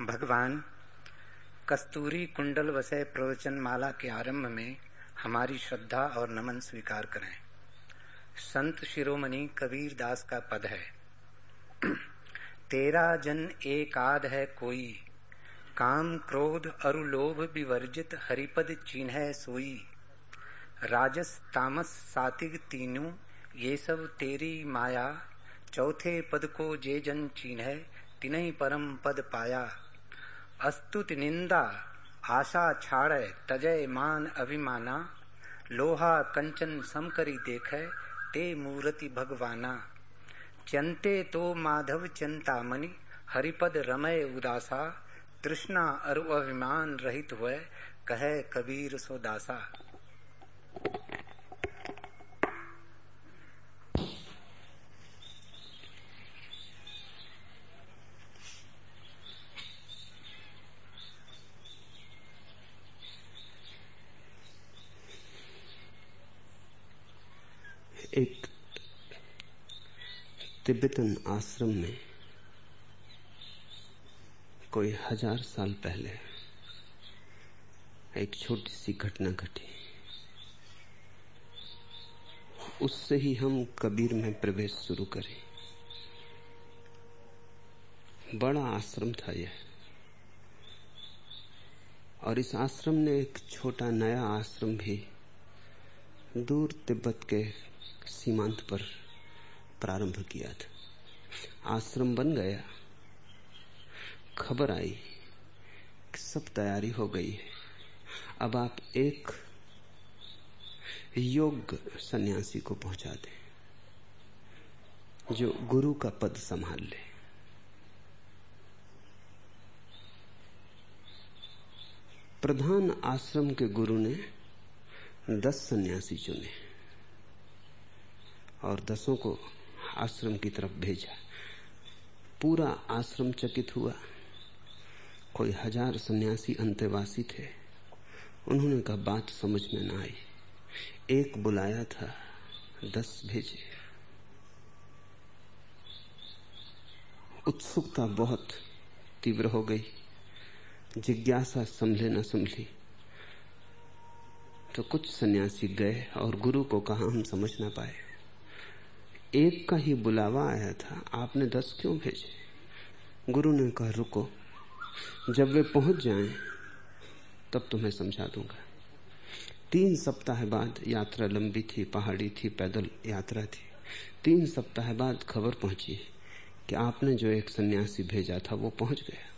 भगवान, कस्तूरी कुंडल वसय प्रवचन माला के आरंभ में हमारी श्रद्धा और नमन स्वीकार करें। संत शिरोमणि कबीर दास का पद है। तेरा जन एक एकाद है कोई, काम क्रोध अरु लोभ विवर्जित हरिपद चिन्ह सोई। राजस तामस सातिग तीनों, ये सब तेरी माया, चौथे पद को जे जन चिन्ह तिनही परम पद पाया। अस्तुत निंदा आशा छाड़ तजय मान अभिमाना, लोहा कंचन समकरी देख, ते मूर्ति भगवाना। चंते तो माधव चिंतामणि, हरिपद रमय उदासा, तृष्णा अरु अभिमान रहित हुए कहे कबीर सो दासा एक तिब्बतन आश्रम में कोई हज़ार साल पहले एक छोटी सी घटना घटी। उससे ही हम कबीर में प्रवेश शुरू करें। बड़ा आश्रम था यह। और इस आश्रम ने एक छोटा नया आश्रम भी दूर तिब्बत के सीमांत पर प्रारंभ किया था। आश्रम बन गया। खबर आई कि सब तैयारी हो गई है। अब आप एक योग्य सन्यासी को पहुँचा दें, जो गुरु का पद संभाल ले। प्रधान आश्रम के गुरु ने दस सन्यासी चुने और दसों को आश्रम की तरफ़ भेजा। पूरा आश्रम चकित हुआ। कोई हज़ार सन्यासी अंत्यवासी थे। उन्होंने कहा, बात समझ में ना आई। एक बुलाया था, दस भेजे। उत्सुकता बहुत तीव्र हो गई। जिज्ञासा समझे न संभली। तो कुछ सन्यासी गए और गुरु को कहा, हम समझ ना पाए। एक का ही बुलावा आया था, आपने दस क्यों भेजे? गुरु ने कहा, रुको, जब वे पहुँच जाएँ, तब तुम्हें समझा दूँगा। तीन सप्ताह बाद यात्रा लंबी थी, पहाड़ी थी, पैदल यात्रा थी। तीन सप्ताह बाद खबर पहुँची कि आपने जो एक सन्यासी भेजा था, वो पहुँच गया।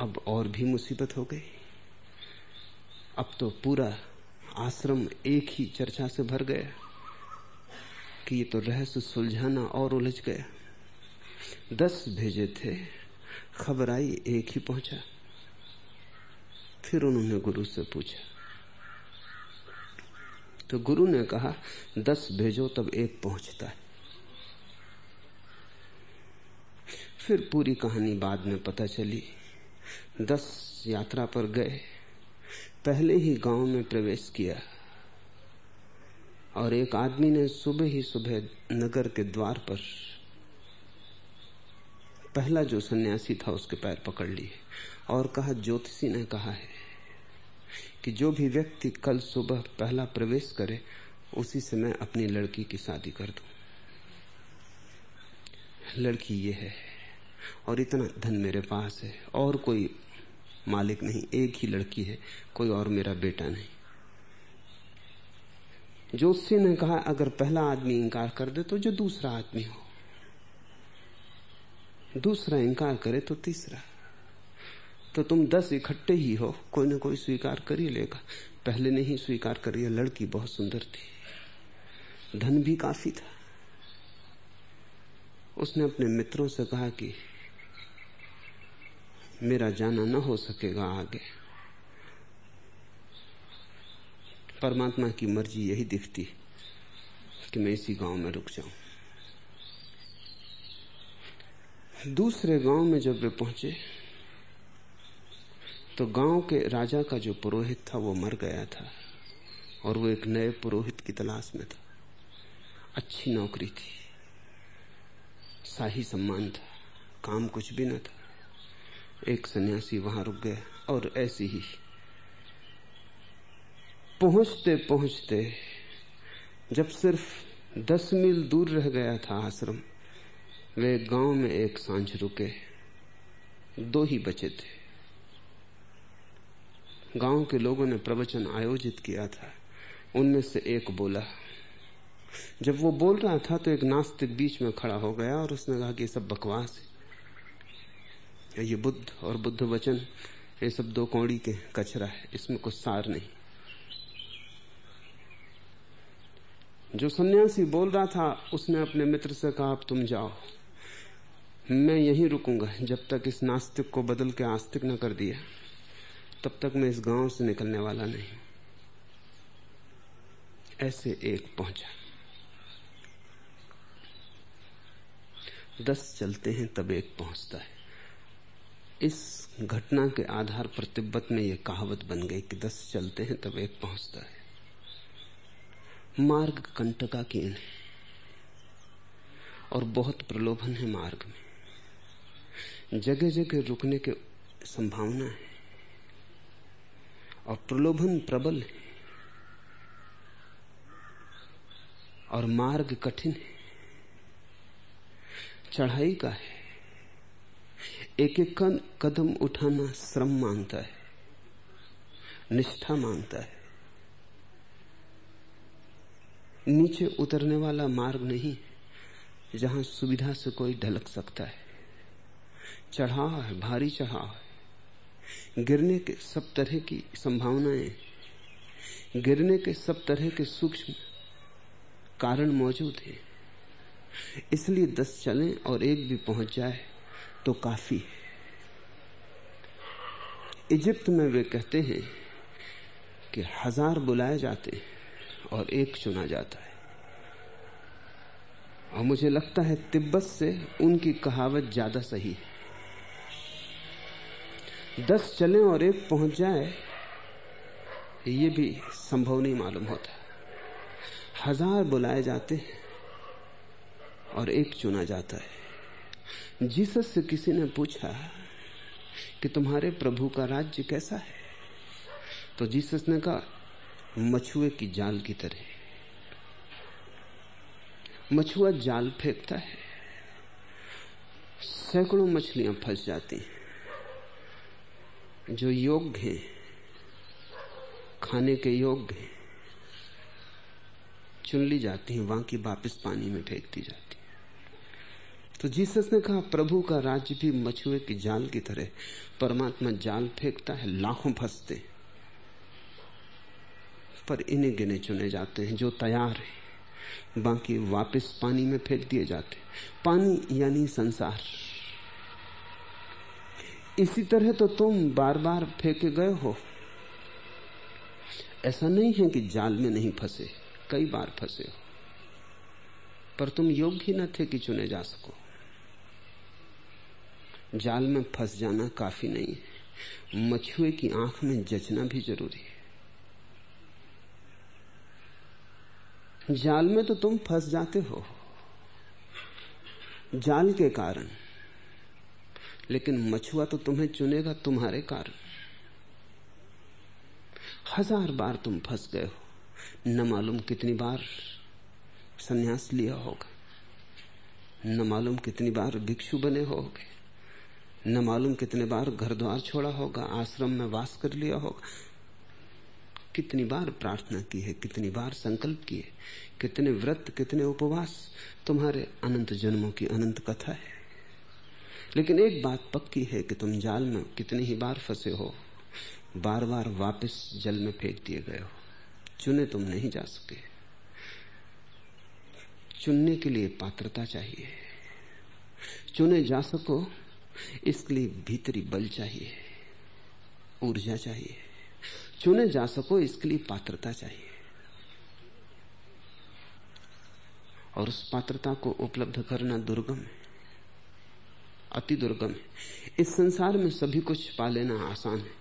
अब और भी मुसीबत हो गई। अब तो पूरा आश्रम एक ही चर्चा से भर गया। कि ये तो रहस्य सुलझाना और उलझ गया। दस भेजे थे, खबर आई, एक ही पहुँचा। फिर उन्होंने गुरु से पूछा। तो गुरु ने कहा, दस भेजो तब एक पहुँचता है। फिर पूरी कहानी बाद में पता चली। दस यात्रा पर गए, पहले ही गाँव में प्रवेश किया। और एक आदमी ने सुबह ही सुबह नगर के द्वार पर पहला जो सन्यासी था उसके पैर पकड़ लिए और कहा, ज्योतिषी ने कहा है कि जो भी व्यक्ति कल सुबह पहला प्रवेश करे, उसी से मैं अपनी लड़की की शादी कर दूँ। लड़की ये है और इतना धन मेरे पास है, और कोई मालिक नहीं, एक ही लड़की है, कोई और मेरा बेटा नहीं। जोशी ने कहा, अगर पहला आदमी इंकार कर दे तो जो दूसरा आदमी हो। दूसरा इंकार करे तो तीसरा। तो तुम दस इकट्ठे ही हो, कोई ना कोई स्वीकार कर ही लेगा। पहले ने ही स्वीकार कर लिया लड़की बहुत सुंदर थी। धन भी काफ़ी था। उसने अपने मित्रों से कहा कि मेरा जाना न हो सकेगा आगे। परमात्मा की मर्ज़ी यही दिखती कि मैं इसी गाँव में रुक जाऊँ। दूसरे गाँव में जब वे पहुँचे तो गाँव के राजा का जो पुरोहित था, वो मर गया था और वो एक नए पुरोहित की तलाश में था। अच्छी नौकरी थी, शाही सम्मान था, काम कुछ भी न था। एक सन्यासी वहाँ रुक गया और ऐसी ही पहुँचते पहुँचते जब सिर्फ़ दस मील दूर रह गया था आश्रम, वे गाँव में एक साँझ रुके। दो ही बचे थे। गाँव के लोगों ने प्रवचन आयोजित किया था। उनमें से एक बोला, जब वो बोल रहा था तो एक नास्तिक बीच में खड़ा हो गया और उसने कहा कि ये सब बकवास है। ये बुद्ध और बुद्ध वचन, ये सब दो कौड़ी के कचरा है, इसमें कुछ सार नहीं। जो सन्यासी बोल रहा था, उसने अपने मित्र से कहा, अब तुम जाओ। मैं यहीं रुकूँगा, जब तक इस नास्तिक को बदल के आस्तिक न कर दिया। तब तक मैं इस गाँव से निकलने वाला नहीं ऐसे एक पहुँचा। दस चलते हैं, तब एक पहुँचता है। इस घटना के आधार पर तिब्बत में यह कहावत बन गई कि दस चलते हैं, तब एक पहुँचता है। मार्ग कंटका कीन है। और बहुत प्रलोभन है मार्ग में। जगह जगह रुकने के संभावना है। और प्रलोभन प्रबल है। और मार्ग कठिन है। चढ़ाई का है। एक एक कदम उठाना श्रम माँगता है। निष्ठा माँगता है। नीचे उतरने वाला मार्ग नहीं जहाँ सुविधा से कोई ढलक सकता है। चढ़ाव है, भारी चढ़ाव है। गिरने के सब तरह की संभावनाएँ गिरने के सब तरह के सूक्ष्म कारण मौजूद हैं। इसलिए दस चलें और एक भी पहुँच जाए तो काफ़ी है। इजिप्त में वे कहते हैं कि हज़ार बुलाए जाते हैं। और एक चुना जाता है। और मुझे लगता है तिब्बत से उनकी कहावत ज़्यादा सही है। दस चले और एक पहुँच जाए, ये भी संभव नहीं मालूम होता। हज़ार बुलाए जाते हैं और एक चुना जाता है। जीसस से किसी ने पूछा कि तुम्हारे प्रभु का राज्य कैसा है? तो जीसस ने कहा मछुए की जाल की तरह। मछुआ जाल फेंकता है। सैकड़ों मछलियाँ फंस जाती हैं। जो योग्य हैं, खाने के योग्य हैं, चुन ली जाती हैं, वहाँ की वापस पानी में फेंक दी जाती तो जीसस ने कहा, प्रभु का राज्य भी मछुए की जाल की तरह परमात्मा जाल फेंकता है, लाखों फंसते पर इन्हें गिने चुने जाते हैं, जो तैयार है। बाकी वापस पानी में फेंक दिए जाते पानी यानी संसार। इसी तरह तो तुम बार बार फेंके गए हो। ऐसा नहीं है कि जाल में नहीं फंसे, कई बार फंसे हो। पर तुम योग्य न थे कि चुने जा सको। जाल में फंस जाना काफ़ी नहीं है। मछुए की आँख में जचना भी ज़रूरी है। जाल में तो तुम फंस जाते हो। जाल के कारण। लेकिन मछुआ तो तुम्हें चुनेगा तुम्हारे कारण। हज़ार बार तुम फंस गए हो। न मालूम कितनी बार सन्यास लिया होगा। न मालूम कितनी बार भिक्षु बने होगे। न मालूम कितने बार घर द्वार छोड़ा होगा, आश्रम में वास कर लिया होगा। कितनी बार प्रार्थना की है, कितनी बार संकल्प किए कितने व्रत, कितने उपवास। तुम्हारे अनंत जन्मों की अनंत कथा है। लेकिन एक बात पक्की है कि तुम जाल में कितनी ही बार फंसे हो बार बार वापस जल में फेंक दिए गए हो। चुने तुम नहीं जा सके। चुनने के लिए पात्रता चाहिए। चुने जा सको, इसके लिए भीतरी बल चाहिए, ऊर्जा चाहिए। चुने जा सको, इसके लिए पात्रता चाहिए। और उस पात्रता को उपलब्ध करना दुर्गम है, अति दुर्गम है। इस संसार में सभी कुछ पा लेना आसान है।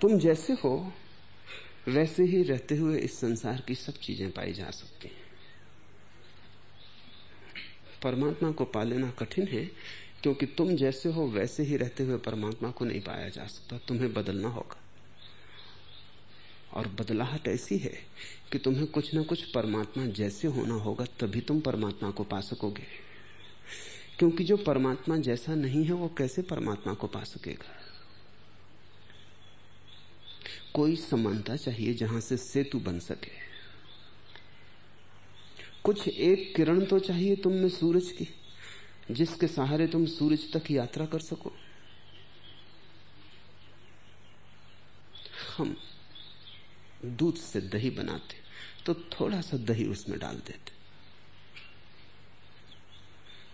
तुम जैसे हो, वैसे ही रहते हुए इस संसार की सब चीज़ें पाई जा सकती हैं। परमात्मा को पा लेना कठिन है क्योंकि तुम जैसे हो वैसे ही रहते हुए परमात्मा को नहीं पाया जा सकता, तुम्हें बदलना होगा। और बदलाहट ऐसी है कि तुम्हें कुछ ना कुछ परमात्मा जैसे होना होगा, तभी तुम परमात्मा को पा सकोगे। क्योंकि जो परमात्मा जैसा नहीं है, वो कैसे परमात्मा को पा सकेगा? कोई समानता चाहिए जहाँ से सेतु बन सके। कुछ एक किरण तो चाहिए तुम में सूरज की। जिसके सहारे तुम सूरज तक यात्रा कर सको। हम दूध से दही बनाते तो थोड़ा सा दही उसमें डाल देते।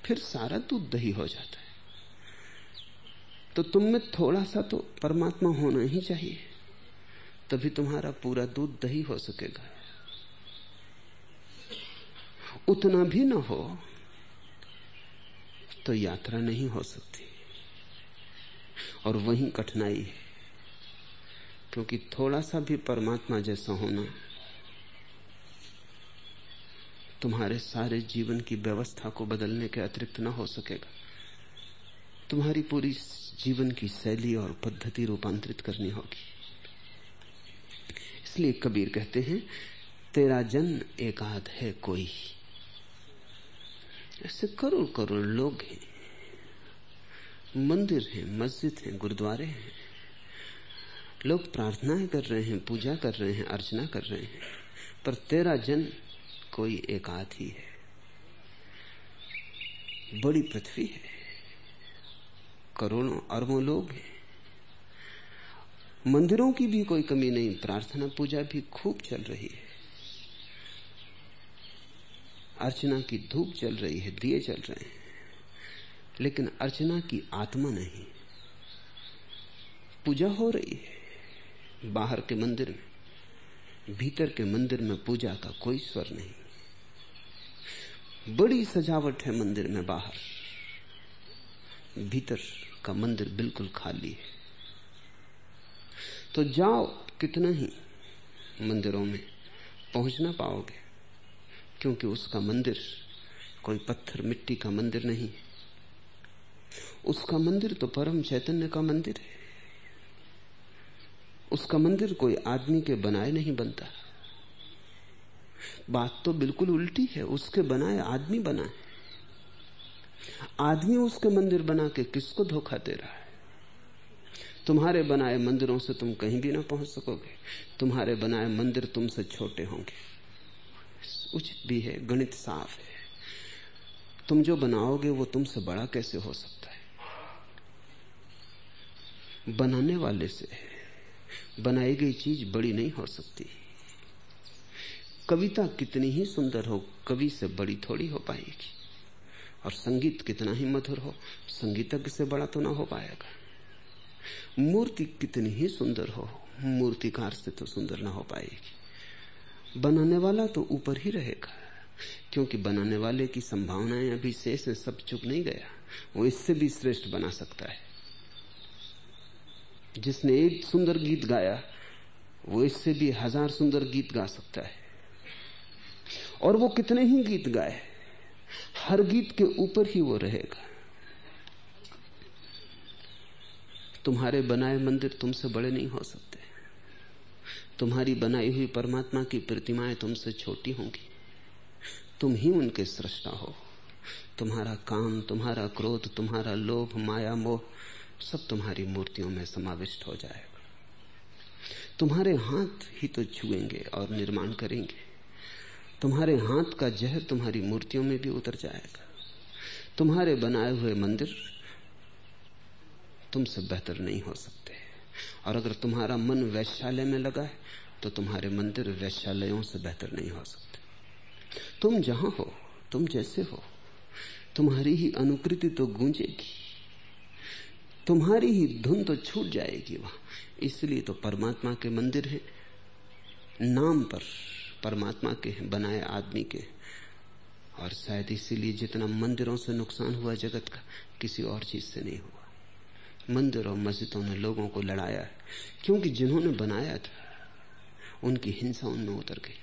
फिर सारा दूध दही हो जाता है। तो तुम में थोड़ा सा तो परमात्मा होना ही चाहिए। तभी तुम्हारा पूरा दूध दही हो सकेगा। उतना भी ना हो तो यात्रा नहीं हो सकती। और वही कठिनाई है। क्योंकि थोड़ा सा भी परमात्मा जैसा होना, तुम्हारे सारे जीवन की व्यवस्था को बदलने के अतिरिक्त न हो सकेगा। तुम्हारी पूरी जीवन की शैली और पद्धति रूपांतरित करनी होगी। इसलिए कबीर कहते हैं, तेरा जन्म एकाध है कोई। ऐसे करोड़ करोड़ लोग हैं। मंदिर हैं, मस्जिद हैं, गुरुद्वारे हैं। लोग प्रार्थनाएँ कर रहे हैं, पूजा कर रहे हैं, अर्चना कर रहे हैं। पर तेरा जन कोई एकाध ही है। बड़ी पृथ्वी है। करोड़ों अरबों लोग हैं। मंदिरों की भी कोई कमी नहीं, प्रार्थना पूजा भी खूब चल रही है। अर्चना की धूप चल रही है, दिए चल रहे हैं। लेकिन अर्चना की आत्मा नहीं। पूजा हो रही है। बाहर के मंदिर में, भीतर के मंदिर में पूजा का कोई स्वर नहीं। बड़ी सजावट है मंदिर में बाहर। भीतर का मंदिर बिल्कुल खाली है। तो जाओ कितना ही मंदिरों में पहुँच ना पाओगे। क्योंकि उसका मंदिर, कोई पत्थर, मिट्टी का मंदिर नहीं उसका मंदिर तो परम चैतन्य का मंदिर है। उसका मंदिर कोई आदमी के बनाए नहीं बनता। बात तो बिल्कुल उल्टी है, उसके बनाए आदमी बनाए। आदमी उसके मंदिर बना के किसको धोखा दे रहा है? तुम्हारे बनाए मंदिरों से तुम कहीं भी ना पहुँच सकोगे। तुम्हारे बनाए मंदिर तुमसे छोटे होंगे। उचित भी है, गणित साफ़ है। तुम जो बनाओगे, वो तुमसे बड़ा कैसे हो सकता है? बनाने वाले से बनाई गई चीज़ बड़ी नहीं हो सकती। कविता कितनी ही सुंदर हो, कवि से बड़ी थोड़ी हो पाएगी। और संगीत कितना ही मधुर हो, संगीतज्ञ से बड़ा तो ना हो पाएगा। मूर्ति कितनी ही सुंदर हो, मूर्तिकार से तो सुंदर ना हो पाएगी। बनाने वाला तो ऊपर ही रहेगा। क्योंकि बनाने वाले की संभावनाएँ अभी शेष है, सब चुक नहीं गया। वो इससे भी श्रेष्ठ बना सकता है। जिसने एक सुंदर गीत गाया, वो इससे भी हज़ार सुंदर गीत गा सकता है। और वो कितने ही गीत गाए, हर गीत के ऊपर ही वो रहेगा। तुम्हारे बनाए मंदिर तुमसे बड़े नहीं हो सकते। तुम्हारी बनाई हुई परमात्मा की प्रतिमाएँ तुमसे छोटी होंगी। तुम ही उनके सृष्टा हो। तुम्हारा काम, तुम्हारा क्रोध, तुम्हारा लोभ, माया, मोह, सब तुम्हारी मूर्तियों में समाविष्ट हो जाएगा। तुम्हारे हाथ ही तो छुएँगे और निर्माण करेंगे। तुम्हारे हाथ का जहर तुम्हारी मूर्तियों में भी उतर जाएगा। तुम्हारे बनाए हुए मंदिर तुमसे बेहतर नहीं हो सकते। और अगर तुम्हारा मन वैश्यालय में लगा है तो तुम्हारे मंदिर वैश्यालयों से बेहतर नहीं हो सकते। तुम जहाँ हो, तुम जैसे हो, तुम्हारी ही अनुकृति तो गूंजेगी। तुम्हारी ही धुन तो छूट जाएगी वहाँ। इसलिए तो परमात्मा के मंदिर है, नाम पर परमात्मा के बनाए आदमी के और शायद इसीलिए जितना मंदिरों से नुकसान हुआ जगत का, किसी और चीज़ से नहीं हुआ। मंदिर और मस्जिदों ने लोगों को लड़ाया है, क्योंकि जिन्होंने बनाया था, उनकी हिंसा उनमें उतर गई।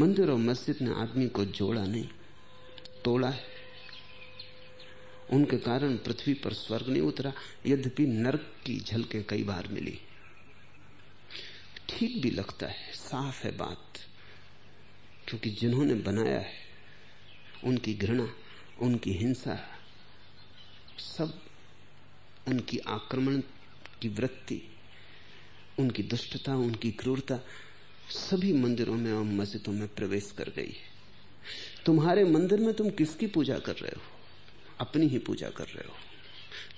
मंदिर और मस्जिद ने आदमी को जोड़ा नहीं, तोड़ा है। उनके कारण पृथ्वी पर स्वर्ग नहीं उतरा, यद्यपि नरक की झलकें कई बार मिली। ठीक भी लगता है, साफ़ है बात, क्योंकि जिन्होंने बनाया है, उनकी घृणा, उनकी हिंसा, सब उनकी आक्रमण की वृत्ति, उनकी दुष्टता, उनकी क्रूरता, सभी मंदिरों में और मस्जिदों में प्रवेश कर गई है। तुम्हारे मंदिर में तुम किसकी पूजा कर रहे हो? अपनी ही पूजा कर रहे हो।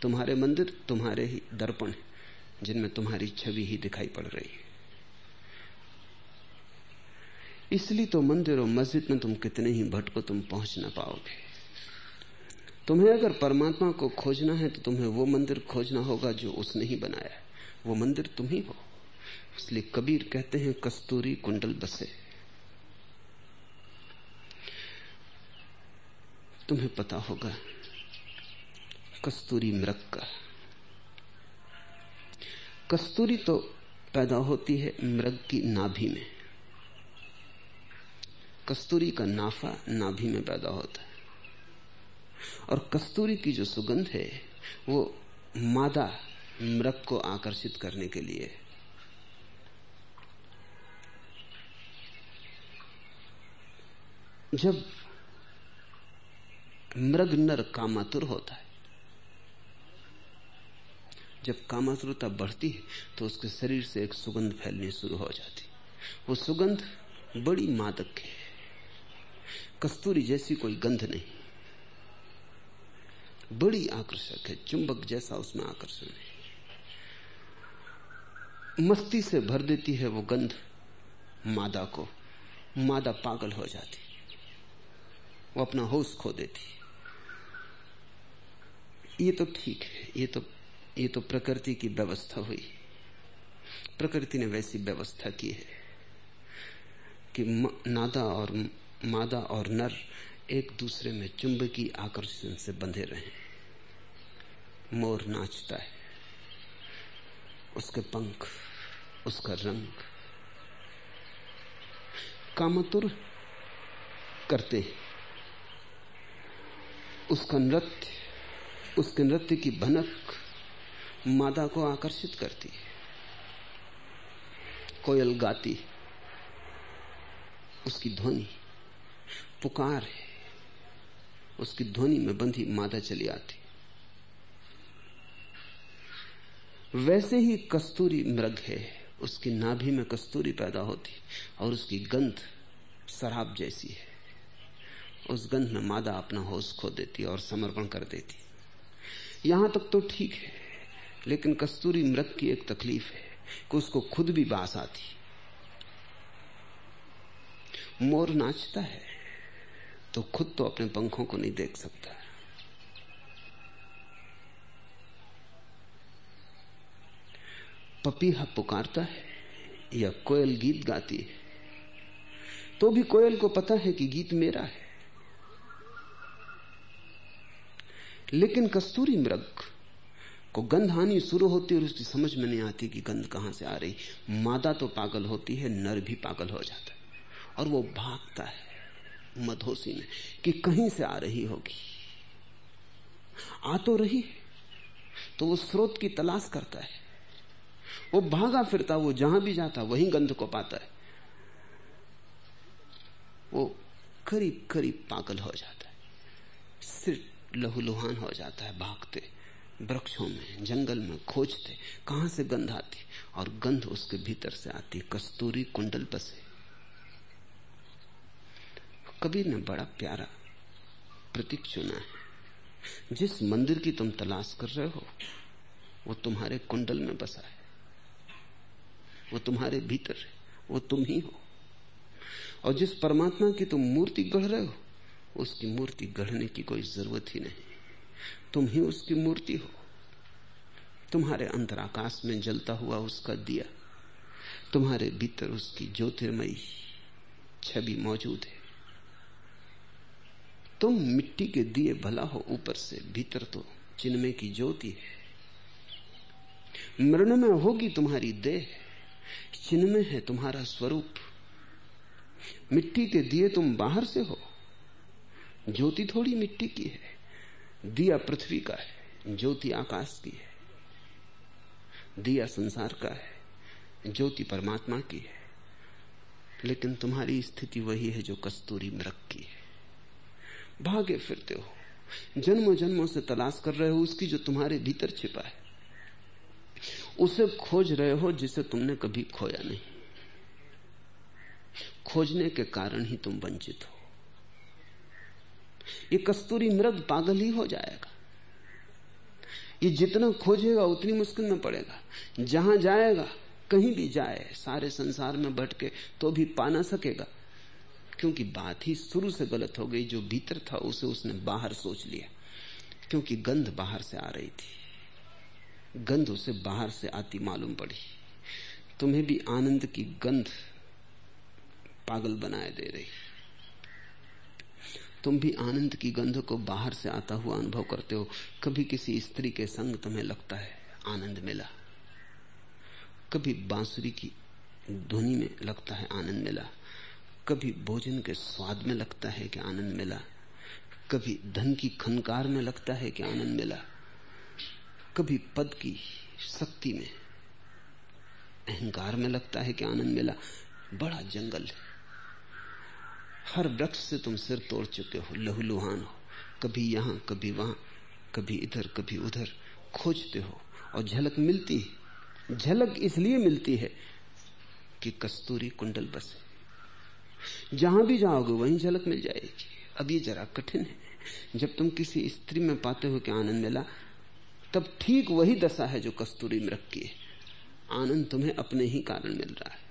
तुम्हारे मंदिर तुम्हारे ही दर्पण है, जिनमें तुम्हारी छवि ही दिखाई पड़ रही है। इसलिए तो मंदिर और मस्जिद में तुम कितने ही भटको तुम पहुँच ना पाओगे। तुम्हें अगर परमात्मा को खोजना है तो तुम्हें वो मंदिर खोजना होगा जो उसने ही बनाया है। वो मंदिर तुम ही हो। इसलिए कबीर कहते हैं, कस्तूरी कुंडल बसे। तुम्हें पता होगा, कस्तूरी मृग का। कस्तूरी तो पैदा होती है मृग की नाभि में। कस्तूरी का नाफा नाभि में पैदा होता है। और कस्तूरी की जो सुगंध है, वो मादा मृग को आकर्षित करने के लिए। जब मृग नर कामातुर होता है, जब कामातुरता बढ़ती है तो उसके शरीर से एक सुगंध फैलनी शुरू हो जाती वो सुगंध बड़ी मादक है। कस्तूरी जैसी कोई गंध नहीं। बड़ी आकर्षक है, चुंबक जैसा उसमें आकर्षण है। मस्ती से भर देती है वो गंध मादा को। मादा पागल हो जाती। वो अपना होश खो देती। ये तो ठीक है, ये तो ये तो प्रकृति की व्यवस्था हुई। प्रकृति ने वैसी व्यवस्था की है कि नादा और मादा और नर एक दूसरे में चुंबकीय आकर्षण से बंधे रहे मोर नाचता है। उसके पंख, उसका रंग। कामतुर करते उसका नृत्य, उसके नृत्य की भनक मादा को आकर्षित करती है। कोयल गाती उसकी ध्वनि पुकार है। उसकी ध्वनि में बंधी मादा चली आती वैसे ही कस्तूरी मृग है। उसकी नाभि में कस्तूरी पैदा होती और उसकी गंध शराब जैसी है। उस गंध में मादा अपना होश खो देती और समर्पण कर देती। यहाँ तक तो ठीक है, लेकिन कस्तूरी मृग की एक तकलीफ़ है कि उसको खुद भी बास आती। मोर नाचता है तो खुद तो अपने पंखों को नहीं देख सकता। पपीहा पुकारता है या कोयल गीत गाती है? तो भी कोयल को पता है कि गीत मेरा है। लेकिन कस्तूरी मृग को गंध आनी शुरू होती है और उसकी समझ में नहीं आती कि गंध कहाँ से आ रही। मादा तो पागल होती है, नर भी पागल हो जाता है। और वो भागता है, मधोसी में, कि कहीं से आ रही होगी। आ तो रही तो वो स्रोत की तलाश करता है। वो भागा फिरता, वो जहाँ भी जाता, वहीं गंध को पाता है। वो करीब करीब पागल हो जाता है। सिर लहूलुहान हो जाता है, भागते। वृक्षों में, जंगल में खोजते, कहाँ से गंध आती? और गंध उसके भीतर से आती, कस्तूरी कुंडल बसे कबीर ने बड़ा प्यारा प्रतीक चुना है। जिस मंदिर की तुम तलाश कर रहे हो, वो तुम्हारे कुंडल में बसा है। वो तुम्हारे भीतर है, वो तुम ही हो। और जिस परमात्मा की तुम मूर्ति गढ़ रहे हो, उसकी मूर्ति गढ़ने की कोई ज़रूरत ही नहीं। तुम ही उसकी मूर्ति हो। तुम्हारे अंतर आकाश में जलता हुआ उसका दिया, तुम्हारे भीतर उसकी ज्योतिर्मयी छवि मौजूद है। तुम मिट्टी के दिए भला हो, ऊपर से भीतर तो चिन्मय की ज्योति है। मृण में होगी तुम्हारी देह। चिन्मय है तुम्हारा स्वरूप। मिट्टी के दिए तुम बाहर से हो। ज्योति थोड़ी मिट्टी की है। दिया पृथ्वी का है, ज्योति आकाश की है। दिया संसार का है, ज्योति परमात्मा की है। लेकिन तुम्हारी स्थिति वही है जो कस्तूरी मृग की है। भागे फिरते हो। जन्मों जन्मों से तलाश कर रहे हो उसकी जो तुम्हारे भीतर छिपा है। उसे खोज रहे हो जिसे तुमने कभी खोया नहीं। खोजने के कारण ही तुम वंचित हो। ये कस्तूरी मृग पागल ही हो जाएगा। ये जितना खोजेगा, उतनी मुश्किल में पड़ेगा। जहाँ जाएगा, कहीं भी जाए, सारे संसार में भटके तो भी पा ना सकेगा। क्योंकि बात ही शुरू से गलत हो गई, जो भीतर था, उसे उसने बाहर सोच लिया। क्योंकि गंध बाहर से आ रही थी। गंध उसे बाहर से आती मालूम पड़ी। तुम्हें भी आनंद की गंध पागल बनाए दे रही। तुम भी आनंद की गंध को बाहर से आता हुआ अनुभव करते हो। कभी किसी स्त्री के संग तुम्हें लगता है आनंद मिला। कभी बांसुरी की ध्वनि में लगता है आनंद मिला। कभी भोजन के स्वाद में लगता है कि आनंद मिला। कभी धन की खनकार में लगता है कि आनंद मिला। कभी पद की शक्ति में अहंकार में लगता है कि आनंद मिला। बड़ा जंगल है। हर वृक्ष से तुम सिर तोड़ चुके हो, लहूलुहान हो। कभी यहाँ, कभी वहाँ, कभी इधर, कभी उधर। खोजते हो और झलक मिलती है। झलक इसलिए मिलती है कि कस्तूरी कुंडल बसे। जहाँ भी जाओगे, वहीं झलक मिल जाएगी। अब ये जरा कठिन है। जब तुम किसी स्त्री में पाते हो कि आनंद मिला तब ठीक वही दशा है जो कस्तूरी में की है। आनंद तुम्हें अपने ही कारण मिल रहा है।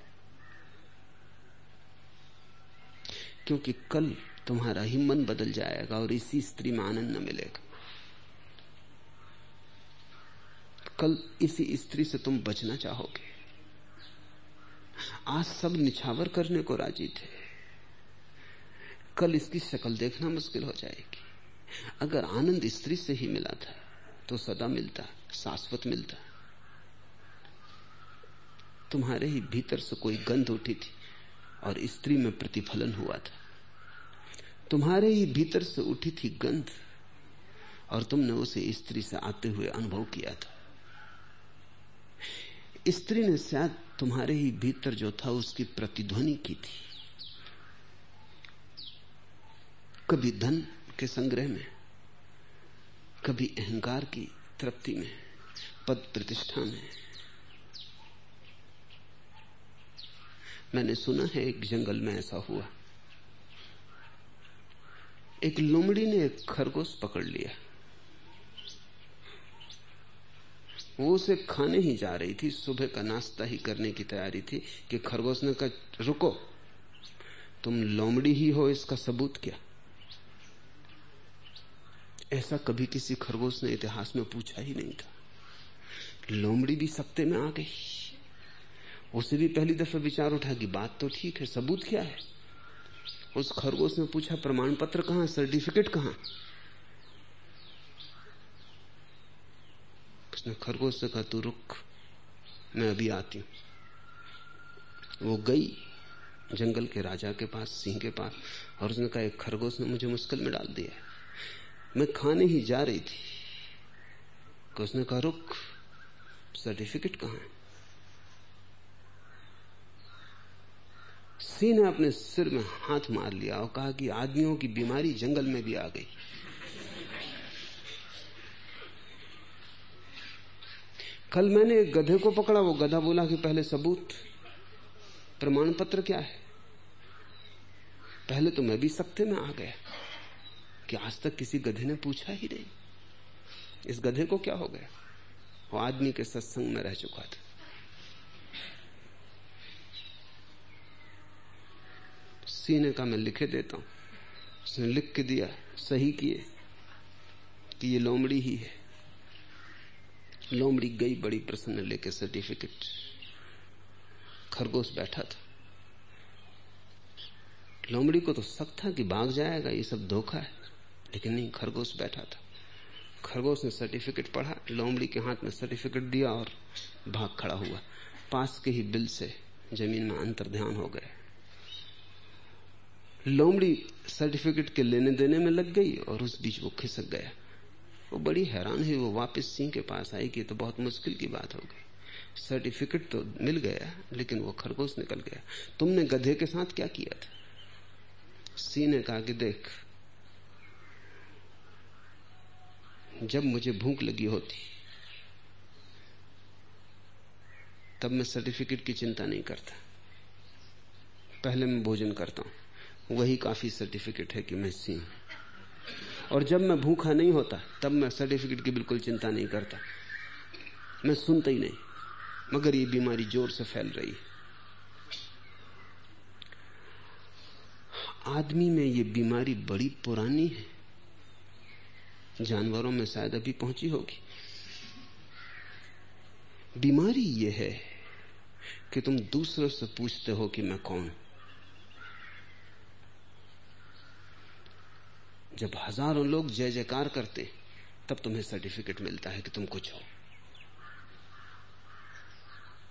क्योंकि कल तुम्हारा ही मन बदल जाएगा और इसी स्त्री में आनंद न मिलेगा। कल इसी स्त्री से तुम बचना चाहोगे। आज सब निछावर करने को राज़ी थे। कल इसकी शक्ल देखना मुश्किल हो जाएगी। अगर आनंद स्त्री से ही मिला था तो सदा मिलता, शाश्वत मिलता। तुम्हारे ही भीतर से कोई गंध उठी थी और स्त्री में प्रतिफलन हुआ था। तुम्हारे ही भीतर से उठी थी गंध और तुमने उसे स्त्री से आते हुए अनुभव किया था। स्त्री ने शायद तुम्हारे ही भीतर जो था उसकी प्रतिध्वनि की थी। कभी धन के संग्रह में कभी अहंकार की तृप्ति में, पद प्रतिष्ठा में। मैंने सुना है एक जंगल में ऐसा हुआ। एक लोमड़ी ने एक खरगोश पकड़ लिया। वो उसे खाने ही जा रही थी, सुबह का नाश्ता ही करने की तैयारी थी कि खरगोश ने कहा, रुको, तुम लोमड़ी ही हो, इसका सबूत क्या? ऐसा कभी किसी खरगोश ने इतिहास में पूछा ही नहीं था। लोमड़ी भी सत्ते में आ गई। उसे भी पहली दफ़ा विचार उठा कि बात तो ठीक है, सबूत क्या है? उस खरगोश ने पूछा प्रमाण पत्र कहाँ सर्टिफिकेट कहाँ? उसने खरगोश से कहा, तू रुक, मैं अभी आती हूँ। वो गई जंगल के राजा के पास, सिंह के पास, और उसने कहा, एक खरगोश ने मुझे मुश्किल में डाल दिया मैं खाने ही जा रही थी। उसने कहा रुक सर्टिफिकेट कहाँ है? सिंह ने अपने सिर में हाथ मार लिया और कहा कि आदमियों की बीमारी जंगल में भी आ गई। कल मैंने एक गधे को पकड़ा, वो गधा बोला कि पहले सबूत प्रमाण पत्र क्या है? पहले तो मैं भी सख्ते में आ गया। कि आज तक किसी गधे ने पूछा ही नहीं। इस गधे को क्या हो गया? वो आदमी के सत्संग में रह चुका था। सीने का मैं लिखे देता हूँ। उसने लिख के दिया, सही किए, कि ये लोमड़ी ही है। लोमड़ी गई बड़ी प्रसन्न लेके सर्टिफिकेट। खरगोश बैठा था। लोमड़ी को तो शक था कि भाग जाएगा, ये सब धोखा है। लेकिन नहीं, खरगोश बैठा था। खरगोश ने सर्टिफिकेट पढ़ा, लोमड़ी के हाथ में सर्टिफिकेट दिया और भाग खड़ा हुआ। पास के ही बिल से ज़मीन में अंतर ध्यान हो गए लोमड़ी सर्टिफिकेट के लेने देने में लग गई और उस बीच वो खिसक गया। वो बड़ी हैरान हुई, वो वापस सिंह के पास आई कि तो बहुत मुश्किल की बात हो गई। सर्टिफिकेट तो मिल गया, लेकिन वो खरगोश निकल गया। तुमने गधे के साथ क्या किया था? सिंह ने कहा कि देख जब मुझे भूख लगी होती, तब मैं सर्टिफिकेट की चिंता नहीं करता। पहले मैं भोजन करता हूँ। वही काफ़ी सर्टिफिकेट है कि मैं सिंह और जब मैं भूखा नहीं होता, तब मैं सर्टिफिकेट की बिल्कुल चिंता नहीं करता। मैं सुनता ही नहीं, मगर ये बीमारी ज़ोर से फैल रही है। आदमी में ये बीमारी बड़ी पुरानी है। जानवरों में शायद अभी पहुँची होगी। बीमारी यह है कि तुम दूसरों से पूछते हो कि मैं कौन। जब हज़ारों लोग जय जयकार करते, तब तुम्हें सर्टिफिकेट मिलता है कि तुम कुछ हो।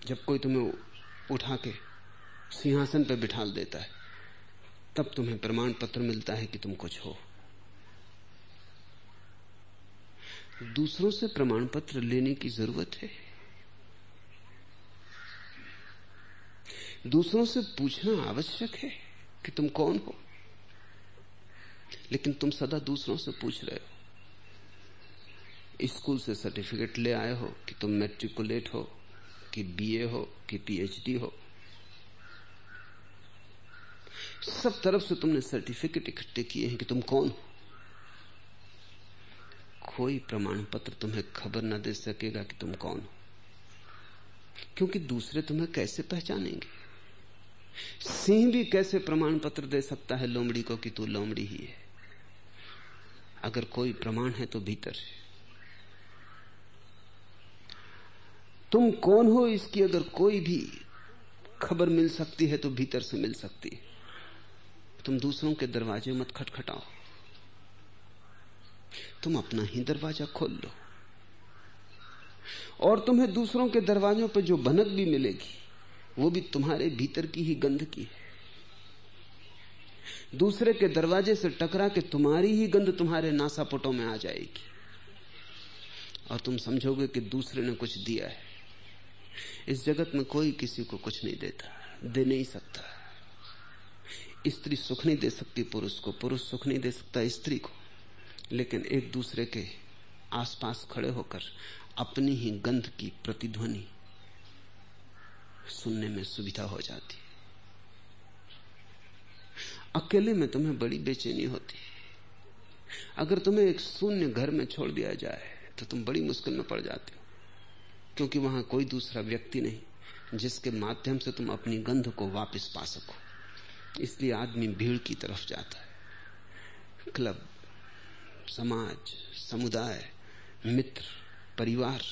जब कोई तुम्हें उठा के सिंहासन पर बिठाल देता है, तब तुम्हें प्रमाण पत्र मिलता है कि तुम कुछ हो। दूसरों से प्रमाण पत्र लेने की ज़रूरत है। दूसरों से पूछना आवश्यक है कि तुम कौन हो। लेकिन तुम सदा दूसरों से पूछ रहे हो। स्कूल से सर्टिफिकेट ले आए हो कि तुम मेट्रिकुलेट हो, कि बीए हो, कि पीएचडी हो। सब तरफ़ से तुमने सर्टिफिकेट इकट्ठे किए हैं कि तुम कौन हो। कोई प्रमाण पत्र तुम्हें खबर न दे सकेगा कि तुम कौन हो। क्योंकि दूसरे तुम्हें कैसे पहचानेंगे? सिंह भी कैसे प्रमाण पत्र दे सकता है लोमड़ी को कि तू लोमड़ी ही है? अगर कोई प्रमाण है तो भीतर तुम कौन हो इसकी अगर कोई भी खबर मिल सकती है तो भीतर से मिल सकती है। तुम दूसरों के दरवाजे मत खटखटाओ। तुम अपना ही दरवाज़ा खोल लो। और तुम्हें दूसरों के दरवाजों पर जो भनक भी मिलेगी, वो भी तुम्हारे भीतर की ही गंध की है। दूसरे के दरवाजे से टकरा के तुम्हारी ही गंध तुम्हारे नासापुटों में आ जाएगी। और तुम समझोगे कि दूसरे ने कुछ दिया है। इस जगत में कोई किसी को कुछ नहीं देता, दे नहीं सकता। स्त्री सुख नहीं दे सकती, पुरुष को पुरुष सुख नहीं दे सकता, स्त्री को। लेकिन एक दूसरे के आसपास खड़े होकर अपनी ही गंध की प्रतिध्वनि सुनने में सुविधा हो जाती अकेले में तुम्हें बड़ी बेचैनी होती अगर तुम्हें एक शून्य घर में छोड़ दिया जाए तो तुम बड़ी मुश्किल में पड़ जाते हो। क्योंकि वहाँ कोई दूसरा व्यक्ति नहीं, जिसके माध्यम से तुम अपनी गंध को वापस पा सको। इसलिए आदमी भीड़ की तरफ़ जाता है। क्लब समाज, समुदाय, मित्र, परिवार।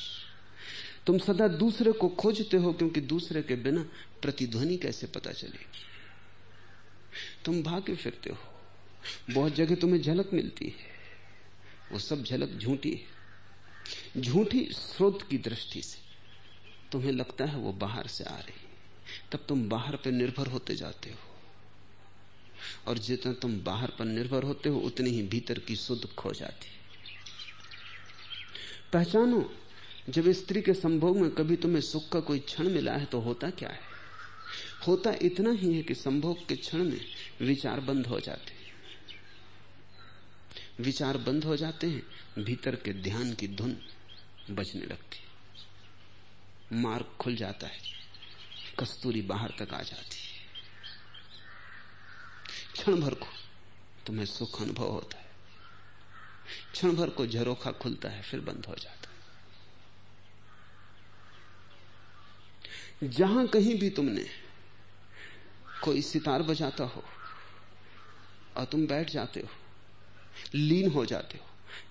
तुम सदा दूसरे को खोजते हो क्योंकि दूसरे के बिना प्रतिध्वनि कैसे पता चलेगी? तुम भागे फिरते हो। बहुत जगह तुम्हें झलक मिलती है। वो सब झलक झूठी है। झूठी स्रोत की दृष्टि से। तुम्हें लगता है वो बाहर से आ रही तब तुम बाहर पर निर्भर होते जाते हो। और जितना तुम बाहर पर निर्भर होते हो, उतनी ही भीतर की शुद्ध खो जाती पहचानो, जब स्त्री के संभोग में कभी तुम्हें सुख का कोई क्षण मिला है तो होता क्या है? होता इतना ही है कि संभोग के क्षण में विचार बंद हो जाते विचार बंद हो जाते हैं, भीतर के ध्यान की धुन बजने लगती मार्ग खुल जाता है, कस्तूरी बाहर तक आ जाती क्षण भर को तुम्हें सुख अनुभव होता है। क्षण भर को झरोखा खुलता है, फिर बंद हो जाता है। जहाँ कहीं भी तुमने कोई सितार बजाता हो और तुम बैठ जाते हो, लीन हो जाते हो,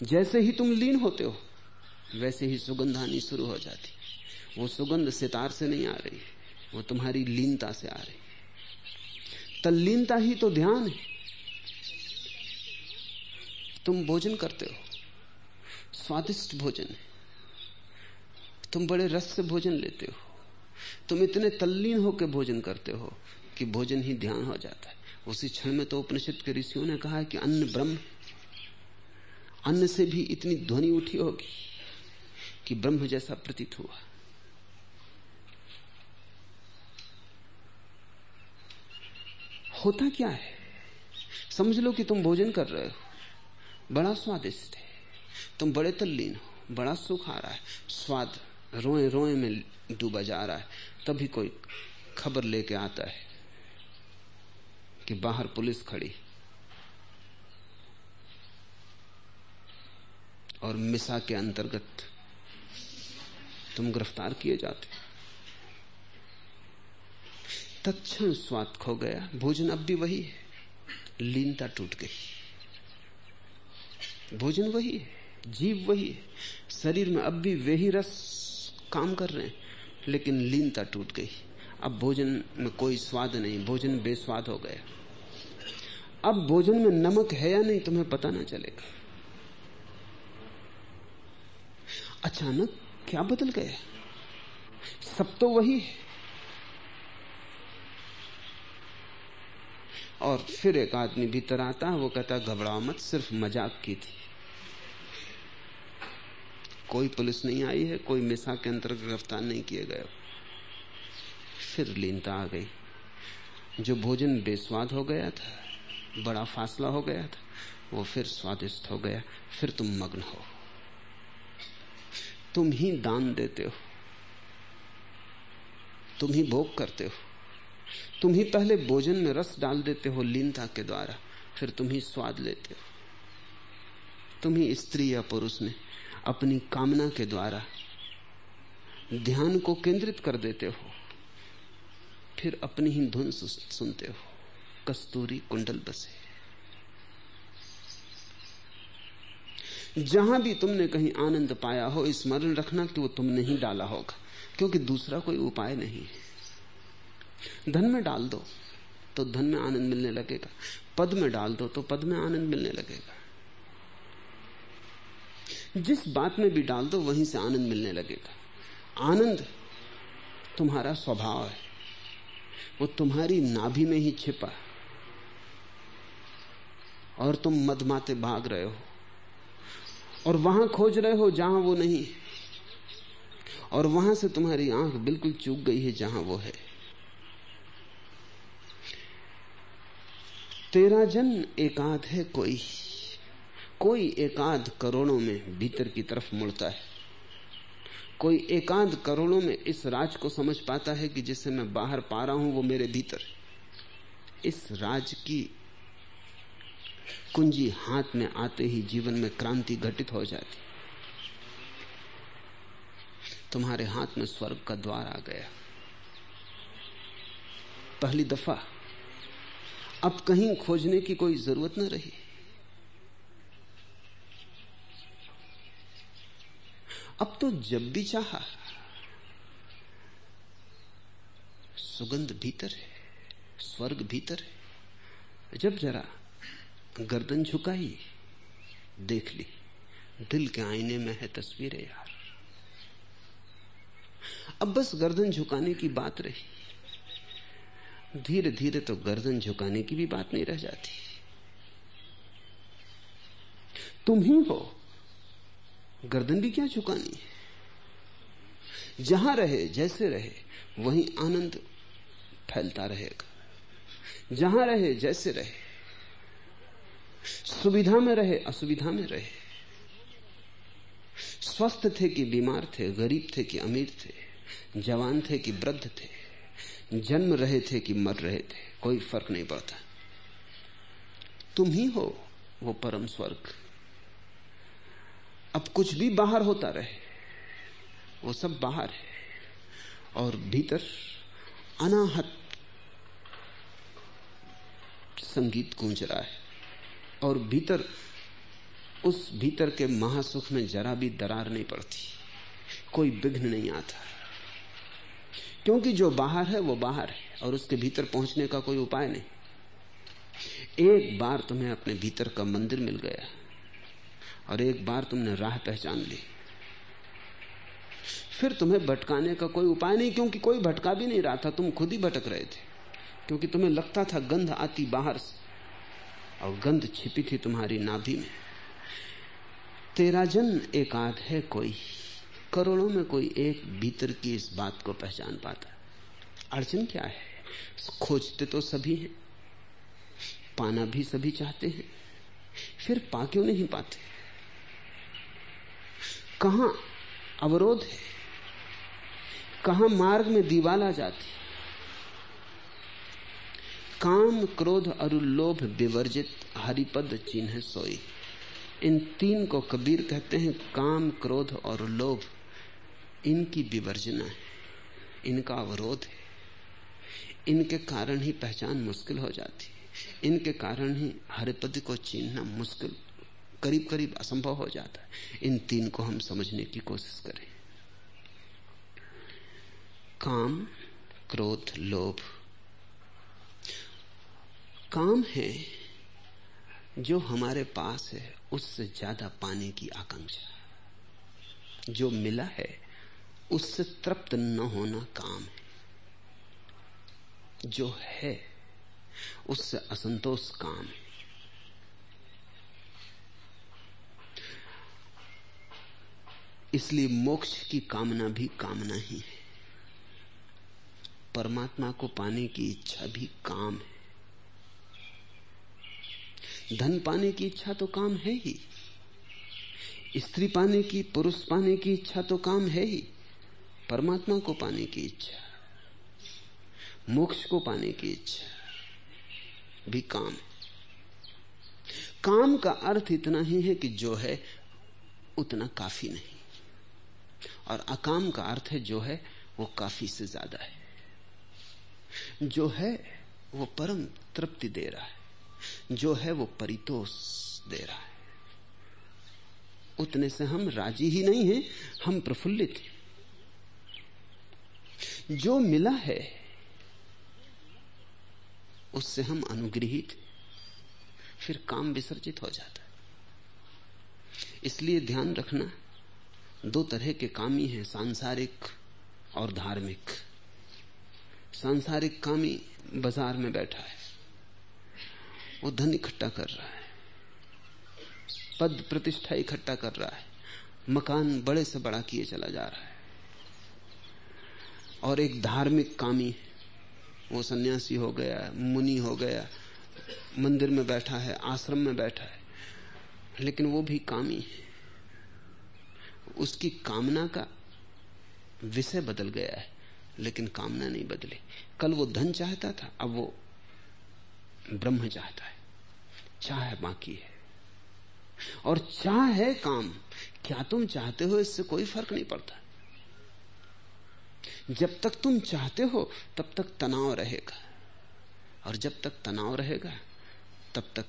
जैसे ही तुम लीन होते हो, वैसे ही सुगंध आनी शुरू हो जाती वो सुगंध सितार से नहीं आ रही, वो तुम्हारी लीनता से आ रही। तल्लीनता ही तो ध्यान है। तुम भोजन करते हो। स्वादिष्ट भोजन है। तुम बड़े रस से भोजन लेते हो। तुम इतने तल्लीन होकर भोजन करते हो कि भोजन ही ध्यान हो जाता है। उसी क्षण में तो उपनिषद के ऋषियों ने कहा है कि अन्न ब्रह्म अन्न से भी इतनी ध्वनि उठी होगी कि ब्रह्म जैसा प्रतीत हुआ। होता क्या है? समझ लो कि तुम भोजन कर रहे हो। बड़ा स्वादिष्ट है। तुम बड़े तल्लीन हो। बड़ा सुख आ रहा है। स्वाद रोए रोए में डूबा जा रहा है। तभी कोई खबर लेके आता है कि बाहर पुलिस खड़ी। और मिसा के अंतर्गत तुम गिरफ़्तार किए जाते तत्क्षण स्वाद खो गया। भोजन अब भी वही है। लीनता टूट गई। भोजन वही है। जीव वही है। शरीर में अब भी वही रस काम कर रहे हैं। लेकिन लीनता टूट गई। अब भोजन में कोई स्वाद नहीं। भोजन बेस्वाद हो गया। अब भोजन में नमक है या नहीं तुम्हें पता ना चलेगा। अचानक क्या बदल गया? सब तो वही है। और फिर एक आदमी भीतर आता है, वो कहता घबराओ मत, सिर्फ़ मज़ाक की थी। कोई पुलिस नहीं आई है, कोई मिसा के अंतर्गत गिरफ़्तार नहीं किए गए। फिर लीनता आ गई। जो भोजन बेस्वाद हो गया था, बड़ा फासला हो गया था, वो फिर स्वादिष्ट हो गया। फिर तुम मग्न हो। तुम ही दान देते हो। तुम ही भोग करते हो। तुम ही पहले भोजन में रस डाल देते हो लीनता के द्वारा, फिर तुम ही स्वाद लेते हो। तुम ही स्त्री या पुरुष में अपनी कामना के द्वारा ध्यान को केंद्रित कर देते हो, फिर अपनी ही धुन सुनते हो। कस्तूरी कुंडल बसे। जहाँ भी तुमने कहीं आनंद पाया हो, स्मरण रखना कि वो तुमने ही डाला होगा, क्योंकि दूसरा कोई उपाय नहीं है। धन में डाल दो तो धन में आनंद मिलने लगेगा। पद में डाल दो तो पद में आनंद मिलने लगेगा। जिस बात में भी डाल दो, वहीं से आनंद मिलने लगेगा। आनंद तुम्हारा स्वभाव है। वो तुम्हारी नाभि में ही छिपा। और तुम मदमाते भाग रहे हो। और वहाँ खोज रहे हो जहाँ वो नहीं और वहाँ से तुम्हारी आँख बिल्कुल चूक गई है जहाँ वो है। तेरा जन एकाध है कोई। कोई एकाध करोड़ों में भीतर की तरफ़ मुड़ता है। कोई एकाध करोड़ों में इस राज को समझ पाता है कि जिसे मैं बाहर पा रहा हूँ वो मेरे भीतर। इस राज की कुंजी हाथ में आते ही जीवन में क्रांति घटित हो जाती। तुम्हारे हाथ में स्वर्ग का द्वार आ गया। पहली दफ़ा अब कहीं खोजने की कोई ज़रूरत न रही। अब तो जब भी चाहा, सुगंध भीतर है, स्वर्ग भीतर है। जब जरा गर्दन झुकाई, देख ली, दिल के आईने में है तस्वीरें यार। अब बस गर्दन झुकाने की बात रही। धीरे धीरे तो गर्दन झुकाने की भी बात नहीं रह जाती। तुम ही हो। गर्दन भी क्या झुकानी है? जहाँ रहे, जैसे रहे, वहीं आनंद फैलता रहेगा। जहाँ रहे, जैसे रहे, सुविधा में रहे, असुविधा में रहे। स्वस्थ थे कि बीमार थे, गरीब थे कि अमीर थे, जवान थे कि वृद्ध थे। जन्म रहे थे कि मर रहे थे, कोई फ़र्क नहीं पड़ता। तुम ही हो वो परम स्वर्ग। अब कुछ भी बाहर होता रहे, वो सब बाहर है और भीतर अनाहत संगीत गूंज रहा है और भीतर, उस भीतर के महासुख में जरा भी दरार नहीं पड़ती, कोई विघ्न नहीं आता। क्योंकि जो बाहर है, वो बाहर है, और उसके भीतर पहुँचने का कोई उपाय नहीं। एक बार तुम्हें अपने भीतर का मंदिर मिल गया, और एक बार तुमने राह पहचान ली। फिर तुम्हें भटकाने का कोई उपाय नहीं, क्योंकि कोई भटका भी नहीं रहा था, तुम खुद ही भटक रहे थे। क्योंकि तुम्हें लगता था गंध आती बाहर से, और गंध छिपी थी तुम्हारी नाभि में। तेरा जन एकाध है कोई। करोड़ों में कोई एक भीतर की इस बात को पहचान पाता। अड़चन क्या है? खोजते तो सभी हैं, पाना भी सभी चाहते हैं, फिर पा क्यों नहीं पाते? कहा अवरोध है? कहा मार्ग में दीवाल आ जाती काम, क्रोध और लोभ विवर्जित हरिपद चिन्ह सोई। इन तीन को कबीर कहते हैं, काम, क्रोध और लोभ। इनकी विवर्जना है, इनका अवरोध है। इनके कारण ही पहचान मुश्किल हो जाती है। इनके कारण ही हरिपद को चीनना मुश्किल करीब करीब असंभव हो जाता है। इन तीन को हम समझने की कोशिश करें। काम, क्रोध, लोभ। काम है जो हमारे पास है, उससे ज़्यादा पाने की आकांक्षा। जो मिला है उससे तृप्त न होना काम है। जो है, उससे असंतोष काम है। इसलिए मोक्ष की कामना भी कामना ही है। परमात्मा को पाने की इच्छा भी काम है। धन पाने की इच्छा तो काम है ही। स्त्री पाने की, पुरुष पाने की इच्छा तो काम है ही। परमात्मा को पाने की इच्छा, मोक्ष को पाने की इच्छा भी काम। काम का अर्थ इतना ही है कि जो है, उतना काफ़ी नहीं। और अकाम का अर्थ है जो है, वो काफ़ी से ज़्यादा है। जो है, वो परम तृप्ति दे रहा है। जो है, वो परितोष दे रहा है। उतने से हम राज़ी ही नहीं हैं, हम प्रफुल्लित हैं। जो मिला है, उससे हम अनुग्रहित, फिर काम विसर्जित हो जाता है। इसलिए ध्यान रखना, दो तरह के कामी हैं, सांसारिक और धार्मिक। सांसारिक कामी बाज़ार में बैठा है, वो धन इकट्ठा कर रहा है, पद प्रतिष्ठा इकट्ठा कर रहा है, मकान बड़े से बड़ा किए चला जा रहा है। और एक धार्मिक कामी वो सन्यासी हो गया, मुनि हो गया, मंदिर में बैठा है, आश्रम में बैठा है। लेकिन वो भी कामी है। उसकी कामना का विषय बदल गया है, लेकिन कामना नहीं बदली। कल वो धन चाहता था, अब वो ब्रह्म चाहता है। चाह बाकी है। और चाह है काम। क्या तुम चाहते हो, इससे कोई फ़र्क नहीं पड़ता। जब तक तुम चाहते हो, तब तक तनाव रहेगा। और जब तक तनाव रहेगा, तब तक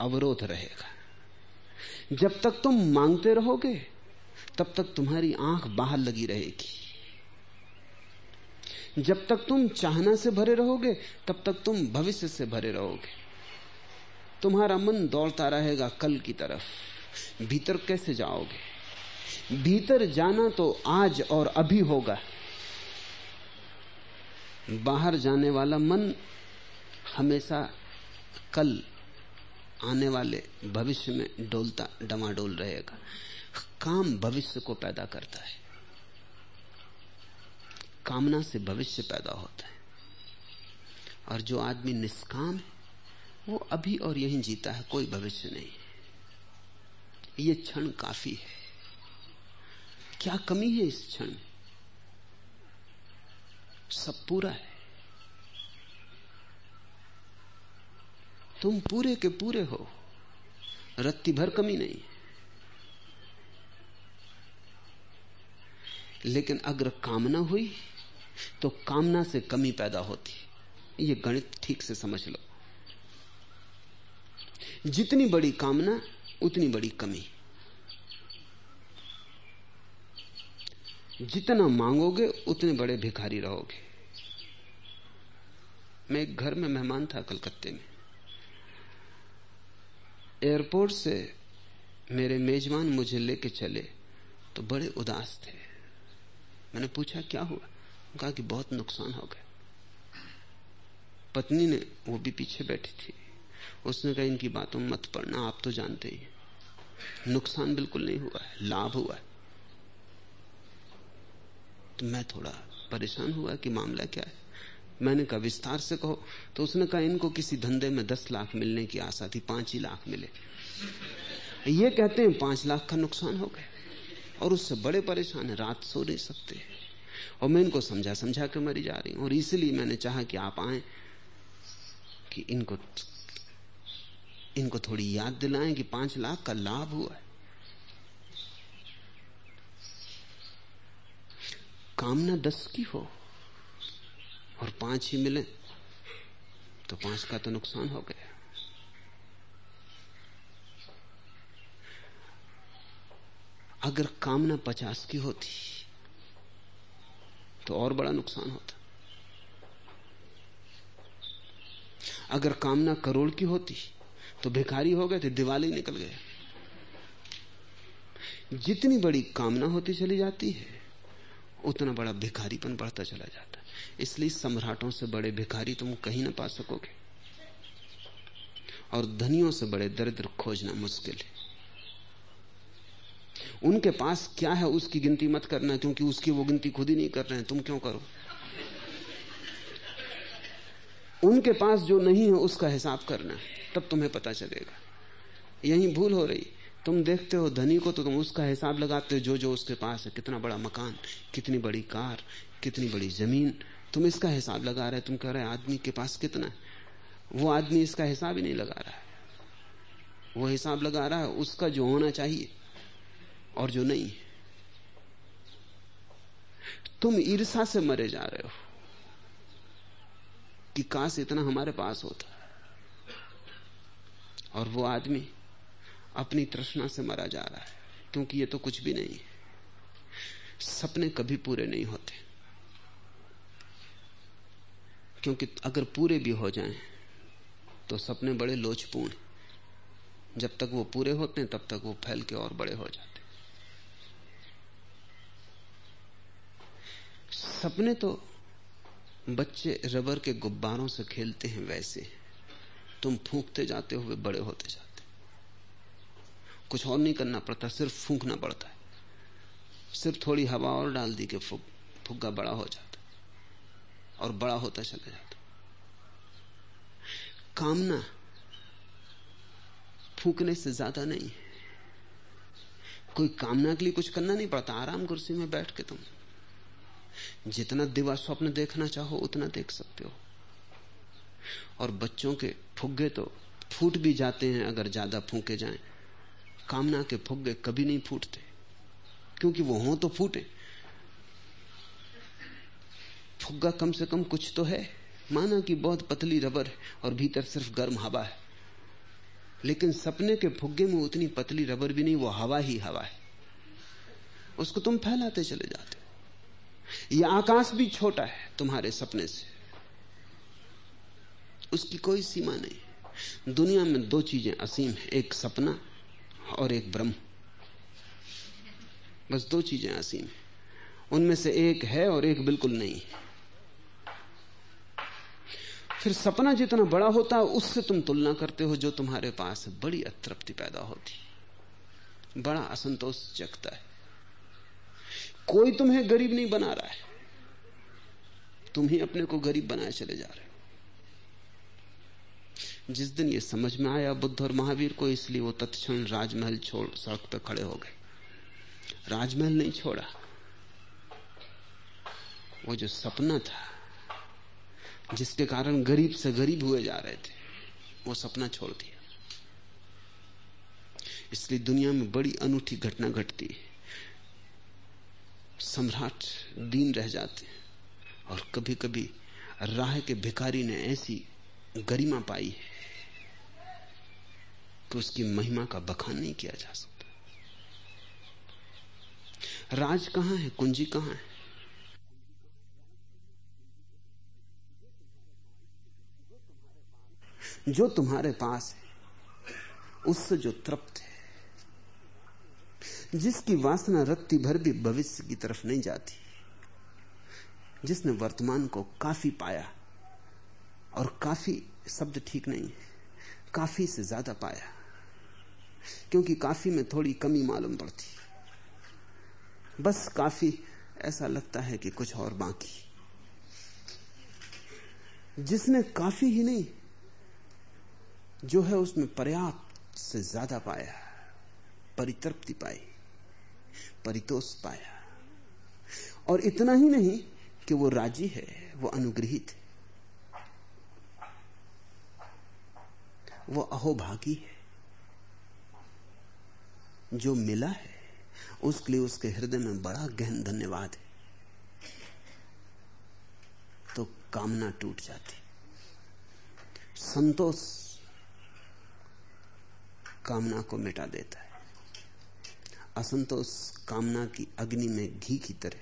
अवरोध रहेगा। जब तक तुम मांगते रहोगे, तब तक तुम्हारी आँख बाहर लगी रहेगी। जब तक तुम चाहना से भरे रहोगे, तब तक तुम भविष्य से भरे रहोगे। तुम्हारा मन दौड़ता रहेगा कल की तरफ़। भीतर कैसे जाओगे? भीतर जाना तो आज और अभी होगा। बाहर जाने वाला मन हमेशा कल आने वाले भविष्य में डोलता, डमाडोल रहेगा। काम भविष्य को पैदा करता है। कामना से भविष्य पैदा होता है। और जो आदमी निष्काम है, वो अभी और यहीं जीता है, कोई भविष्य नहीं ये क्षण काफ़ी है। क्या कमी है इस क्षण में? सब पूरा है। तुम पूरे के पूरे हो। रत्ती भर कमी नहीं। लेकिन अगर कामना हुई तो कामना से कमी पैदा होती। ये गणित ठीक से समझ लो। जितनी बड़ी कामना, उतनी बड़ी कमी। जितना मांगोगे, उतने बड़े भिखारी रहोगे। मैं एक घर में मेहमान था कलकत्ते में। एयरपोर्ट से मेरे मेजबान मुझे लेके चले तो बड़े उदास थे। मैंने पूछा, क्या हुआ? कहा कि बहुत नुकसान हो गया। पत्नी ने, वो भी पीछे बैठी थी। उसने कहा, इनकी बातों मत पड़ना, आप तो जानते ही। नुकसान बिल्कुल नहीं हुआ है, लाभ हुआ है। तो मैं थोड़ा परेशान हुआ कि मामला क्या है। मैंने कहा, विस्तार से कहो। तो उसने कहा, इनको किसी धंधे में दस लाख मिलने की आशा थी, पाँच ही लाख मिले। ये कहते हैं, पाँच लाख का नुकसान हो गया। और उससे बड़े परेशान है, रात सो नहीं सकते। और मैं इनको समझा समझा के मरी जा रही हूँ। और इसलिए मैंने चाहा कि आप आए, कि इनको इनको थोड़ी याद दिलाएँ कि पाँच लाख का लाभ हुआ है। कामना दस की हो और पाँच ही मिले तो पाँच का तो नुकसान हो गया। अगर कामना पचास की होती तो और बड़ा नुकसान होता। अगर कामना करोड़ की होती तो भिखारी हो गए थे दिवाली निकल गए जितनी बड़ी कामना होती चली जाती है उतना बड़ा भिखारीपन बढ़ता चला जाता। है इसलिए सम्राटों से बड़े भिखारी तुम कहीं ना पा सकोगे। और धनियों से बड़े दरिद्र खोजना मुश्किल है। उनके पास क्या है उसकी गिनती मत करना, क्योंकि उसकी वो गिनती खुद ही नहीं कर रहे हैं। तुम क्यों करो? उनके पास जो नहीं है, उसका हिसाब करना तब तुम्हें पता चलेगा। यही भूल हो रही। तुम देखते हो धनी को तो तुम उसका हिसाब लगाते हो, जो जो उसके पास है। कितना बड़ा मकान, कितनी बड़ी कार, कितनी बड़ी ज़मीन। तुम इसका हिसाब लगा रहे तुम कह रहे आदमी के पास कितना है। वो आदमी इसका हिसाब ही नहीं लगा रहा है। वो हिसाब लगा रहा है उसका जो होना चाहिए और जो नहीं तुम ईर्षा से मरे जा रहे हो कि काश इतना हमारे पास होता और वो आदमी अपनी तृष्णा से मरा जा रहा है, क्योंकि ये तो कुछ भी नहीं है। सपने कभी पूरे नहीं होते। क्योंकि अगर पूरे भी हो जाएँ तो सपने बड़े लोचपूर्ण जब तक वो पूरे होते हैं, तब तक वो फैल के और बड़े हो जाते सपने तो बच्चे रबर के गुब्बारों से खेलते हैं वैसे। तुम फूंकते जाते हुए बड़े होते जाते कुछ और नहीं करना पड़ता, सिर्फ़ फूंकना पड़ता है। सिर्फ़ थोड़ी हवा और डाल दी कि फुग्गा बड़ा हो जाता और बड़ा होता चला जाता कामना फूकने से ज़्यादा नहीं है। कोई कामना के लिए कुछ करना नहीं पड़ता, आराम कुर्सी में बैठ के तुम जितना दिवा स्वप्न देखना चाहो, उतना देख सकते हो। और बच्चों के फुग्गे तो फूट भी जाते हैं, अगर ज़्यादा फूके जाएँ। कामना के फुग्गे कभी नहीं फूटते। क्योंकि वो हो तो फूटे। फुग्गा कम से कम कुछ तो है। माना कि बहुत पतली रबर है और भीतर सिर्फ़ गर्म हवा है। लेकिन सपने के फुग्गे में उतनी पतली रबर भी नहीं, वो हवा ही हवा है। उसको तुम फैलाते चले जाते हो। यह आकाश भी छोटा है तुम्हारे सपने से। उसकी कोई सीमा नहीं। दुनिया में दो चीज़ें असीम है। एक सपना और एक ब्रह्म। बस दो चीज़ें असीम है उनमें से एक है और एक बिल्कुल नहीं। फिर सपना जितना बड़ा होता है उससे तुम तुलना करते हो जो तुम्हारे पास है बड़ी अतृप्ति पैदा होती। बड़ा असंतोष जगता है। कोई तुम्हें गरीब नहीं बना रहा है। तुम ही अपने को गरीब बनाए चले जा रहे जिस दिन ये समझ में आया, बुद्ध और महावीर को इसलिए वो तत्क्षण राजमहल छोड़ सड़क पर खड़े हो गए। राजमहल नहीं छोड़ा। वो जो सपना था, जिसके कारण गरीब से गरीब हुए जा रहे थे, वो सपना छोड़ दिया। इसलिए दुनिया में बड़ी अनूठी घटना घटती है। सम्राट दीन रह जाते हैं और कभी कभी राह के भिखारी ने ऐसी गरिमा पाई है। कि उसकी महिमा का बखान नहीं किया जा सकता। राज कहाँ है? कुंजी कहाँ है? जो तुम्हारे पास है, उससे जो तृप्त है। जिसकी वासना रत्ती भर भी भविष्य की तरफ़ नहीं जाती, जिसने वर्तमान को काफ़ी पाया और काफ़ी शब्द ठीक नहीं है काफ़ी से ज़्यादा पाया क्योंकि काफ़ी में थोड़ी कमी मालूम पड़ती। बस काफ़ी ऐसा लगता है कि कुछ और बाकी। जिसने काफ़ी ही नहीं, जो है उसमें पर्याप्त से ज़्यादा पाया, परितृप्ति पाई, परितोष पाया। और इतना ही नहीं कि वो राज़ी है, वो अनुग्रहित है। वो अहोभागी है। जो मिला है, उसके लिए उसके हृदय में बड़ा गहन धन्यवाद है। तो कामना टूट जाती। संतोष कामना को मिटा देता है। असंतोष कामना की अग्नि में घी की तरह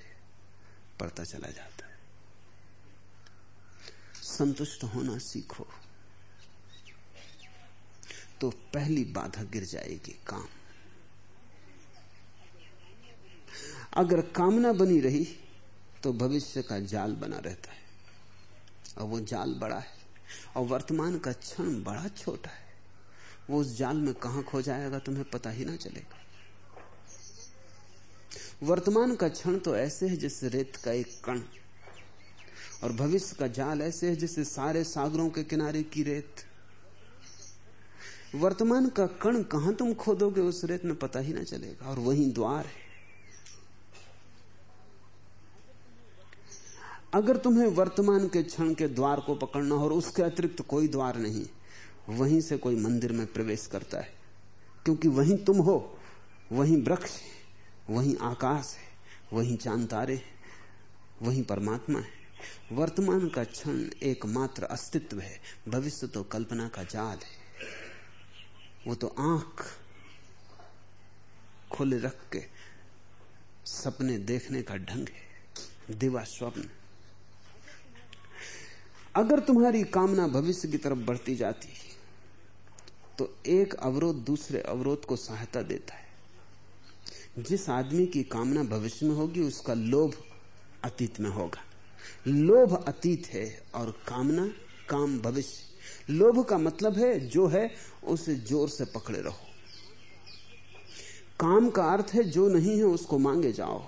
पड़ता चला जाता है। संतुष्ट होना सीखो तो पहली बाधा गिर जाएगी काम। अगर कामना बनी रही तो भविष्य का जाल बना रहता है। और वो जाल बड़ा है, और वर्तमान का क्षण बड़ा छोटा है। वो उस जाल में कहाँ खो जाएगा तुम्हें पता ही ना चलेगा। वर्तमान का क्षण तो ऐसे है जैसे रेत का एक कण, और भविष्य का जाल ऐसे है जैसे सारे सागरों के किनारे की रेत। वर्तमान का कण कहाँ तुम खोदोगे, उस रेत में पता ही ना चलेगा, और वही द्वार है। अगर तुम्हें वर्तमान के क्षण के द्वार को पकड़ना हो और उसके अतिरिक्त कोई द्वार नहीं, वहीं से कोई मंदिर में प्रवेश करता है। क्योंकि वहीं तुम हो, वहीं वृक्ष है, वहीं आकाश है, वहीं चाँद तारे वहीं परमात्मा है। वर्तमान का क्षण एकमात्र अस्तित्व है, भविष्य तो कल्पना का जाल है। वो तो आँख खुले रख के सपने देखने का ढंग है, दिवा स्वप्न। अगर तुम्हारी कामना भविष्य की तरफ़ बढ़ती जाती है तो एक अवरोध दूसरे अवरोध को सहायता देता है। जिस आदमी की कामना भविष्य में होगी, उसका लोभ अतीत में होगा। लोभ अतीत है और कामना काम भविष्य। लोभ का मतलब है, जो है, उसे ज़ोर से पकड़े रहो। काम का अर्थ है, जो नहीं है, उसको मांगे जाओ।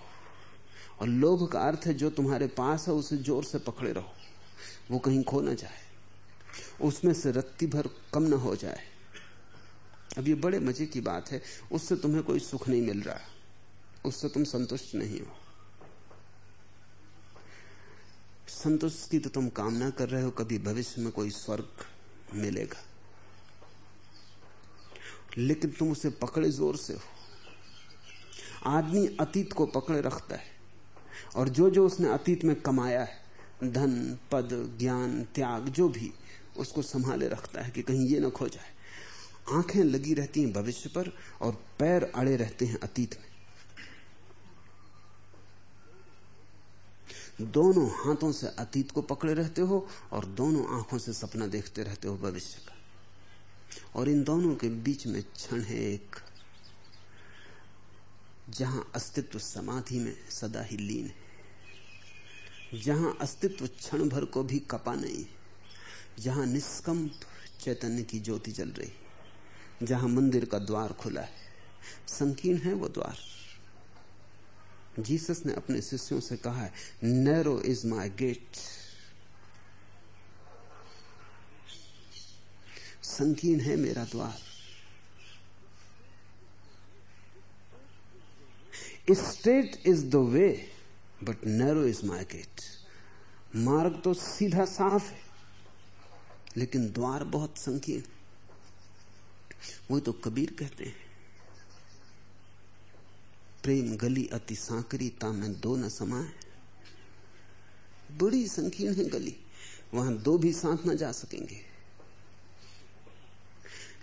और लोभ का अर्थ है, जो तुम्हारे पास है, उसे ज़ोर से पकड़े रहो। वो कहीं खो ना जाए। उसमें से रत्ती भर कम ना हो जाए। अब ये बड़े मज़े की बात है, उससे तुम्हें कोई सुख नहीं मिल रहा। उससे तुम संतुष्ट नहीं हो। संतुष्ट की तो तुम कामना कर रहे हो, कभी भविष्य में कोई स्वर्ग मिलेगा। लेकिन तुम उसे पकड़े ज़ोर से हो। आदमी अतीत को पकड़े रखता है। और जो जो उसने अतीत में कमाया है धन, पद, ज्ञान, त्याग, जो भी, उसको संभाले रखता है कि कहीं ये ना खो जाए। आँखें लगी रहती हैं भविष्य पर और पैर अड़े रहते हैं अतीत में। दोनों हाथों से अतीत को पकड़े रहते हो और दोनों आँखों से सपना देखते रहते हो भविष्य का। और इन दोनों के बीच में क्षण है एक, जहाँ अस्तित्व समाधि में सदा ही लीन है। जहाँ अस्तित्व क्षण भर को भी कपा नहीं जहाँ निष्कंप चैतन्य की ज्योति जल रही जहाँ मंदिर का द्वार खुला है। संकीर्ण है वो द्वार। जीसस ने अपने शिष्यों से कहा है नैरो इज़ माई गेट संकीर्ण है मेरा द्वार। Straight is the way but narrow is my gate मार्ग तो सीधा साफ़ है, लेकिन द्वार बहुत संकीर्ण वो तो कबीर कहते हैं, प्रेम गली अति सांकरी ता में दो न समाए बड़ी संकीर्ण है गली, वहाँ दो भी साथ न जा सकेंगे।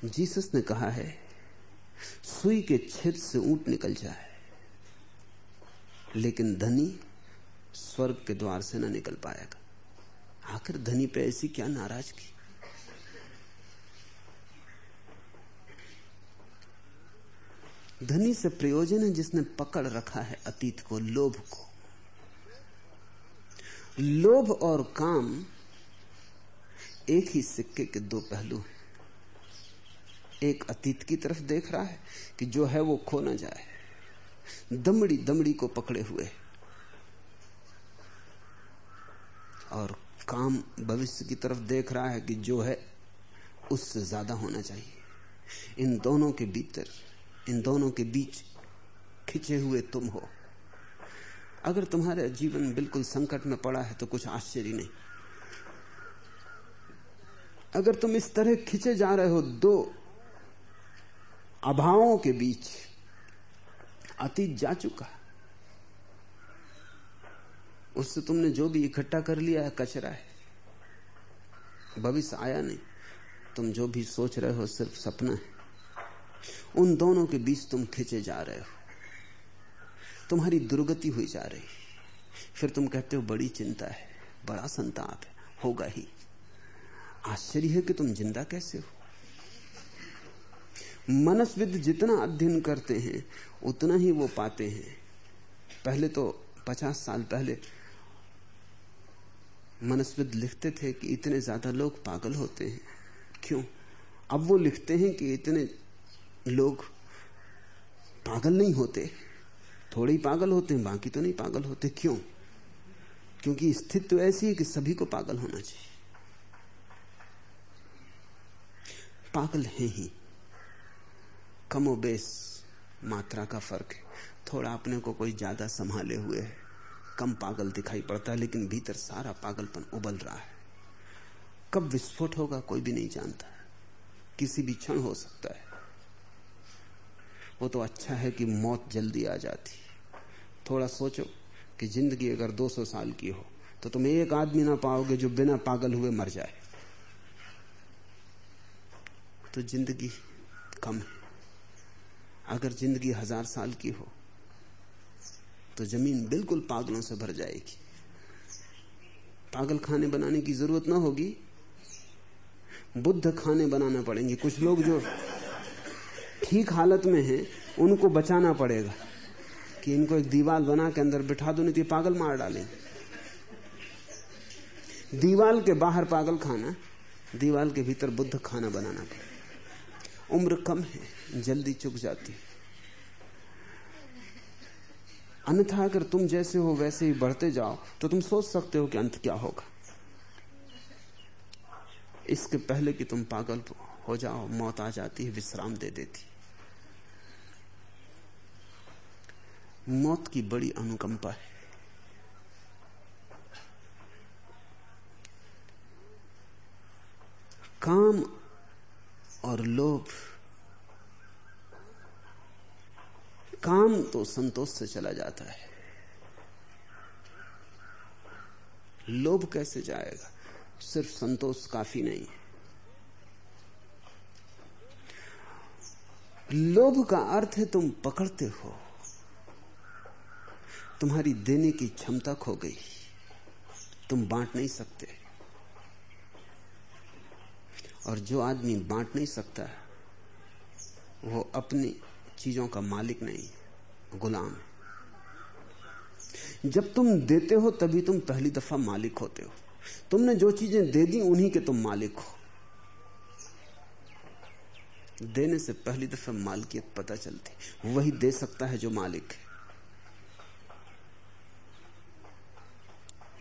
जीसस ने कहा है, सुई के छेद से ऊँट निकल जाए, लेकिन धनी स्वर्ग के द्वार से न निकल पाएगा। आखिर धनी पे ऐसी क्या नाराज़गी? धनी से प्रयोजन है जिसने पकड़ रखा है अतीत को, लोभ को। लोभ और काम एक ही सिक्के के दो पहलू हैं। एक अतीत की तरफ़ देख रहा है कि जो है वो खो ना जाए। दमड़ी दमड़ी को पकड़े हुए और काम भविष्य की तरफ़ देख रहा है कि जो है, उससे ज़्यादा होना चाहिए। इन दोनों के भीतर, इन दोनों के बीच खिंचे हुए तुम हो। अगर तुम्हारा जीवन बिल्कुल संकट में पड़ा है तो कुछ आश्चर्य नहीं। अगर तुम इस तरह खिंचे जा रहे हो, दो अभावों के बीच, अतीत जा चुका उससे तुमने जो भी इकट्ठा कर लिया है, कचरा है। भविष्य आया नहीं। तुम जो भी सोच रहे हो, सिर्फ़ सपना है। उन दोनों के बीच तुम खिंचे जा रहे हो। तुम्हारी दुर्गति हुई जा रही। फिर तुम कहते हो, बड़ी चिंता है, बड़ा संताप है, होगा ही। आश्चर्य है कि तुम ज़िंदा कैसे हो। मनस्विद जितना अध्ययन करते हैं, उतना ही वो पाते हैं। पहले तो पचास साल पहले मनस्विद लिखते थे कि इतने ज़्यादा लोग पागल होते हैं। क्यों? अब वो लिखते हैं कि इतने लोग पागल नहीं होते। थोड़े ही पागल होते हैं, बाकी तो नहीं पागल होते। क्यों? क्योंकि स्थिति तो ऐसी है कि सभी को पागल होना चाहिए। पागल है ही। कमो बेस मात्रा का फ़र्क है। थोड़ा अपने को कोई ज़्यादा संभाले हुए है। कम पागल दिखाई पड़ता है, लेकिन भीतर सारा पागलपन उबल रहा है। कब विस्फोट होगा, कोई भी नहीं जानता किसी भी क्षण हो सकता है। वो तो अच्छा है कि मौत जल्दी आ जाती। थोड़ा सोचो कि ज़िंदगी अगर 200 साल की हो तो तुम एक आदमी ना पाओगे जो बिना पागल हुए मर जाए। तो ज़िंदगी कम है। अगर ज़िंदगी हज़ार साल की हो तो ज़मीन बिल्कुल पागलों से भर जाएगी। पागल खाने बनाने की ज़रूरत ना होगी। बुद्ध खाने बनाना पड़ेंगे। कुछ लोग जो ठीक हालत में हैं, उनको बचाना पड़ेगा कि इनको एक दीवार बना के अंदर बिठा दो, नहीं तो पागल मार डालेंगे दीवाल के बाहर पागल खाना, दीवाल के भीतर बुद्ध खाना बनाना पड़ेगा। उम्र कम है, जल्दी चुक जाती। अन्यथा अगर तुम जैसे हो, वैसे ही बढ़ते जाओ तो तुम सोच सकते हो कि अंत क्या होगा। इसके पहले कि तुम पागल हो जाओ, मौत आ जाती है, विश्राम दे देती मौत की बड़ी अनुकंपा है। काम और लोभ काम तो संतोष से चला जाता है। लोभ कैसे जाएगा? सिर्फ़ संतोष काफ़ी नहीं है। लोभ का अर्थ है तुम पकड़ते हो। तुम्हारी देने की क्षमता खो गई। तुम बांट नहीं सकते। और जो आदमी बांट नहीं सकता, वो अपनी चीज़ों का मालिक नहीं, गुलाम। जब तुम देते हो, तभी तुम पहली दफ़ा मालिक होते हो। तुमने जो चीज़ें दे दी, उन्हीं के तुम मालिक हो। देने से पहली दफ़ा मालकियत पता चलती, वही दे सकता है जो मालिक है।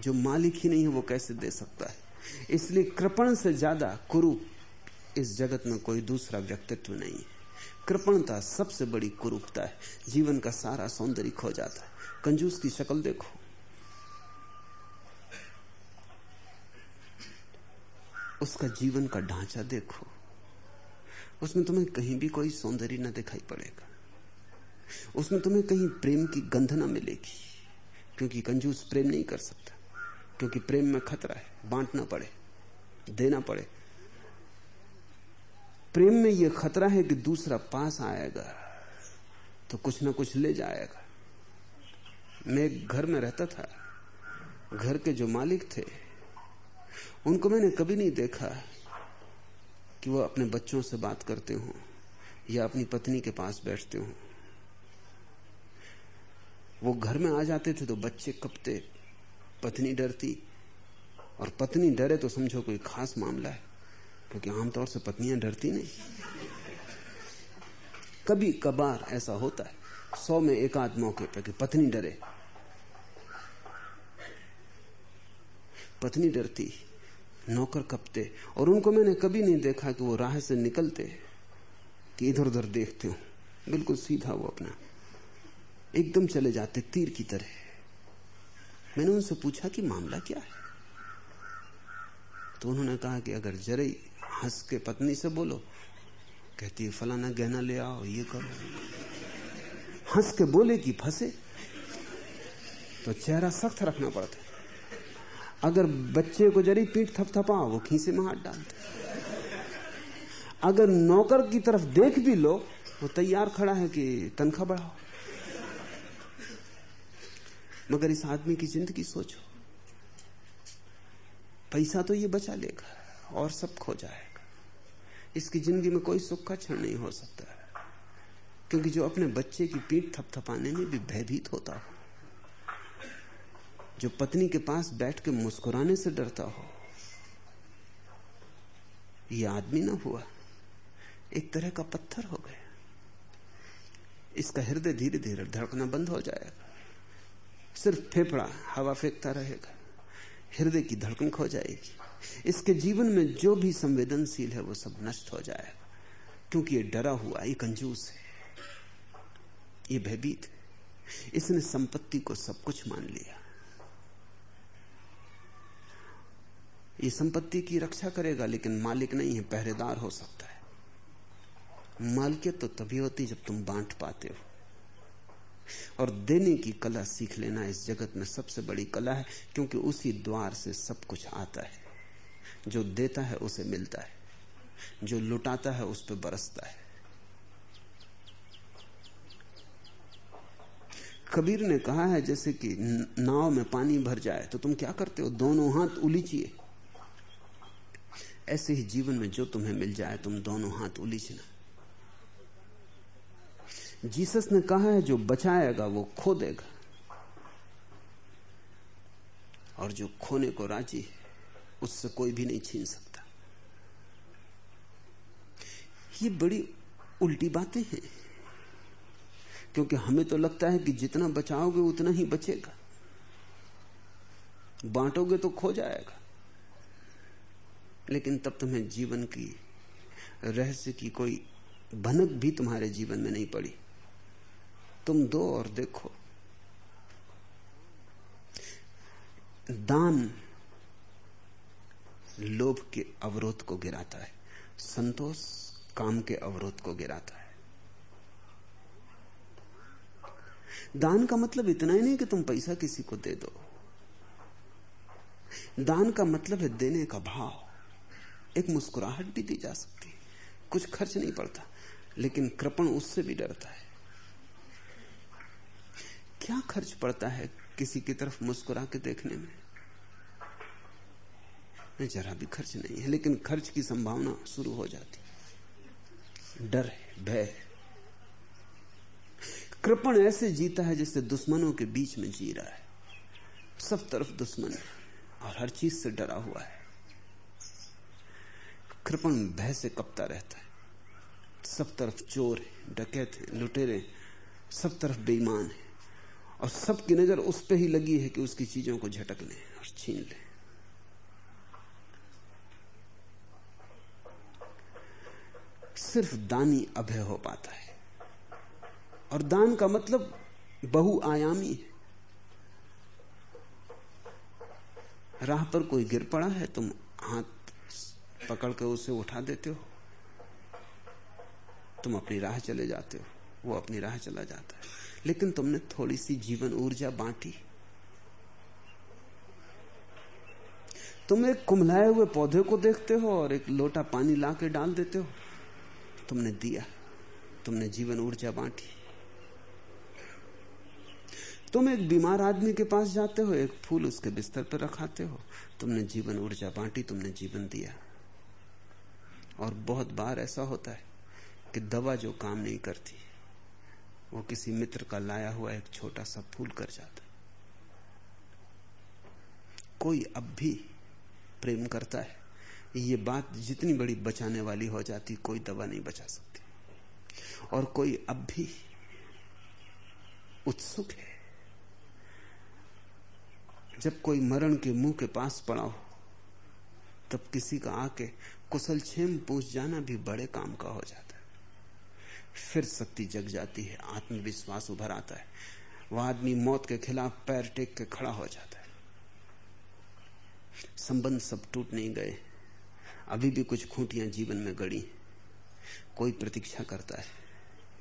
जो मालिक ही नहीं है, वो कैसे दे सकता है? इसलिए कृपण से ज़्यादा कुरूप इस जगत में कोई दूसरा व्यक्तित्व नहीं है। कृपणता सबसे बड़ी कुरूपता है। जीवन का सारा सौंदर्य खो जाता है। कंजूस की शक्ल देखो। उसका जीवन का ढांचा देखो। उसमें तुम्हें कहीं भी कोई सौंदर्य न दिखाई पड़ेगा। उसमें तुम्हें कहीं प्रेम की गंध न मिलेगी। क्योंकि कंजूस प्रेम नहीं कर सकता। क्योंकि प्रेम में खतरा है। बांटना पड़े, देना पड़े प्रेम में यह खतरा है कि दूसरा पास आएगा तो कुछ ना कुछ ले जाएगा। मैं एक घर में रहता था, घर के जो मालिक थे, उनको मैंने कभी नहीं देखा कि वो अपने बच्चों से बात करते हो या अपनी पत्नी के पास बैठते हो। वो घर में आ जाते थे तो बच्चे कपते, पत्नी डरती, और पत्नी डरे तो समझो कोई खास मामला है। क्योंकि आमतौर से पत्नियाँ डरती नहीं। कभी कभार ऐसा होता है, सौ में एक आध मौके पर कि पत्नी डरे। पत्नी डरती, नौकर कपते, और उनको मैंने कभी नहीं देखा कि वो राह से निकलते, कि इधर उधर देखते हो। बिल्कुल सीधा वो अपना, एकदम चले जाते तीर की तरह। मैंने उनसे पूछा कि मामला क्या है? तो उन्होंने कहा कि अगर जरे हंस के पत्नी से बोलो, कहती है, फलाना गहना ले आओ, ये करो। हंस के बोले कि फंसे तो चेहरा सख्त रखना पड़ता है। अगर बच्चे को जरी पीठ थपथपाओ, वो खीसे में हाथ डालते। अगर नौकर की तरफ़ देख भी लो, वो तैयार खड़ा है कि तनख्वाह बढ़ाओ। मगर इस आदमी की ज़िंदगी सोचो, पैसा तो ये बचा लेगा। और सब खो जाएगा। इसकी ज़िंदगी में कोई सुख का क्षण नहीं हो सकता। क्योंकि जो अपने बच्चे की पीठ थपथपाने में भी भयभीत होता हो, जो पत्नी के पास बैठ के मुस्कुराने से डरता हो यह आदमी ना हुआ। एक तरह का पत्थर हो गया। इसका हृदय धीरे धीरे धड़कना बंद हो जाएगा। सिर्फ़ फेफड़ा, हवा फेंकता रहेगा। हृदय की धड़कन खो जाएगी। इसके जीवन में जो भी संवेदनशील है, वो सब नष्ट हो जाएगा। क्योंकि ये डरा हुआ, ये कंजूस है। ये भयभीत है। इसने संपत्ति को सब कुछ मान लिया। ये संपत्ति की रक्षा करेगा, लेकिन मालिक नहीं है, पहरेदार हो सकता है। मालिकियत तो तभी होती जब तुम बांट पाते हो। और देने की कला सीख लेना इस जगत में सबसे बड़ी कला है, क्योंकि उसी द्वार से सब कुछ आता है। जो देता है उसे मिलता है, जो लुटाता है उस पर बरसता है। कबीर ने कहा है, जैसे कि नाव में पानी भर जाए तो तुम क्या करते हो? दोनों हाथ उलीचिए। ऐसे ही जीवन में जो तुम्हें मिल जाए, तुम दोनों हाथ उलीचना। जीसस ने कहा है, जो बचाएगा, वो खो देगा। और जो खोने को राज़ी है उससे कोई भी नहीं छीन सकता। ये बड़ी उल्टी बातें हैं। क्योंकि हमें तो लगता है कि जितना बचाओगे, उतना ही बचेगा। बांटोगे तो खो जाएगा। लेकिन तब तुम्हें जीवन की, रहस्य की कोई भनक भी तुम्हारे जीवन में नहीं पड़ी। तुम दो और देखो। दान लोभ के अवरोध को गिराता है, संतोष काम के अवरोध को गिराता है। दान का मतलब इतना ही नहीं कि तुम पैसा किसी को दे दो। दान का मतलब है देने का भाव। एक मुस्कुराहट भी दी जा सकती है, कुछ खर्च नहीं पड़ता, लेकिन कृपण उससे भी डरता है। क्या खर्च पड़ता है किसी की तरफ़ मुस्कुरा के देखने में? जरा भी खर्च नहीं है, लेकिन खर्च की संभावना शुरू हो जाती डर है, भय कृपण ऐसे जीता है जैसे दुश्मनों के बीच में जी रहा है। सब तरफ़ दुश्मन है और हर चीज़ से डरा हुआ है। कृपण भय से कपता रहता है। सब तरफ़ चोर है, डकैत है, लुटेरे सब तरफ़ बेईमान है। और सबकी नज़र उस पर ही लगी है कि उसकी चीज़ों को झटक लें और छीन लें। सिर्फ़ दानी अभय हो पाता है। और दान का मतलब बहुआयामी है। राह पर कोई गिर पड़ा है, तुम हाथ पकड़ कर उसे उठा देते हो। तुम अपनी राह चले जाते हो, वो अपनी राह चला जाता है। लेकिन तुमने थोड़ी सी जीवन ऊर्जा बांटी। तुम एक कुमलाए हुए पौधे को देखते हो और एक लोटा पानी ला के डाल देते हो। तुमने दिया, तुमने जीवन ऊर्जा बांटी। तुम एक बीमार आदमी के पास जाते हो, एक फूल उसके बिस्तर पर रखाते हो। तुमने जीवन ऊर्जा बांटी, तुमने जीवन दिया। और बहुत बार ऐसा होता है कि दवा जो काम नहीं करती, वो किसी मित्र का लाया हुआ एक छोटा सा फूल कर जाता कोई अब भी प्रेम करता है। ये बात जितनी बड़ी बचाने वाली हो जाती, कोई दवा नहीं बचा सकती। और कोई अब भी उत्सुक है। जब कोई मरण के मुँह के पास पड़ा हो, तब किसी का आके कुशल छेम पूछ जाना भी बड़े काम का हो जाता है। फिर शक्ति जग जाती है, आत्मविश्वास उभर आता है। वह आदमी मौत के खिलाफ पैर टेक के खड़ा हो जाता है। संबंध सब टूट नहीं गए। अभी भी कुछ खूंटियाँ जीवन में गड़ी कोई प्रतीक्षा करता है,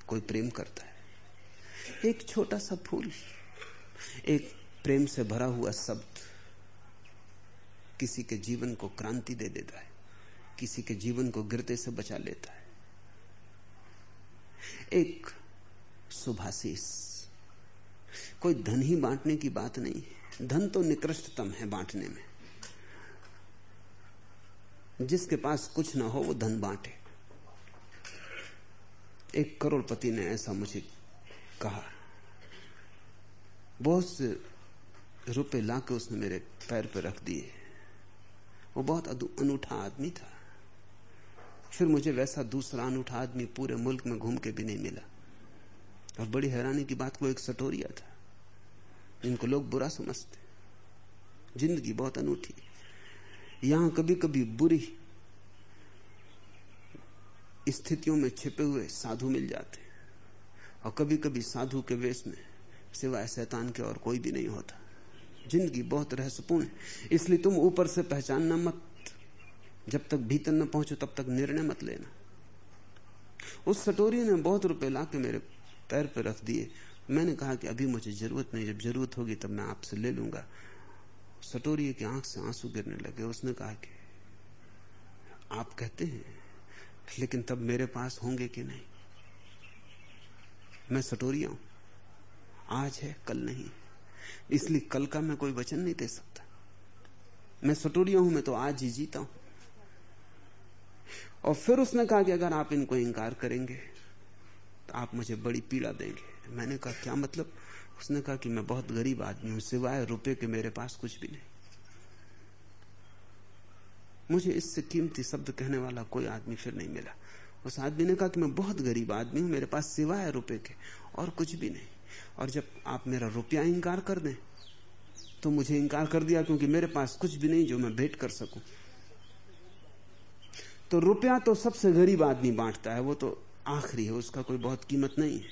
कोई प्रेम करता है। एक छोटा सा फूल, एक प्रेम से भरा हुआ शब्द किसी के जीवन को क्रांति दे देता है, किसी के जीवन को गिरते से बचा लेता है। एक सुभाषिस। कोई धन ही बांटने की बात नहीं, धन तो निकृष्टतम है बांटने में। जिसके पास कुछ ना हो, वो धन बांटे। एक करोड़पति ने ऐसा मुझे कहा। बहुत से रुपए लाके उसने मेरे पैर पर रख दिए। वो बहुत अनूठा आदमी था। फिर मुझे वैसा दूसरा अनूठा आदमी पूरे मुल्क में घूम के भी नहीं मिला। और बड़ी हैरानी की बात को एक सटोरिया था। जिनको लोग बुरा समझते। ज़िंदगी बहुत अनूठी यहाँ कभी कभी बुरी स्थितियों में छिपे हुए साधु मिल जाते और कभी कभी साधु के वेश में सिवाय शैतान के और कोई भी नहीं होता। ज़िंदगी बहुत रहस्यपूर्ण है। इसलिए तुम ऊपर से पहचानना मत। जब तक भीतर न पहुंचो, तब तक निर्णय मत लेना। उस सटोरी ने बहुत रुपए ला के मेरे पैर पर रख दिए। मैंने कहा कि अभी मुझे ज़रूरत नहीं। जब ज़रूरत होगी तब मैं आपसे ले लूँगा। सटोरी की आँख से आँसू गिरने लगे, उसने कहा कि आप कहते हैं, लेकिन तब मेरे पास होंगे कि नहीं? मैं सटोरिया हूँ। आज है, कल नहीं। इसलिए कल का मैं कोई वचन नहीं दे सकता। मैं सटोरिया हूँ, मैं तो आज ही जीता हूँ। और फिर उसने कहा कि अगर आप इनको इंकार करेंगे तो आप मुझे बड़ी पीड़ा देंगे। मैंने कहा, क्या मतलब? उसने कहा कि मैं बहुत गरीब आदमी हूँ, सिवाय रुपए के मेरे पास कुछ भी नहीं। मुझे इससे कीमती शब्द कहने वाला कोई आदमी फिर नहीं मिला। उस आदमी ने कहा कि मैं बहुत गरीब आदमी हूँ, मेरे पास सिवाय रुपए के और कुछ भी नहीं। और जब आप मेरा रुपया इंकार कर दें तो मुझे इंकार कर दिया क्योंकि मेरे पास कुछ भी नहीं जो मैं भेंट कर सकूँ। तो रुपया तो सबसे गरीब आदमी बांटता है, वो तो आखिरी है, उसका कोई बहुत कीमत नहीं है।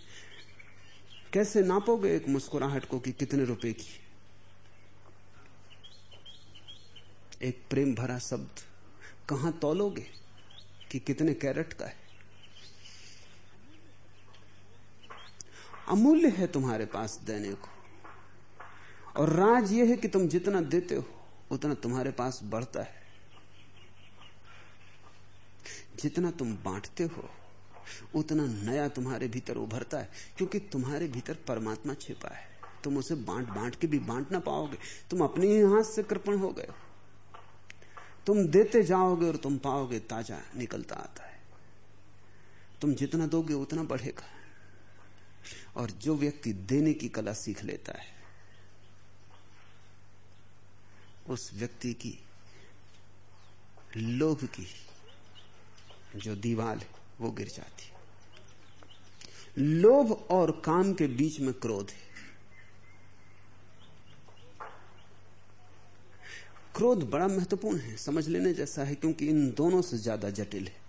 कैसे नापोगे एक मुस्कुराहट को कि कितने रुपए की? एक प्रेम भरा शब्द। कहाँ तोलोगे कि कितने कैरेट का है? अमूल्य है तुम्हारे पास देने को। और राज यह है कि तुम जितना देते हो, उतना तुम्हारे पास बढ़ता है। जितना तुम बांटते हो उतना नया तुम्हारे भीतर उभरता है, क्योंकि तुम्हारे भीतर परमात्मा छिपा है। तुम उसे बांट बांट के भी बांट ना पाओगे। तुम अपने ही हाथ से कृपण हो गए। तुम देते जाओगे और तुम पाओगे, ताज़ा निकलता आता है। तुम जितना दोगे, उतना बढ़ेगा। और जो व्यक्ति देने की कला सीख लेता है, उस व्यक्ति की, लोभ की, जो दीवाल है वो गिर जाती लोभ और काम के बीच में क्रोध है। क्रोध बड़ा महत्वपूर्ण है, समझ लेने जैसा है, क्योंकि इन दोनों से ज़्यादा जटिल है।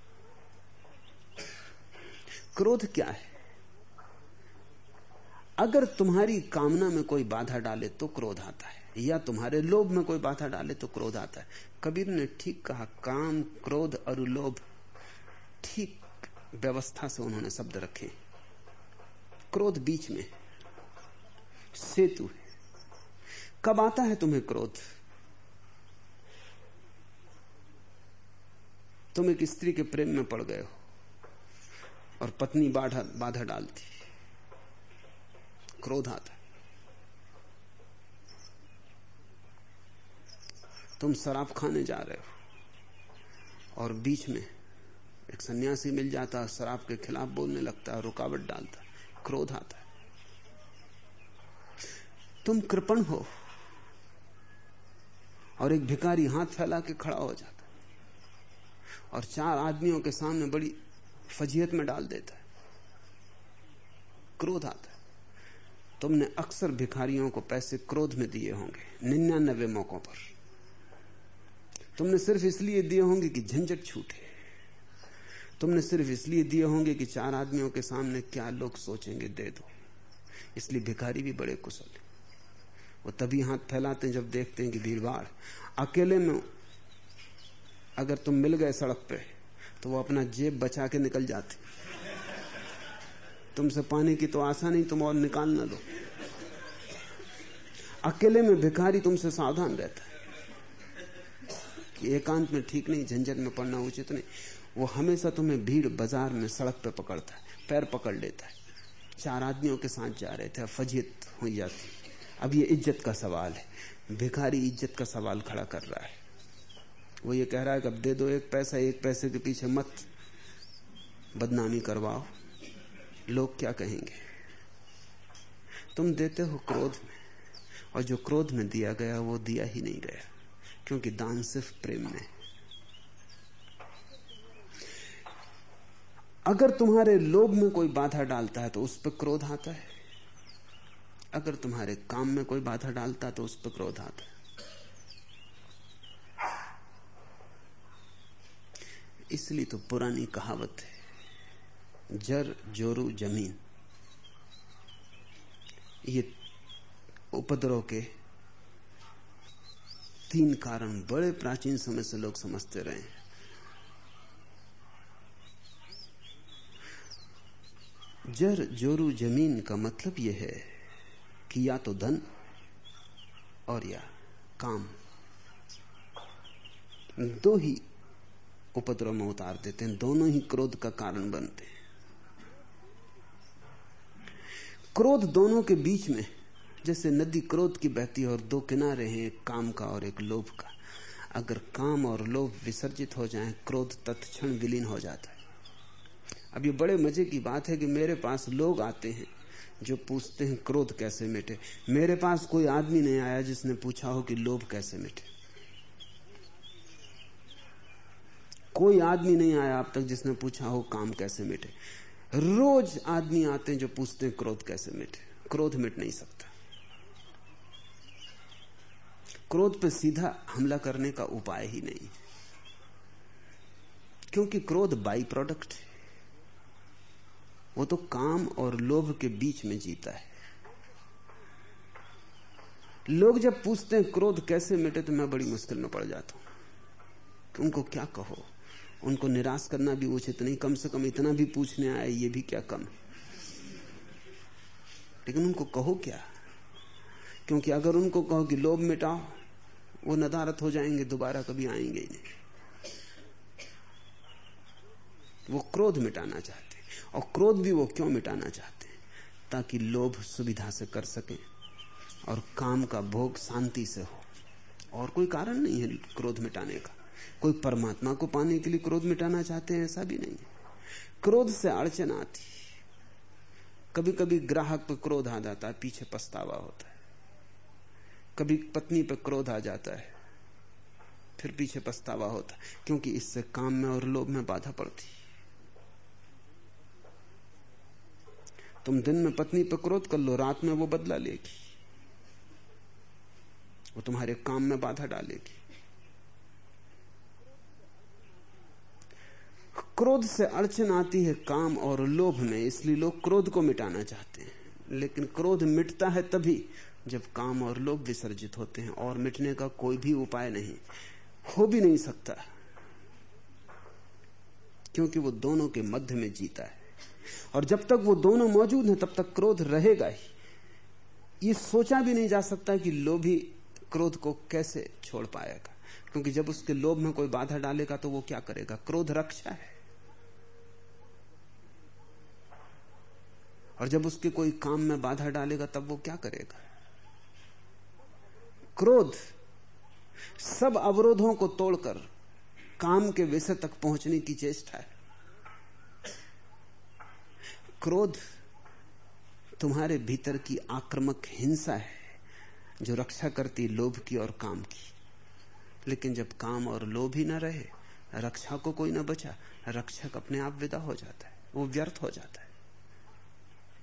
क्रोध क्या है? अगर तुम्हारी कामना में कोई बाधा डाले तो क्रोध आता है, या तुम्हारे लोभ में कोई बाधा डाले तो क्रोध आता है। कबीर ने ठीक कहा, काम, क्रोध और लोभ ठीक व्यवस्था से उन्होंने शब्द रखे। क्रोध बीच में। सेतु है। कब आता है तुम्हें क्रोध? तुम एक स्त्री के प्रेम में पड़ गए हो और पत्नी बाधा बाधा डालती। क्रोध आता तुम शराब खाने जा रहे हो और बीच में एक सन्यासी मिल जाता, शराब के खिलाफ बोलने लगता है रुकावट डालता, क्रोध आता है। तुम कृपण हो और एक भिकारी हाथ फैला के खड़ा हो जाता और चार आदमियों के सामने बड़ी फजीहत में डाल देता है। क्रोध आता है। तुमने अक्सर भिखारियों को पैसे क्रोध में दिए होंगे, निन्यानबे मौकों पर। तुमने सिर्फ़ इसलिए दिए होंगे कि झंझट छूटे। तुमने सिर्फ़ इसलिए दिए होंगे कि चार आदमियों के सामने क्या लोग सोचेंगे, दे दो। इसलिए भिखारी भी बड़े कुशल है। वो तभी हाथ फैलाते हैं जब देखते हैं कि भीड़ भाड़ अकेले में अगर तुम मिल गए सड़क पे तो वो अपना जेब बचा के निकल जाते। तुमसे पाने की तो आशा नहीं, तुम और निकाल ना लो। अकेले में भिखारी तुमसे सावधान रहता है। कि एकांत में ठीक नहीं, झंझट में पड़ना उचित नहीं। वो हमेशा तुम्हें भीड़ बाज़ार में सड़क पे पकड़ता है, पैर पकड़ लेता है। चार आदमियों के साथ जा रहे थे फजीत हो जाती। अब ये इज़्ज़त का सवाल है। भिखारी इज़्ज़त का सवाल खड़ा कर रहा है। वो ये कह रहा है कि अब दे दो एक पैसा, एक पैसे के पीछे मत बदनामी करवाओ। लोग क्या कहेंगे? तुम देते हो क्रोध में, और जो क्रोध में दिया गया वो दिया ही नहीं गया, क्योंकि दान सिर्फ़ प्रेम में अगर तुम्हारे लोभ में कोई बाधा डालता है तो उस पर क्रोध आता है। अगर तुम्हारे काम में कोई बाधा डालता है तो उस पर क्रोध आता है। इसलिए तो पुरानी कहावत है, जर जोरू ज़मीन। ये उपद्रव के तीन कारण बड़े प्राचीन समय से लोग समझते रहे हैं। जर जोरू ज़मीन का मतलब यह है कि या तो धन और या काम। दो ही उपद्रव में उतार देते हैं, दोनों ही क्रोध का कारण बनते हैं। क्रोध दोनों के बीच में, जैसे नदी क्रोध की बहती है और दो किनारे हैं, एक काम का और एक लोभ का। अगर काम और लोभ विसर्जित हो जाएँ, क्रोध तत्क्षण विलीन हो जाता है। अब ये बड़े मज़े की बात है कि मेरे पास लोग आते हैं जो पूछते हैं, क्रोध कैसे मिटे? मेरे पास कोई आदमी नहीं आया जिसने पूछा हो कि लोभ कैसे मिटे? कोई आदमी नहीं आया अब तक जिसने पूछा हो काम कैसे मिटे? रोज आदमी आते हैं जो पूछते हैं, क्रोध कैसे मिटे? क्रोध मिट नहीं सकता। क्रोध पर सीधा हमला करने का उपाय ही नहीं। क्योंकि क्रोध बाई प्रोडक्ट है। वो तो काम और लोभ के बीच में जीता है। लोग जब पूछते हैं, क्रोध कैसे मिटे तो मैं बड़ी मुश्किल में पड़ जाता हूँ। उनको क्या कहो? उनको निराश करना भी उचित नहीं। कम से कम इतना भी पूछने आए, ये भी क्या कम लेकिन उनको कहो क्या? क्योंकि अगर उनको कहो कि लोभ मिटाओ, वो नदारत हो जाएँगे, दोबारा कभी आएँगे ही नहीं। वो क्रोध मिटाना चाहते और क्रोध भी वो क्यों मिटाना चाहते हैं? ताकि लोभ सुविधा से कर सके और काम का भोग शांति से हो। और कोई कारण नहीं है क्रोध मिटाने का। कोई परमात्मा को पाने के लिए क्रोध मिटाना चाहते हैं ऐसा भी नहीं है। क्रोध से अड़चन आती कभी कभी ग्राहक पर क्रोध आ जाता है, पीछे पछतावा होता है। कभी पत्नी पर क्रोध आ जाता है, फिर पीछे पछतावा होता है, क्योंकि इससे काम में और लोभ में बाधा पड़ती तुम दिन में पत्नी पर क्रोध कर लो, रात में वो बदला लेगी। वो तुम्हारे काम में बाधा डालेगी। क्रोध से अड़चन आती है काम और लोभ में, इसलिए लोग क्रोध को मिटाना चाहते हैं। लेकिन क्रोध मिटता है तभी जब काम और लोभ विसर्जित होते हैं, और मिटने का कोई भी उपाय नहीं। हो भी नहीं सकता, क्योंकि वो दोनों के मध्य में जीता है। और जब तक वो दोनों मौजूद हैं, तब तक क्रोध रहेगा ही। ये सोचा भी नहीं जा सकता कि लोभी क्रोध को कैसे छोड़ पाएगा। क्योंकि जब उसके लोभ में कोई बाधा डालेगा तो वो क्या करेगा? क्रोध रक्षा है। और जब उसके कोई काम में बाधा डालेगा, तब वो क्या करेगा? क्रोध सब अवरोधों को तोड़कर काम के विषय तक पहुँचने की चेष्टा है। क्रोध तुम्हारे भीतर की आक्रामक हिंसा है, जो रक्षा करती लोभ की और काम की। लेकिन जब काम और लोभ ही ना रहे, रक्षा को कोई ना बचा, रक्षक अपने आप विदा हो जाता है, वो व्यर्थ हो जाता है।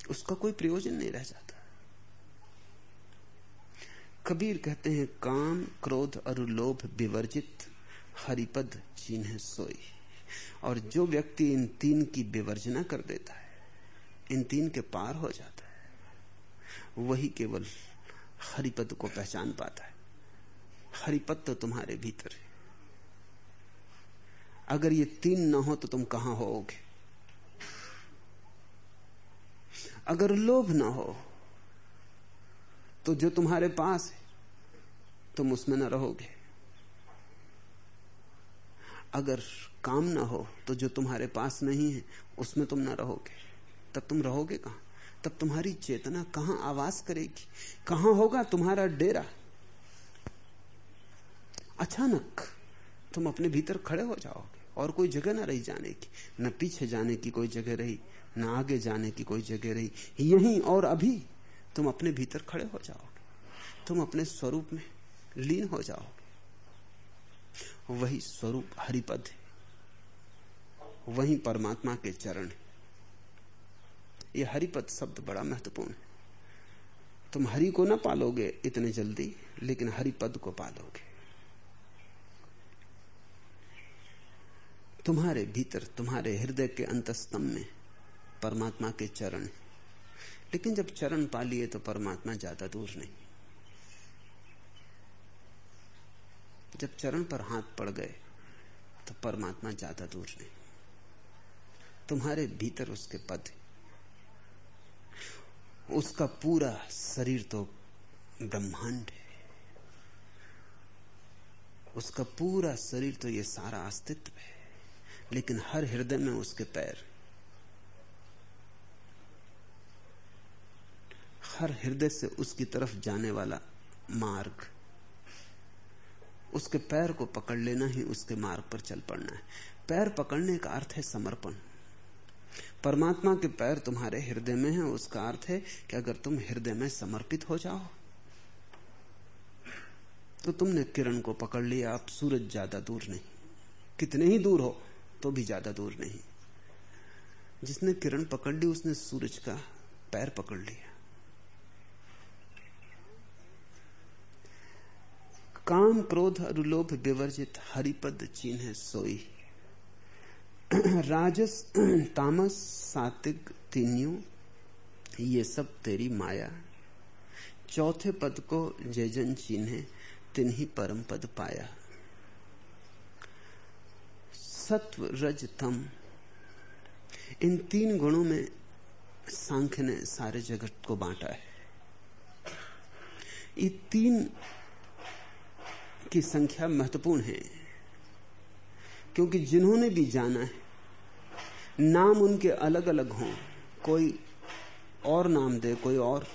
उसका कोई प्रयोजन नहीं रह जाता। कबीर कहते हैं, काम, क्रोध और लोभ विवर्जित, हरिपद, चिन्ह सोई। और जो व्यक्ति इन तीन की विवर्जना कर देता है इन तीन के पार हो जाता है। वही केवल हरिपद को पहचान पाता है। हरिपद तो तुम्हारे भीतर है। अगर ये तीन ना हो तो तुम कहाँ होोगे? अगर लोभ ना हो तो जो तुम्हारे पास है, तुम उसमें ना रहोगे। अगर काम ना हो तो जो तुम्हारे पास नहीं है, उसमें तुम ना रहोगे। तब तुम रहोगे कहाँ? तब तुम्हारी चेतना कहाँ आवाज़ करेगी? कहाँ होगा तुम्हारा डेरा? अचानक तुम अपने भीतर खड़े हो जाओगे और कोई जगह ना रही जाने की, न पीछे जाने की कोई जगह रही, न आगे जाने की कोई जगह रही। यहीं और अभी तुम अपने भीतर खड़े हो जाओगे। तुम अपने स्वरूप में लीन हो जाओगे। वही स्वरूप हरिपद है। वही परमात्मा के चरण है। ये हरिपद शब्द बड़ा महत्वपूर्ण है। तुम हरि को ना पालोगे इतने जल्दी, लेकिन हरिपद को पालोगे। तुम्हारे भीतर, तुम्हारे हृदय के अंतस्तम में परमात्मा के चरण लेकिन जब चरण पा लिए तो परमात्मा ज़्यादा दूर नहीं। जब चरण पर हाथ पड़ गए तो परमात्मा ज़्यादा दूर नहीं। तुम्हारे भीतर उसके पद उसका पूरा शरीर तो ब्रह्मांड है। उसका पूरा शरीर तो ये सारा अस्तित्व है। लेकिन हर हृदय में उसके पैर। हर हृदय से उसकी तरफ़ जाने वाला मार्ग। उसके पैर को पकड़ लेना ही उसके मार्ग पर चल पड़ना है। पैर पकड़ने का अर्थ है समर्पण। परमात्मा के पैर तुम्हारे हृदय में है, उसका अर्थ है कि अगर तुम हृदय में समर्पित हो जाओ तो तुमने किरण को पकड़ लिया, अब सूरज ज़्यादा दूर नहीं। कितने ही दूर हो तो भी ज़्यादा दूर नहीं। जिसने किरण पकड़ ली, उसने सूरज का पैर पकड़ लिया। काम, क्रोध, अरुलोभ, विवर्जित, हरिपद चिन्ह सोई। राजस, तामस, सात्विक, तीनियों, ये सब तेरी माया चौथे पद को जयजन चिन्ह तिन ही परम पद पाया सत्व, रज, तम, इन तीन गुणों में सांख्य ने सारे जगत को बांटा है। ये तीन की संख्या महत्वपूर्ण है। क्योंकि जिन्होंने भी जाना है, नाम उनके अलग अलग हों। कोई और नाम दे, कोई और।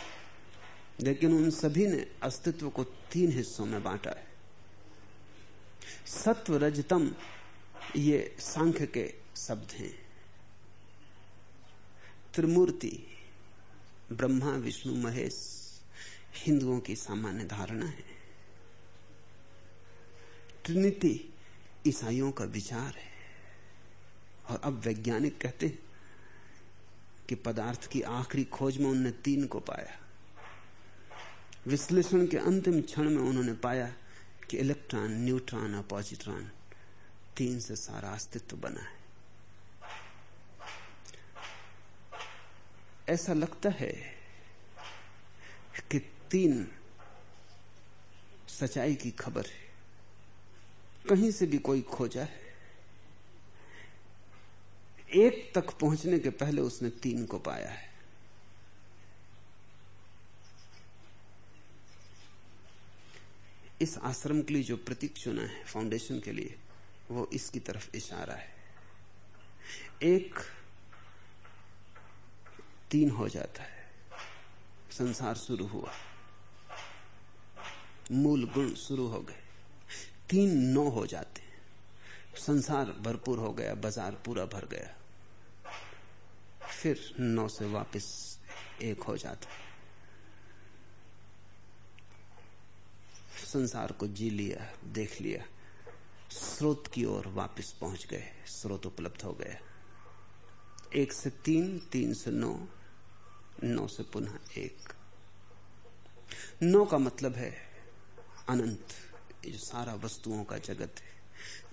लेकिन उन सभी ने अस्तित्व को तीन हिस्सों में बांटा है। सत्व रजतम ये सांख्य के शब्द हैं। त्रिमूर्ति, ब्रह्मा, विष्णु, महेश, हिंदुओं की सामान्य धारणा है। ट्रिनिटी ईसाइयों का विचार है। और अब वैज्ञानिक कहते हैं कि पदार्थ की आखिरी खोज में उन्होंने तीन को पाया। विश्लेषण के अंतिम क्षण में उन्होंने पाया कि इलेक्ट्रॉन, न्यूट्रॉन और पॉजिट्रॉन तीन से सारा अस्तित्व बना है। ऐसा लगता है कि तीन सच्चाई की खबर है। कहीं से भी कोई खोजा है। एक तक पहुँचने के पहले उसने तीन को पाया है। इस आश्रम के लिए जो प्रतीक चुना है फाउंडेशन के लिए, वो इसकी तरफ़ इशारा है। एक तीन हो जाता है। संसार शुरू हुआ। मूल गुण शुरू हो गए। तीन नौ हो जाते हैं। संसार भरपूर हो गया, बाज़ार पूरा भर गया। फिर नौ से वापस एक हो जाता संसार को जी लिया, देख लिया। स्रोत की ओर वापस पहुँच गए, स्रोत उपलब्ध हो गया। एक से तीन तीन से नौ नौ से पुनः एक। नौ का मतलब है अनंत। ये जो सारा वस्तुओं का जगत है,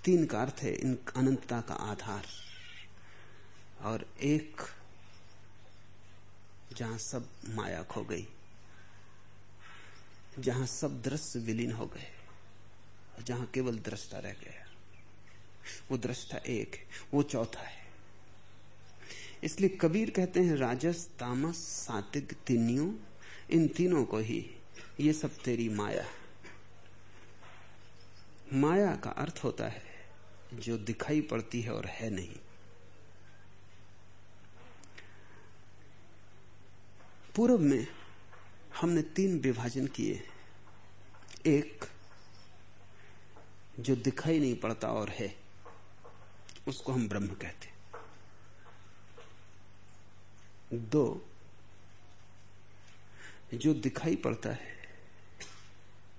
तीन का अर्थ है इन अनंतता का आधार। और एक जहाँ सब माया खो गई, जहाँ सब दृश्य विलीन हो गए जहाँ केवल दृष्टा रह गया। वो दृष्टा एक है, वो चौथा है। इसलिए कबीर कहते हैं, राजस, तामस सातिक तीनियों इन तीनों को ही ये सब तेरी माया माया का अर्थ होता है जो दिखाई पड़ती है और है नहीं। पूर्व में हमने तीन विभाजन किए। एक, जो दिखाई नहीं पड़ता और है, उसको हम ब्रह्म कहते दो, जो दिखाई पड़ता है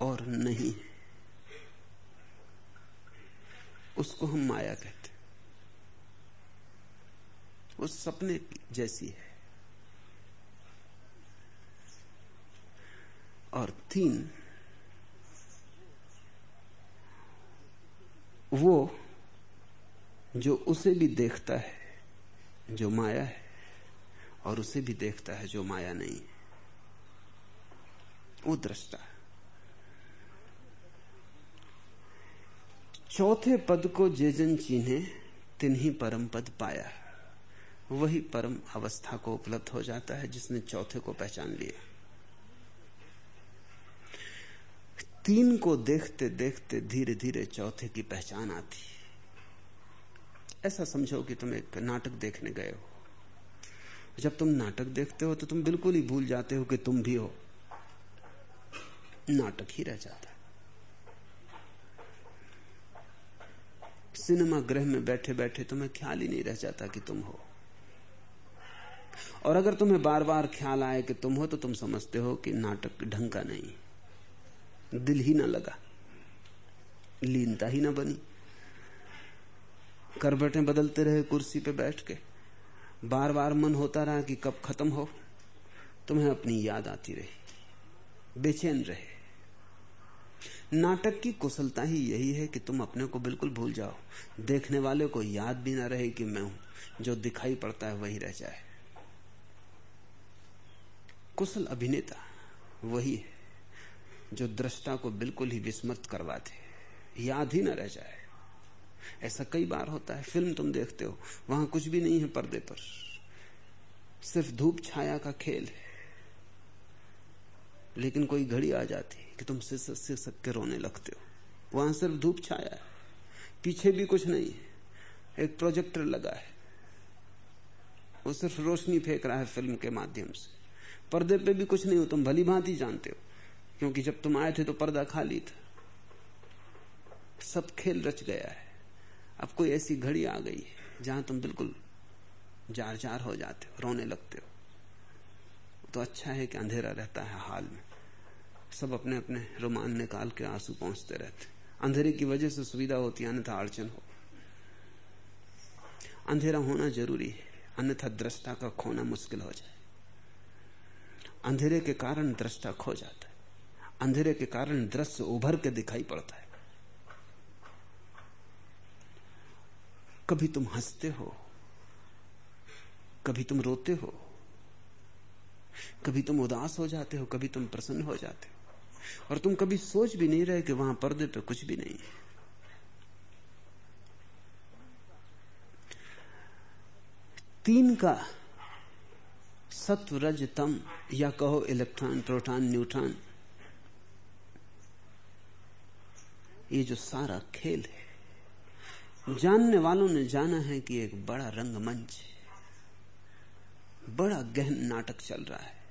और नहीं उसको हम माया कहते वो सपने जैसी है। और तीन, वो जो उसे भी देखता है, जो माया है, और उसे भी देखता है जो माया नहीं है। वो दृष्टा है। चौथे पद को जे जन चिन्हे, तिन्ही परम पद पाया। वही परम अवस्था को उपलब्ध हो जाता है जिसने चौथे को पहचान लिया। तीन को देखते देखते धीरे धीरे चौथे की पहचान आती। ऐसा समझो कि तुम एक नाटक देखने गए हो। जब तुम नाटक देखते हो तो तुम बिल्कुल ही भूल जाते हो कि तुम भी हो। नाटक ही रह जाता। सिनेमा गृह में बैठे बैठे तुम्हें ख्याल ही नहीं रह जाता कि तुम हो। और अगर तुम्हें बार बार ख्याल आए कि तुम हो तो तुम समझते हो कि नाटक ढंग का नहीं। दिल ही ना लगा। लीनता ही ना बनी। करबटे बदलते रहे कुर्सी पे बैठ के। बार बार मन होता रहा कि कब खत्म हो। तुम्हें अपनी याद आती रही। बेचैन रहे। नाटक की कुशलता ही यही है कि तुम अपने को बिल्कुल भूल जाओ। देखने वाले को याद भी ना रहे कि मैं हूँ। जो दिखाई पड़ता है वही रह जाए। कुशल अभिनेता वही है जो दृष्टा को बिल्कुल ही विस्मृत करवा दे याद ही न रह जाए। ऐसा कई बार होता है। फ़िल्म तुम देखते हो, वहाँ कुछ भी नहीं है पर्दे पर। सिर्फ़ धूप छाया का खेल है। लेकिन कोई घड़ी आ जाती। कि तुम सिसक सिसक के रोने लगते हो। वहाँ सिर्फ़ धूप छाया है। पीछे भी कुछ नहीं है। एक प्रोजेक्टर लगा है। वो सिर्फ़ रोशनी फेंक रहा है फ़िल्म के माध्यम से। पर्दे पे भी कुछ नहीं हो, तुम भली भांति जानते हो। क्योंकि जब तुम आए थे तो पर्दा खाली था। सब खेल रच गया है। अब कोई ऐसी घड़ी आ गई है, जहाँ तुम बिल्कुल जार जार हो जाते हो, रोने लगते हो। तो अच्छा है कि अंधेरा रहता है हाल में। सब अपने अपने रोमान निकाल के आँसू पहुँचते रहते। अंधेरे की वजह से सुविधा होती अन्यथा अड़चन हो। अंधेरा होना ज़रूरी है, अन्यथा दृष्टा का खोना मुश्किल हो जाए। अंधेरे के कारण दृष्टा खो जाता है। अंधेरे के कारण दृश्य उभर के दिखाई पड़ता है। कभी तुम हँसते हो, कभी तुम रोते हो, कभी तुम उदास हो जाते हो, कभी तुम प्रसन्न हो जाते हो। और तुम कभी सोच भी नहीं रहे कि वहाँ पर्दे पे कुछ भी नहीं है। तीन का सत्व रज तम या कहो इलेक्ट्रॉन, प्रोटॉन, न्यूट्रॉन, ये जो सारा खेल है, जानने वालों ने जाना है कि एक बड़ा रंगमंच बड़ा गहन नाटक चल रहा है।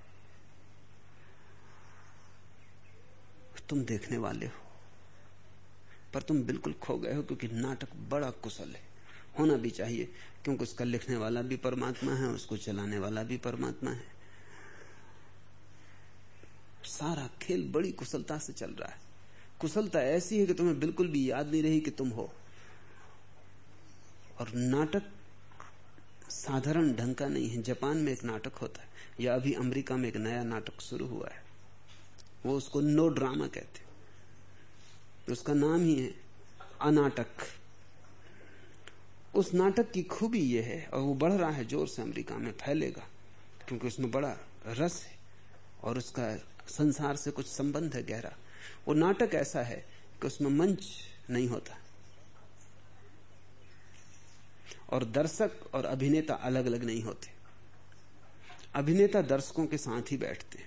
तुम देखने वाले हो। पर तुम बिल्कुल खो गए हो क्योंकि नाटक बड़ा कुशल है। होना भी चाहिए, क्योंकि उसका लिखने वाला भी परमात्मा है उसको चलाने वाला भी परमात्मा है। सारा खेल बड़ी कुशलता से चल रहा है। कुशलता ऐसी है कि तुम्हें बिल्कुल भी याद नहीं रही कि तुम हो। और नाटक साधारण ढंग का नहीं है। जापान में एक नाटक होता है, या अभी अमेरिका में एक नया नाटक शुरू हुआ है। वो उसको नो ड्रामा कहते उसका नाम ही है अनाटक। उस नाटक की खूबी यह है और वो बढ़ रहा है ज़ोर से अमेरिका में फैलेगा, क्योंकि उसमें बड़ा रस है और उसका संसार से कुछ संबंध है गहरा। वो नाटक ऐसा है कि उसमें मंच नहीं होता। और दर्शक और अभिनेता अलग अलग नहीं होते। अभिनेता दर्शकों के साथ ही बैठते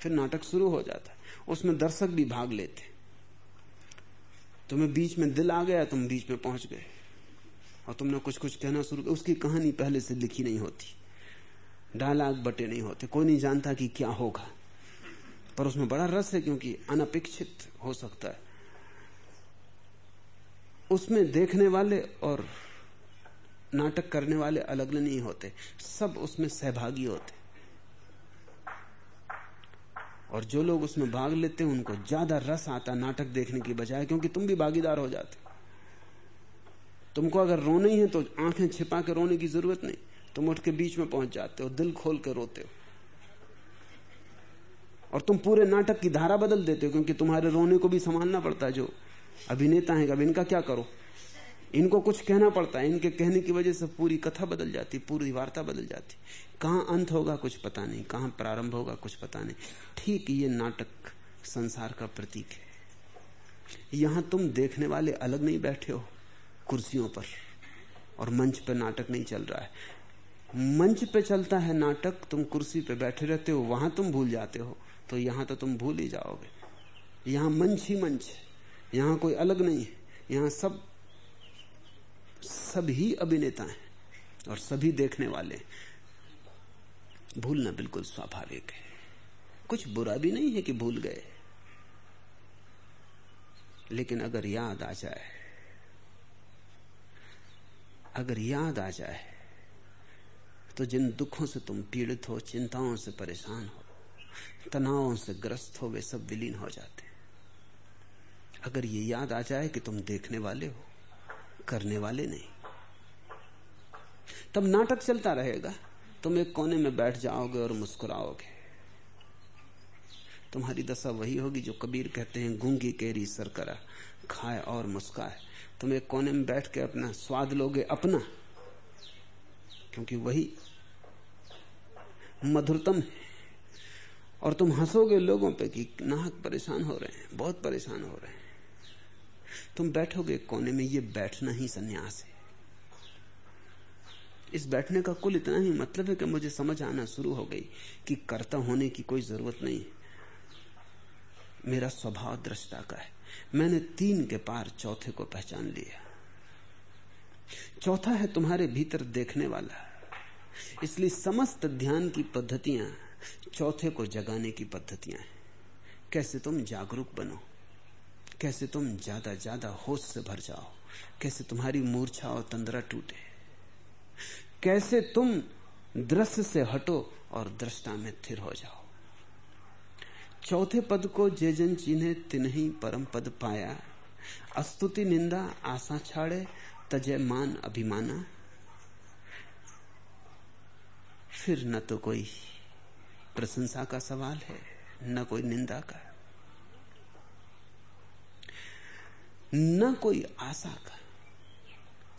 फिर नाटक शुरू हो जाता है। उसमें दर्शक भी भाग लेते तुम्हें बीच में दिल आ गया, तुम बीच में पहुँच गए। और तुमने कुछ कुछ कहना शुरू किया। उसकी कहानी पहले से लिखी नहीं होती। डायलॉग बटे नहीं होते। कोई नहीं जानता कि क्या होगा। पर उसमें बड़ा रस है क्योंकि अनपेक्षित हो सकता है। उसमें देखने वाले और नाटक करने वाले अलग नहीं होते। सब उसमें सहभागी होते। और जो लोग उसमें भाग लेते हैं, उनको ज़्यादा रस आता नाटक देखने की बजाय, क्योंकि तुम भी भागीदार हो जाते तुमको अगर रोना ही है तो आँखें छिपा के रोने की ज़रूरत नहीं। तुम उठ के बीच में पहुँच जाते हो, दिल खोल के रोते हो। और तुम पूरे नाटक की धारा बदल देते हो, क्योंकि तुम्हारे रोने को भी संभालना पड़ता है। जो अभिनेता है, अब इनका क्या करो? इनको कुछ कहना पड़ता है। इनके कहने की वजह से पूरी कथा बदल जाती, पूरी वार्ता बदल जाती। कहाँ अंत होगा कुछ पता नहीं, कहाँ प्रारंभ होगा कुछ पता नहीं। ठीक ये नाटक संसार का प्रतीक है। यहाँ तुम देखने वाले अलग नहीं बैठे हो कुर्सियों पर, और मंच पर नाटक नहीं चल रहा है। मंच पे चलता है नाटक, तुम कुर्सी पे बैठे रहते हो, वहाँ तुम भूल जाते हो तो यहाँ तो तुम भूल ही जाओगे। यहाँ मंच ही मंच यहाँ कोई अलग नहीं है, यहाँ सब सभी अभिनेता हैं और सभी देखने वाले भूलना बिल्कुल स्वाभाविक है। कुछ बुरा भी नहीं है कि भूल गए। लेकिन अगर याद आ जाए, अगर याद आ जाए तो जिन दुखों से तुम पीड़ित हो, चिंताओं से परेशान हो, तनावों से ग्रस्त हो, वे सब विलीन हो जाते अगर ये याद आ जाए कि तुम देखने वाले हो करने वाले नहीं। तब नाटक चलता रहेगा। तुम एक कोने में बैठ जाओगे और मुस्कुराओगे। तुम्हारी दशा वही होगी जो कबीर कहते हैं, गूँगी केरी सरकरा, खाए और मुस्काए। तुम एक कोने में बैठ के अपना स्वाद लोगे, अपना। क्योंकि वही मधुरतम है। और तुम हंसोगे लोगों पे कि नाहक परेशान हो रहे हैं, बहुत परेशान हो रहे हैं। तुम बैठोगे कोने में, ये बैठना ही सन्यास है। इस बैठने का कुल इतना ही मतलब है कि मुझे समझ आना शुरू हो गई कि कर्ता होने की कोई ज़रूरत नहीं। मेरा स्वभाव दृष्टा का है। मैंने तीन के पार चौथे को पहचान लिया। चौथा है तुम्हारे भीतर देखने वाला। इसलिए समस्त ध्यान की पद्धतियाँ चौथे को जगाने की पद्धतियाँ हैं। कैसे तुम जागरूक बनो? कैसे तुम ज़्यादा ज़्यादा होश से भर जाओ? कैसे तुम्हारी मूर्छा और तंद्रा टूटे? कैसे तुम दृश्य से हटो और दृष्टा में थिर हो जाओ? चौथे पद को जे जन चिन्हे तिन्ही परम पद पाया। अस्तुति निंदा, आशा छाड़े, तजय मान अभिमाना। फिर न तो कोई प्रशंसा का सवाल है, न कोई निंदा का। न कोई आशा का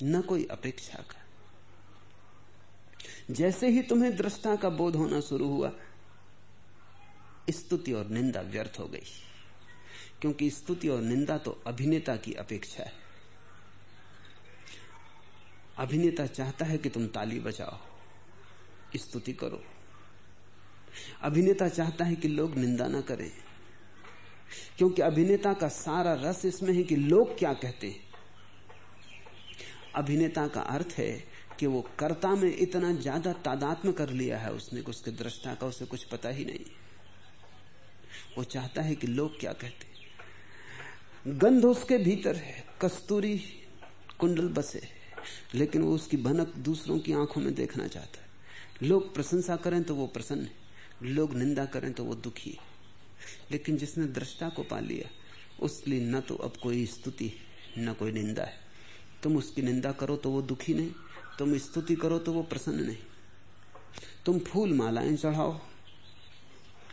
न कोई अपेक्षा का जैसे ही तुम्हें दृष्टा का बोध होना शुरू हुआ, स्तुति और निंदा व्यर्थ हो गई। क्योंकि स्तुति और निंदा तो अभिनेता की अपेक्षा है। अभिनेता चाहता है कि तुम ताली बजाओ, स्तुति करो। अभिनेता चाहता है कि लोग निंदा ना करें। क्योंकि अभिनेता का सारा रस इसमें है कि लोग क्या कहते हैं। अभिनेता का अर्थ है कि वो कर्ता में इतना ज़्यादा तादात्म कर लिया है उसने उसके दृष्टा का उसे कुछ पता ही नहीं। वो चाहता है कि लोग क्या कहते गंध उसके भीतर है, कस्तूरी कुंडल बसे लेकिन वो उसकी भनक दूसरों की आँखों में देखना चाहता है। लोग प्रशंसा करें तो वो प्रसन्न है, लोग निंदा करें तो वो दुखी है। लेकिन जिसने दृष्टा को पा लिया, उसके न तो अब कोई स्तुति, न कोई निंदा है। तुम उसकी निंदा करो तो वो दुखी नहीं, तुम स्तुति करो तो वो प्रसन्न नहीं। तुम फूल मालाएँ चढ़ाओ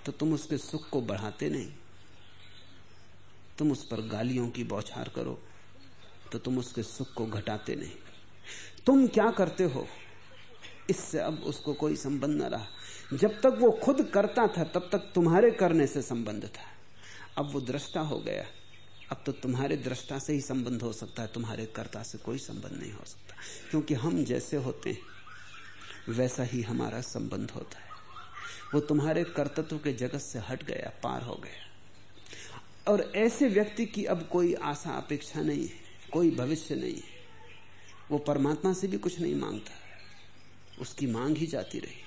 तो तुम उसके सुख को बढ़ाते नहीं। तुम उस पर गालियों की बौछार करो तो तुम उसके सुख को घटाते नहीं। तुम क्या करते हो? इससे अब उसको कोई संबंध न रहा। जब तक वो खुद करता था, तब तक तुम्हारे करने से संबंध था। अब वो दृष्टा हो गया। अब तो तुम्हारे दृष्टा से ही संबंध हो सकता है, तुम्हारे कर्ता से कोई संबंध नहीं हो सकता। क्योंकि हम जैसे होते हैं, वैसा ही हमारा संबंध होता है। वो तुम्हारे कर्तत्व के जगत से हट गया, पार हो गया। और ऐसे व्यक्ति की अब कोई आशा, अपेक्षा नहीं है, कोई भविष्य नहीं है। वो परमात्मा से भी कुछ नहीं माँगता। उसकी मांग ही जाती रही।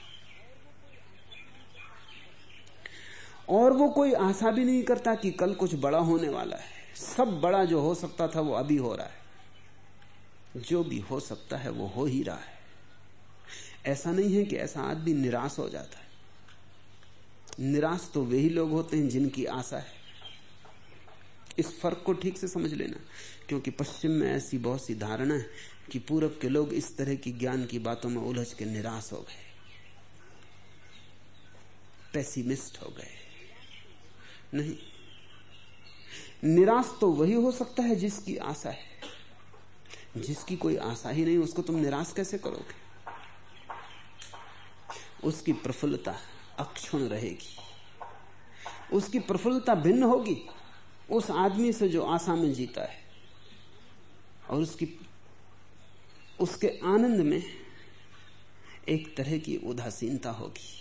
और वो कोई आशा भी नहीं करता कि कल कुछ बड़ा होने वाला है। सब बड़ा जो हो सकता था, वो अभी हो रहा है। जो भी हो सकता है, वो हो ही रहा है। ऐसा नहीं है कि ऐसा आदमी निराश हो जाता है। निराश तो वही लोग होते हैं जिनकी आशा है। इस फ़र्क को ठीक से समझ लेना, क्योंकि पश्चिम में ऐसी बहुत सी धारणा है कि पूरब के लोग इस तरह की ज्ञान की बातों में उलझ के निराश हो गए। पेसिमिस्ट हो गए। नहीं। निराश तो वही हो सकता है जिसकी आशा है। जिसकी कोई आशा ही नहीं, उसको तुम निराश कैसे करोगे? उसकी प्रफुल्लता अक्षुण रहेगी। उसकी प्रफुल्लता भिन्न होगी। उस आदमी से जो आशा में जीता है और उसकी, उसके आनंद में एक तरह की उदासीनता होगी।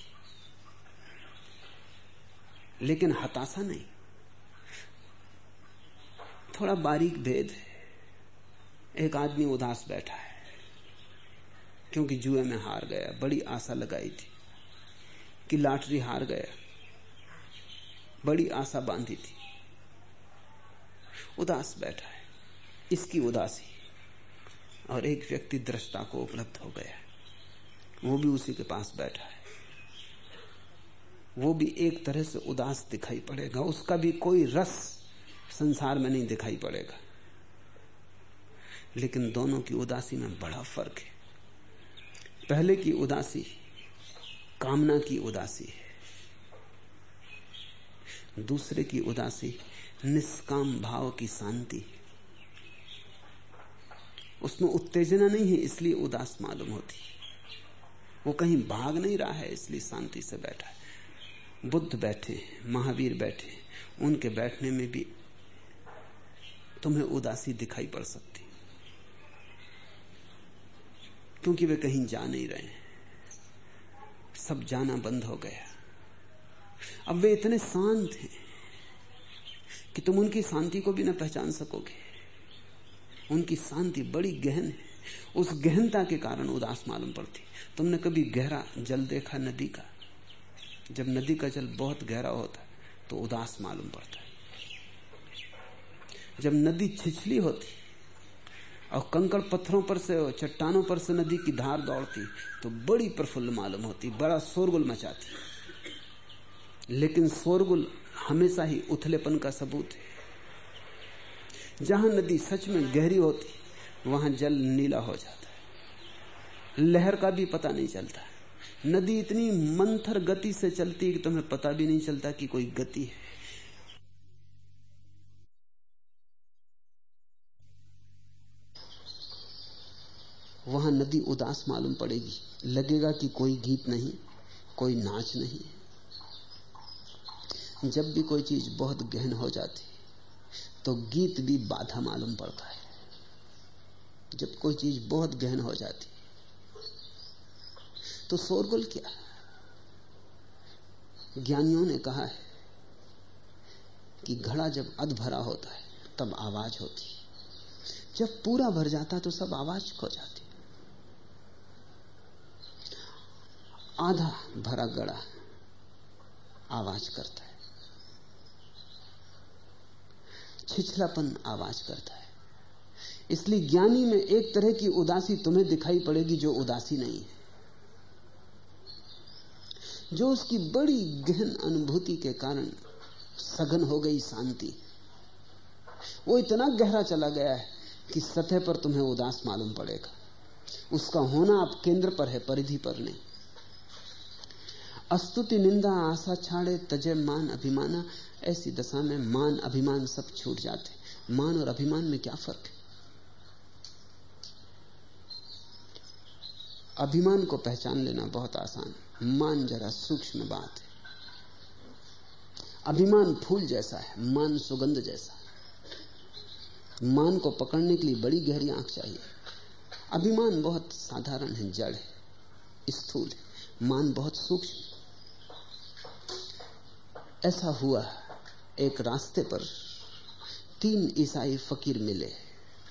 लेकिन हताशा नहीं। थोड़ा बारीक भेद है। एक आदमी उदास बैठा है, क्योंकि जुए में हार गया। बड़ी आशा लगाई थी कि लॉटरी हार गया। बड़ी आशा बांधी थी। उदास बैठा है, इसकी उदासी। और एक व्यक्ति दृष्टा को उपलब्ध हो गया। वो भी उसी के पास बैठा है। वो भी एक तरह से उदास दिखाई पड़ेगा। उसका भी कोई रस संसार में नहीं दिखाई पड़ेगा। लेकिन दोनों की उदासी में बड़ा फ़र्क है। पहले की उदासी कामना की उदासी है। दूसरे की उदासी निष्काम भाव की शांति उसमें उत्तेजना नहीं है, इसलिए उदास मालूम होती वो कहीं भाग नहीं रहा है, इसलिए शांति से बैठा है। बुद्ध बैठे महावीर बैठे उनके बैठने में भी तुम्हें उदासी दिखाई पड़ सकती। क्योंकि वे कहीं जा नहीं रहे सब जाना बंद हो गया। अब वे इतने शांत हैं कि तुम उनकी शांति को भी न पहचान सकोगे। उनकी शांति बड़ी गहन है। उस गहनता के कारण उदास मालूम पड़ती। तुमने कभी गहरा जल देखा, नदी का? जब नदी का जल बहुत गहरा होता है तो उदास मालूम पड़ता है। जब नदी छिछली होती और कंकड़ पत्थरों पर से और चट्टानों पर से नदी की धार दौड़ती तो बड़ी प्रफुल्ल मालूम होती, बड़ा शोरगुल मचाती। लेकिन शोरगुल हमेशा ही उथलेपन का सबूत है। जहाँ नदी सच में गहरी होती, वहाँ जल नीला हो जाता है। लहर का भी पता नहीं चलता। नदी इतनी मंथर गति से चलती है कि तुम्हें पता भी नहीं चलता कि कोई गति है। वहाँ नदी उदास मालूम पड़ेगी। लगेगा कि कोई गीत नहीं, कोई नाच नहीं। जब भी कोई चीज़ बहुत गहन हो जाती तो गीत भी बाधा मालूम पड़ता है। जब कोई चीज़ बहुत गहन हो जाती तो शोरगुल क्या ज्ञानियों ने कहा है कि घड़ा जब अध भरा होता है, तब आवाज़ होती है। जब पूरा भर जाता तो सब आवाज़ खो जाती आधा भरा गड़ा आवाज़ करता है। छिछलापन आवाज़ करता है। इसलिए ज्ञानी में एक तरह की उदासी तुम्हें दिखाई पड़ेगी जो उदासी नहीं है। जो उसकी बड़ी गहन अनुभूति के कारण सघन हो गई शांति। वो इतना गहरा चला गया है कि सतह पर तुम्हें उदास मालूम पड़ेगा। उसका होना अब केंद्र पर है, परिधि पर नहीं। अस्तुति, निंदा, आशा, छाड़े तजय मान, अभिमाना, ऐसी दशा में मान, अभिमान सब छूट जाते मान और अभिमान में क्या फ़र्क है? अभिमान को पहचान लेना बहुत आसान मान जरा सूक्ष्म बात है। अभिमान फूल जैसा है, मान सुगंध जैसा है। मान को पकड़ने के लिए बड़ी गहरी आँख चाहिए। अभिमान बहुत साधारण है, जड़ है, स्थूल है। मान बहुत सूक्ष्म। ऐसा हुआ एक रास्ते पर तीन ईसाई फकीर मिले।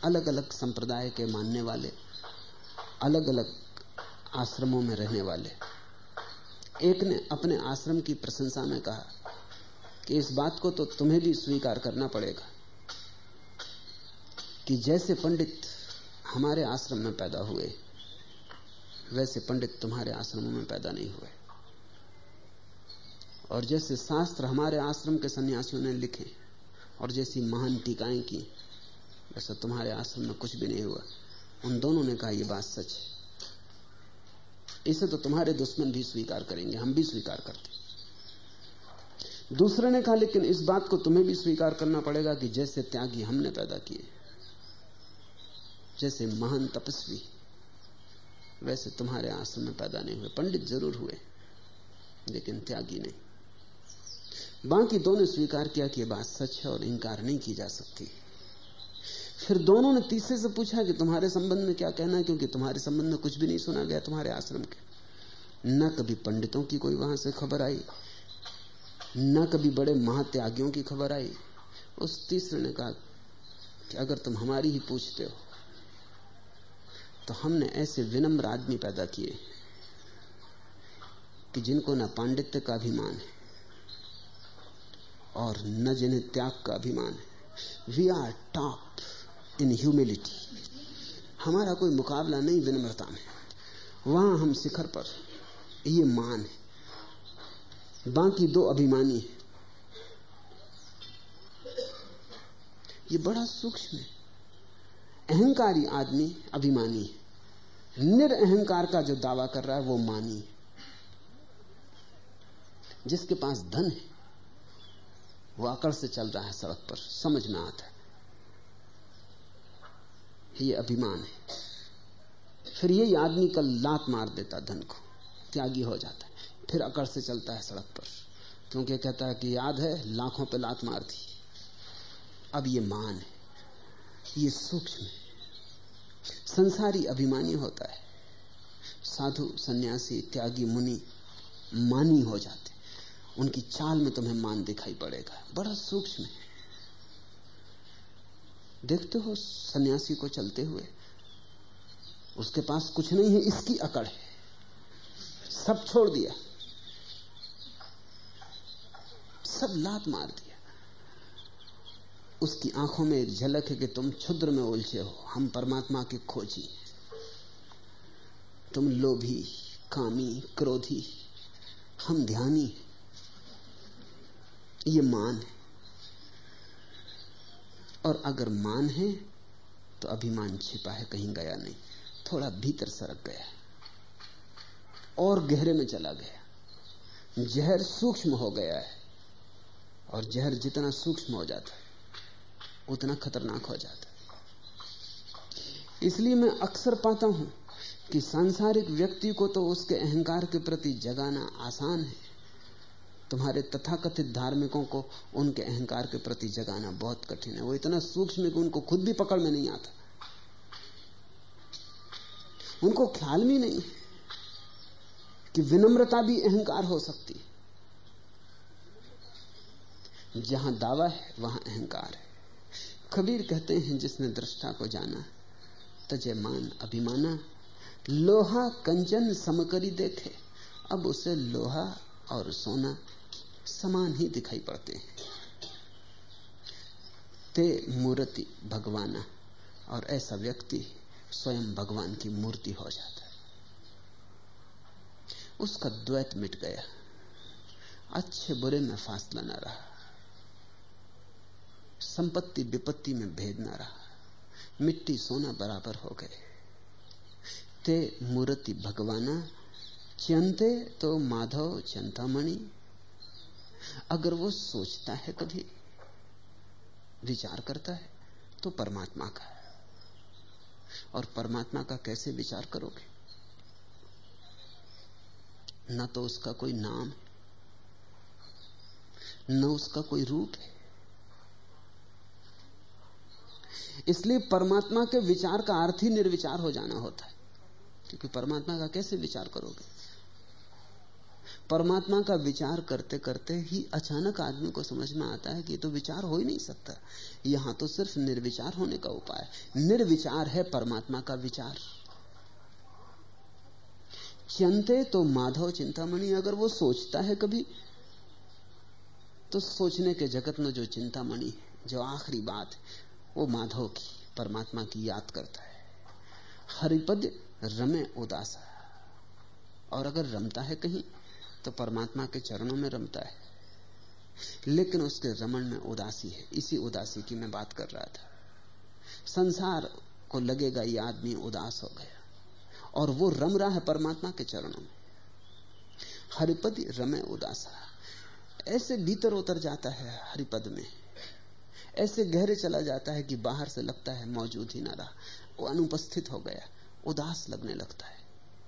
अलग अलग संप्रदाय के मानने वाले अलग अलग आश्रमों में रहने वाले। एक ने अपने आश्रम की प्रशंसा में कहा कि इस बात को तो तुम्हें भी स्वीकार करना पड़ेगा कि जैसे पंडित हमारे आश्रम में पैदा हुए, वैसे पंडित तुम्हारे आश्रमों में पैदा नहीं हुए। और जैसे शास्त्र हमारे आश्रम के सन्यासियों ने लिखे और जैसी महान टीकाएँ की, वैसा तुम्हारे आश्रम में कुछ भी नहीं हुआ। उन दोनों ने कहा यह बात सच है। इसे तो तुम्हारे दुश्मन भी स्वीकार करेंगे, हम भी स्वीकार करते दूसरे ने कहा, लेकिन इस बात को तुम्हें भी स्वीकार करना पड़ेगा कि जैसे त्यागी हमने पैदा किए, जैसे महान तपस्वी, वैसे तुम्हारे आश्रम में पैदा नहीं हुए। पंडित ज़रूर हुए, लेकिन त्यागी नहीं। बाकी दोनों स्वीकार किया कि बात सच है और इंकार नहीं की जा सकती। फिर दोनों ने तीसरे से पूछा कि तुम्हारे संबंध में क्या कहना है, क्योंकि तुम्हारे संबंध में कुछ भी नहीं सुना गया तुम्हारे आश्रम के। न कभी पंडितों की कोई वहाँ से खबर आई, न कभी बड़े महात्यागियों की खबर आई। उस तीसरे ने कहा कि अगर तुम हमारी ही पूछते हो तो हमने ऐसे विनम्र आदमी पैदा किए कि जिनको न पांडित्य का अभिमान है और न जिन्हें त्याग का अभिमान है। We are top in humility हमारा कोई मुकाबला नहीं विनम्रता में। वहाँ हम शिखर पर। ये मान है। बाकी दो अभिमानी है। ये बड़ा सूक्ष्म है। अहंकारी आदमी अभिमानी है। निरअहकार का जो दावा कर रहा है, वो मानी है। जिसके पास धन है, वो आकड़ से चल रहा है सड़क पर। समझ में आता है। ये अभिमान है। फिर यही आदमी कल लात मार देता धन को, त्यागी हो जाता है। फिर अकड़ से चलता है सड़क पर। क्योंकि कहता है कि याद है, लाखों पे लात मार दी। अब ये मान है, ये सूक्ष्म है। संसारी अभिमानी होता है। साधु, सन्यासी, त्यागी, मुनि मानी हो जाते उनकी चाल में तुम्हें मान दिखाई पड़ेगा। बड़ा सूक्ष्म है। देखते हो सन्यासी को चलते हुए? उसके पास कुछ नहीं है, इसकी अकड़ है। सब छोड़ दिया। सब लात मार दिया। उसकी आँखों में एक झलक है कि तुम क्षुद्र में उलझे हो। हम परमात्मा के खोजी। तुम लोभी, कामी, क्रोधी, हम ध्यानी। ये मान है। और अगर मान है तो अभिमान छिपा है, कहीं गया नहीं। थोड़ा भीतर सरक गया। और गहरे में चला गया। जहर सूक्ष्म हो गया है, और जहर जितना सूक्ष्म हो जाता है, उतना खतरनाक हो जाता है। इसलिए मैं अक्सर पाता हूँ कि सांसारिक व्यक्ति को तो उसके अहंकार के प्रति जगाना आसान है। तुम्हारे तथाकथित धार्मिकों को उनके अहंकार के प्रति जगाना बहुत कठिन है। वो इतना सूक्ष्म है कि उनको खुद भी पकड़ में नहीं आता। उनको ख्याल भी नहीं कि विनम्रता भी अहंकार हो सकती है। जहाँ दावा है, वहाँ अहंकार है। कबीर कहते हैं, जिसने दृष्टा को जाना, तजे मान अभिमाना, लोहा कंचन समकरी देखे। अब उसे लोहा और सोना समान ही दिखाई पड़ते हैं। ते मूर्ति भगवाना, और ऐसा व्यक्ति स्वयं भगवान की मूर्ति हो जाता है। उसका द्वैत मिट गया। अच्छे बुरे में फासला ना रहा। संपत्ति विपत्ति में भेद ना रहा। मिट्टी सोना बराबर हो गए। ते मूर्ति भगवाना, चिंते तो माधव चिंतामणि अगर वो सोचता है कभी, विचार करता है तो परमात्मा का और परमात्मा का कैसे विचार करोगे? न तो उसका कोई नाम न उसका कोई रूप है। इसलिए परमात्मा के विचार का अर्थ ही निर्विचार हो जाना होता है, क्योंकि परमात्मा का कैसे विचार करोगे? परमात्मा का विचार करते करते ही अचानक आदमी को समझ में आता है कि तो विचार हो ही नहीं सकता। यहाँ तो सिर्फ़ निर्विचार होने का उपाय निर्विचार है परमात्मा का विचार। चिंते तो माधव चिंतामणि, अगर वो सोचता है कभी तो सोचने के जगत में जो चिंतामणि जो आखिरी बात वो माधव की, परमात्मा की याद करता है। हरिपद रमे उदासा और अगर रमता है कहीं तो परमात्मा के चरणों में रमता है। लेकिन उसके रमन में उदासी है। इसी उदासी की मैं बात कर रहा था। संसार को लगेगा ये आदमी उदास हो गया। और वो रम रहा है परमात्मा के चरणों में। हरिपद रमे उदासा। ऐसे भीतर उतर जाता है हरिपद में। ऐसे गहरे चला जाता है कि बाहर से लगता है मौजूद ही ना रहा। वो अनुपस्थित हो गया। उदास लगने लगता है।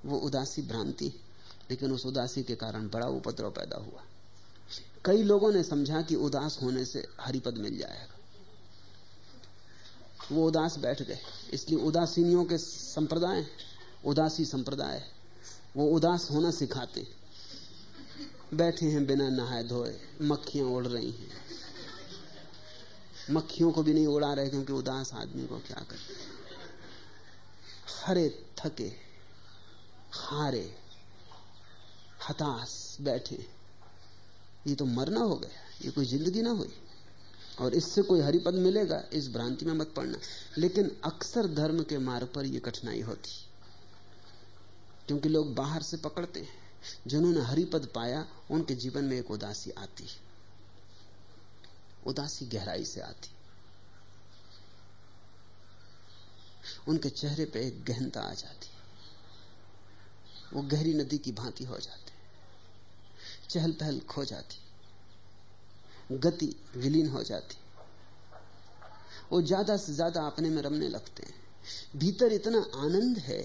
वो उदासी भ्रांति है। लेकिन उस उदासी के कारण बड़ा उपद्रव पैदा हुआ। कई लोगों ने समझा कि उदास होने से हरिपद मिल जाएगा। वो उदास बैठ गए, इसलिए उदासीनियों के संप्रदाय, उदासी संप्रदाय, वो उदास होना सिखाते। बैठे हैं बिना नहाए धोए, मक्खियाँ उड़ रही हैं। मक्खियों को भी नहीं उड़ा रहे क्योंकि उदास आदमी को क्या करते हरे, थके, हारे हताश बैठे। ये तो मरना हो गया, ये कोई ज़िंदगी ना हुई। और इससे कोई हरिपद मिलेगा, इस भ्रांति में मत पड़ना। लेकिन अक्सर धर्म के मार्ग पर यह कठिनाई होती। क्योंकि लोग बाहर से पकड़ते हैं। जिन्होंने हरिपद पाया, उनके जीवन में एक उदासी आती। उदासी गहराई से आती। उनके चेहरे पे एक गहनता आ जाती। वो गहरी नदी की भांति हो जाती। चहल पहल खो जाती। गति विलीन हो जाती। वो ज़्यादा से ज़्यादा अपने में रमने लगते हैं। भीतर इतना आनंद है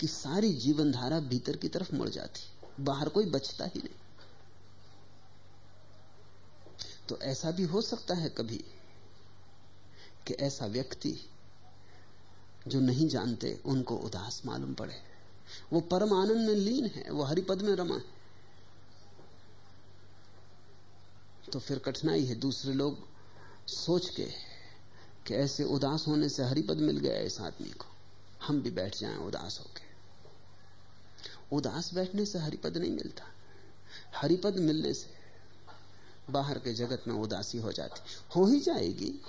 कि सारी जीवन धारा भीतर की तरफ़ मुड़ जाती। बाहर कोई बचता ही नहीं। तो ऐसा भी हो सकता है कभी कि ऐसा व्यक्ति जो नहीं जानते, उनको उदास मालूम पड़े। वो परम आनंद में लीन है, वो हरिपद में रमा है। तो फिर कठिनाई है। दूसरे लोग सोच के कि ऐसे उदास होने से हरिपद मिल गया इस आदमी को। हम भी बैठ जाएँ उदास होके। उदास बैठने से हरिपद नहीं मिलता। हरिपद मिलने से बाहर के जगत में उदासी हो जाती। हो ही जाएगी।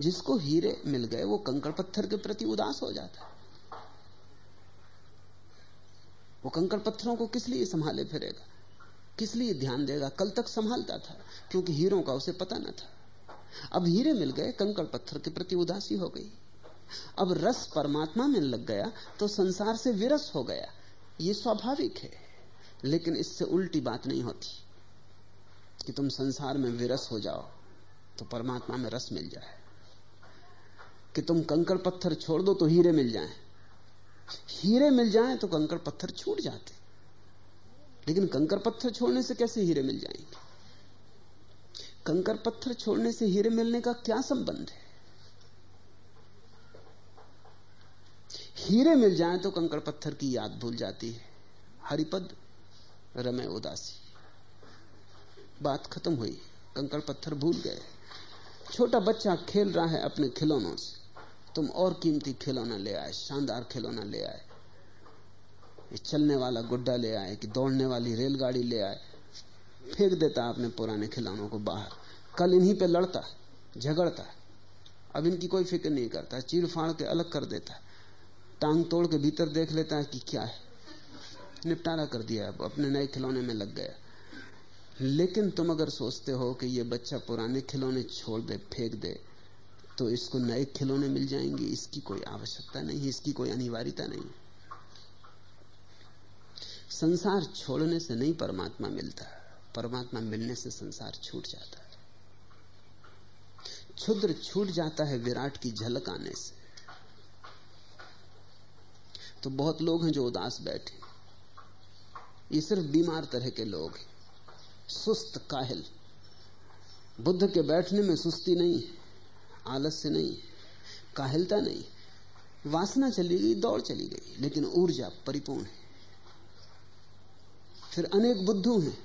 जिसको हीरे मिल गए, वो कंकड़ पत्थर के प्रति उदास हो जाता। है वो कंकड़ पत्थरों को किस लिए संभाले फिरेगा? किस लिए ध्यान देगा? कल तक संभालता था, क्योंकि हीरों का उसे पता न था। अब हीरे मिल गए, कंकड़ पत्थर के प्रति उदासी हो गई। अब रस परमात्मा में लग गया तो संसार से विरस हो गया। ये स्वाभाविक है, लेकिन इससे उल्टी बात नहीं होती कि तुम संसार में विरस हो जाओ तो परमात्मा में रस मिल जाए। कि तुम कंकड़ पत्थर छोड़ दो तो हीरे मिल जाएँ। हीरे मिल जाएँ तो कंकड़ पत्थर छूट जाते। लेकिन कंकर पत्थर छोड़ने से कैसे हीरे मिल जाएँगे? कंकर पत्थर छोड़ने से हीरे मिलने का क्या संबंध है? हीरे मिल जाए तो कंकड़ पत्थर की याद भूल जाती है। हरिपद रमे उदासी। बात खत्म हुई। कंकड़ पत्थर भूल गए। छोटा बच्चा खेल रहा है अपने खिलौनों से। तुम और कीमती खिलौना ले आए, शानदार खिलौना ले आए। चलने वाला गुड्डा ले आए, कि दौड़ने वाली रेलगाड़ी ले आए, फेंक देता अपने पुराने खिलौनों को बाहर। कल इन्हीं पे लड़ता, झगड़ता, अब इनकी कोई फ़िक्र नहीं करता चीर फाड़ के अलग कर देता, टांग तोड़ के भीतर देख लेता है कि क्या है। निपटारा कर दिया, अब अपने नए खिलौने में लग गया। लेकिन तुम अगर सोचते हो कि ये बच्चा पुराने खिलौने छोड़ दे, फेंक दे तो इसको नए खिलौने मिल जाएँगे, इसकी कोई आवश्यकता नहीं, इसकी कोई अनिवार्यता नहीं। संसार छोड़ने से नहीं परमात्मा मिलता, परमात्मा मिलने से संसार छूट जाता है। क्षुद्र छूट जाता है विराट की झलक आने से। तो बहुत लोग हैं जो उदास बैठे। ये सिर्फ़ बीमार तरह के लोग हैं। सुस्त, काहिल। बुद्ध के बैठने में सुस्ती नहीं है, आलस्य नहीं काहिलता नहीं वासना चली गई, दौड़ चली गई, लेकिन ऊर्जा परिपूर्ण है। फिर अनेक बुद्धू हैं।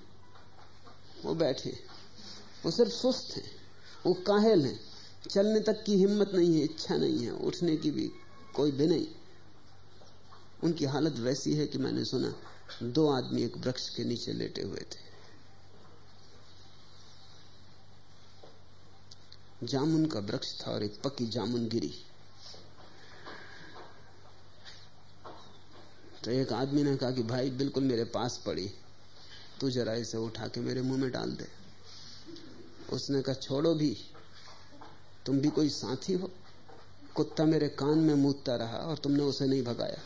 वो बैठे वो सिर्फ़ सुस्त हैं। वो काहल हैं। चलने तक की हिम्मत नहीं है, इच्छा नहीं है, उठने की भी कोई भी नहीं। उनकी हालत वैसी है कि मैंने सुना, दो आदमी एक वृक्ष के नीचे लेटे हुए थे। जामुन का वृक्ष था और एक पक्की जामुन गिरी। तो एक आदमी ने कहा कि भाई, बिल्कुल मेरे पास पड़ी। तू जरा इसे उठा के मेरे मुँह में डाल दे। उसने कहा, छोड़ो भी, तुम भी कोई साथी हो? कुत्ता मेरे कान में मूदता रहा और तुमने उसे नहीं भगाया।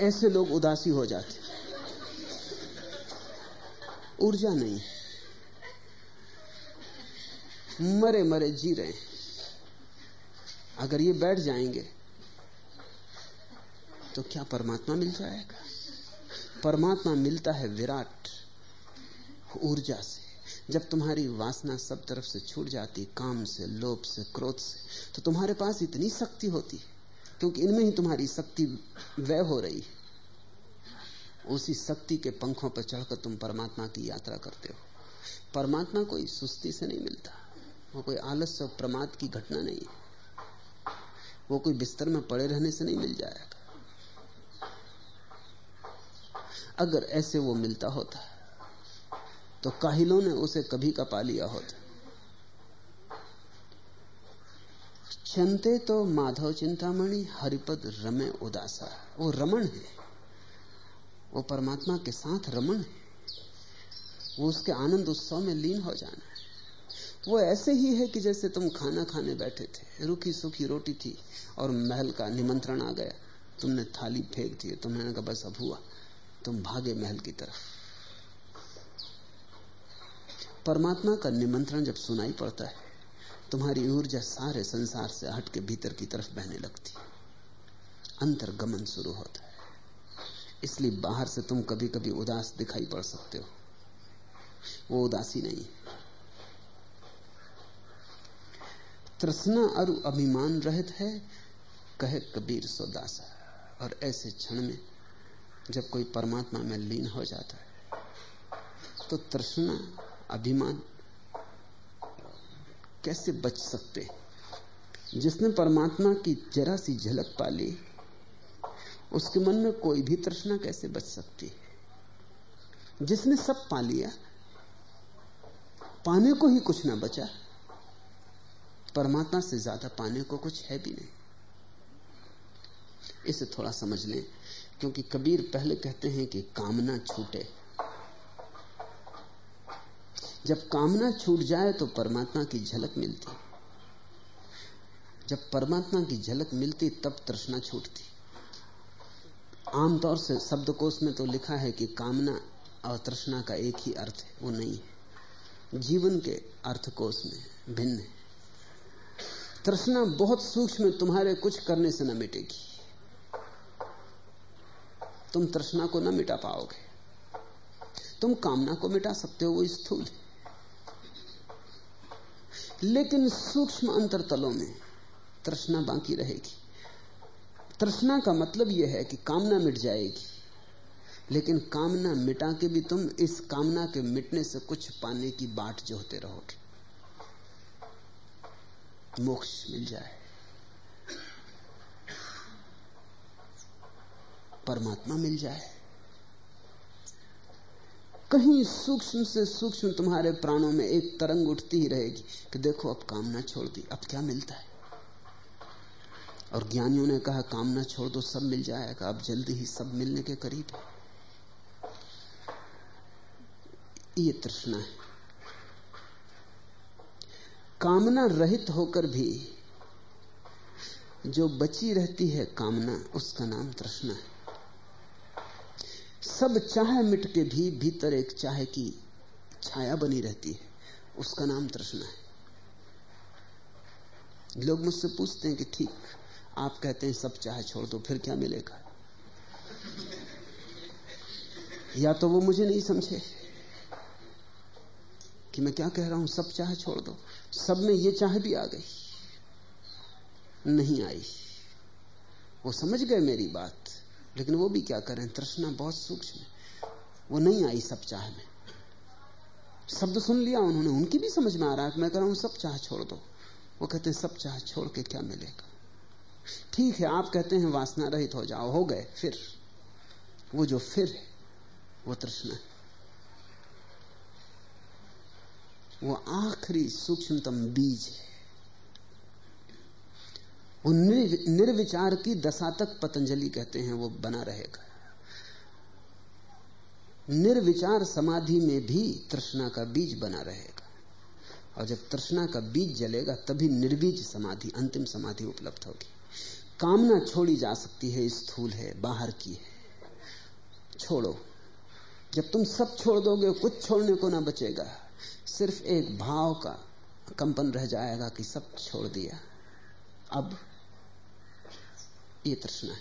ऐसे लोग उदासी हो जाते। ऊर्जा नहीं। मरे मरे जी रहे अगर ये बैठ जाएँगे तो क्या परमात्मा मिल जाएगा? परमात्मा मिलता है विराट ऊर्जा से। जब तुम्हारी वासना सब तरफ़ से छूट जाती, काम से, लोभ से, क्रोध से तो तुम्हारे पास इतनी शक्ति होती क्योंकि इनमें ही तुम्हारी शक्ति व्यय हो रही है। उसी शक्ति के पंखों पर चढ़कर तुम परमात्मा की यात्रा करते हो। परमात्मा कोई सुस्ती से नहीं मिलता, वो कोई आलस्य प्रमाद की घटना नहीं है। वो कोई बिस्तर में पड़े रहने से नहीं मिल जाएगा। अगर ऐसे वो मिलता होता तो काहिलों ने उसे कभी का पा लिया होता। चंते तो माधव चिंतामणि, हरिपद रमे उदासा। वो रमण है। वो परमात्मा के साथ रमन है। वो उसके आनंद उत्सव में लीन हो जाना। वो ऐसे ही है कि जैसे तुम खाना खाने बैठे थे। रूखी सूखी रोटी थी और महल का निमंत्रण आ गया। तुमने थाली फेंक दी, तुमने कहा, बस अब हुआ। तुम भागे महल की तरफ़। परमात्मा का निमंत्रण जब सुनाई पड़ता है, तुम्हारी ऊर्जा सारे संसार से हट के भीतर की तरफ़ बहने लगती अंतर्गमन शुरू होता है। इसलिए बाहर से तुम कभी कभी उदास दिखाई पड़ सकते हो। वो उदासी नहीं तृष्णा और अभिमान रहित है, कहे कबीर सोदासा। और ऐसे क्षण में जब कोई परमात्मा में लीन हो जाता है तो तृष्णा, अभिमान कैसे बच सकते? जिसने परमात्मा की जरा सी झलक पाली, उसके मन में कोई भी तृष्णा कैसे बच सकती? जिसने सब पा लिया, पाने को ही कुछ ना बचा। परमात्मा से ज़्यादा पाने को कुछ है भी नहीं। इसे थोड़ा समझ लें, क्योंकि कबीर पहले कहते हैं कि कामना छूटे। जब कामना छूट जाए तो परमात्मा की झलक मिलती। जब परमात्मा की झलक मिलती, तब तृष्णा छूटती। आमतौर से शब्दकोश में तो लिखा है कि कामना और तृष्णा का एक ही अर्थ है, वो नहीं है। जीवन के अर्थकोश में भिन्न है। तृष्णा बहुत सूक्ष्म तुम्हारे कुछ करने से न मिटेगी। तुम तृष्णा को न मिटा पाओगे। तुम कामना को मिटा सकते हो, वो स्थूल लेकिन सूक्ष्म अंतरतलों में तृष्णा बाकी रहेगी। तृष्णा का मतलब यह है कि कामना मिट जाएगी। लेकिन कामना मिटा के भी तुम इस कामना के मिटने से कुछ पाने की बाट जोहते रहोगे। मोक्ष मिल जाए। परमात्मा मिल जाए। कहीं सूक्ष्म से सूक्ष्म तुम्हारे प्राणों में एक तरंग उठती ही रहेगी कि देखो, अब कामना छोड़ दी, अब क्या मिलता है? और ज्ञानियों ने कहा, कामना छोड़ दो, सब मिल जाएगा, अब जल्दी ही सब मिलने के करीब है। ये तृष्णा है। कामना रहित होकर भी जो बची रहती है कामना, उसका नाम तृष्णा है। सब चाह मिट के भी भीतर एक चाह की छाया बनी रहती है, उसका नाम तृष्णा है। लोग मुझसे पूछते हैं कि ठीक, आप कहते हैं सब चाह छोड़ दो, फिर क्या मिलेगा? या तो वो मुझे नहीं समझे कि मैं क्या कह रहा हूँ, सब चाह छोड़ दो। सब में ये चाह भी आ गई। नहीं आई। वो समझ गए मेरी बात, लेकिन वो भी क्या करें? तृष्णा बहुत सूक्ष्म वो नहीं आई सब चाह में। शब्द सुन लिया उन्होंने, उनकी भी समझ में आ रहा है मैं कह रहा हूँ, सब चाह छोड़ दो। वो कहते हैं, सब चाह छोड़ के क्या मिलेगा? ठीक है, आप कहते हैं, वासना रहित हो जाओ, हो गए, फिर। वो जो फिर है, वो तृष्णा है। वो आखिरी सूक्ष्मतम बीज है। वो निर्विचार की दशा तक पतंजलि कहते हैं, वो बना रहेगा। निर्विचार समाधि में भी तृष्णा का बीज बना रहेगा। और जब तृष्णा का बीज जलेगा, तभी निर्बीज समाधि, अंतिम समाधि उपलब्ध होगी। कामना छोड़ी जा सकती है, स्थूल है, बाहर की है। छोड़ो। जब तुम सब छोड़ दोगे, कुछ छोड़ने को ना बचेगा। सिर्फ़ एक भाव का कंपन रह जाएगा कि सब छोड़ दिया। अब ये तृष्णा है।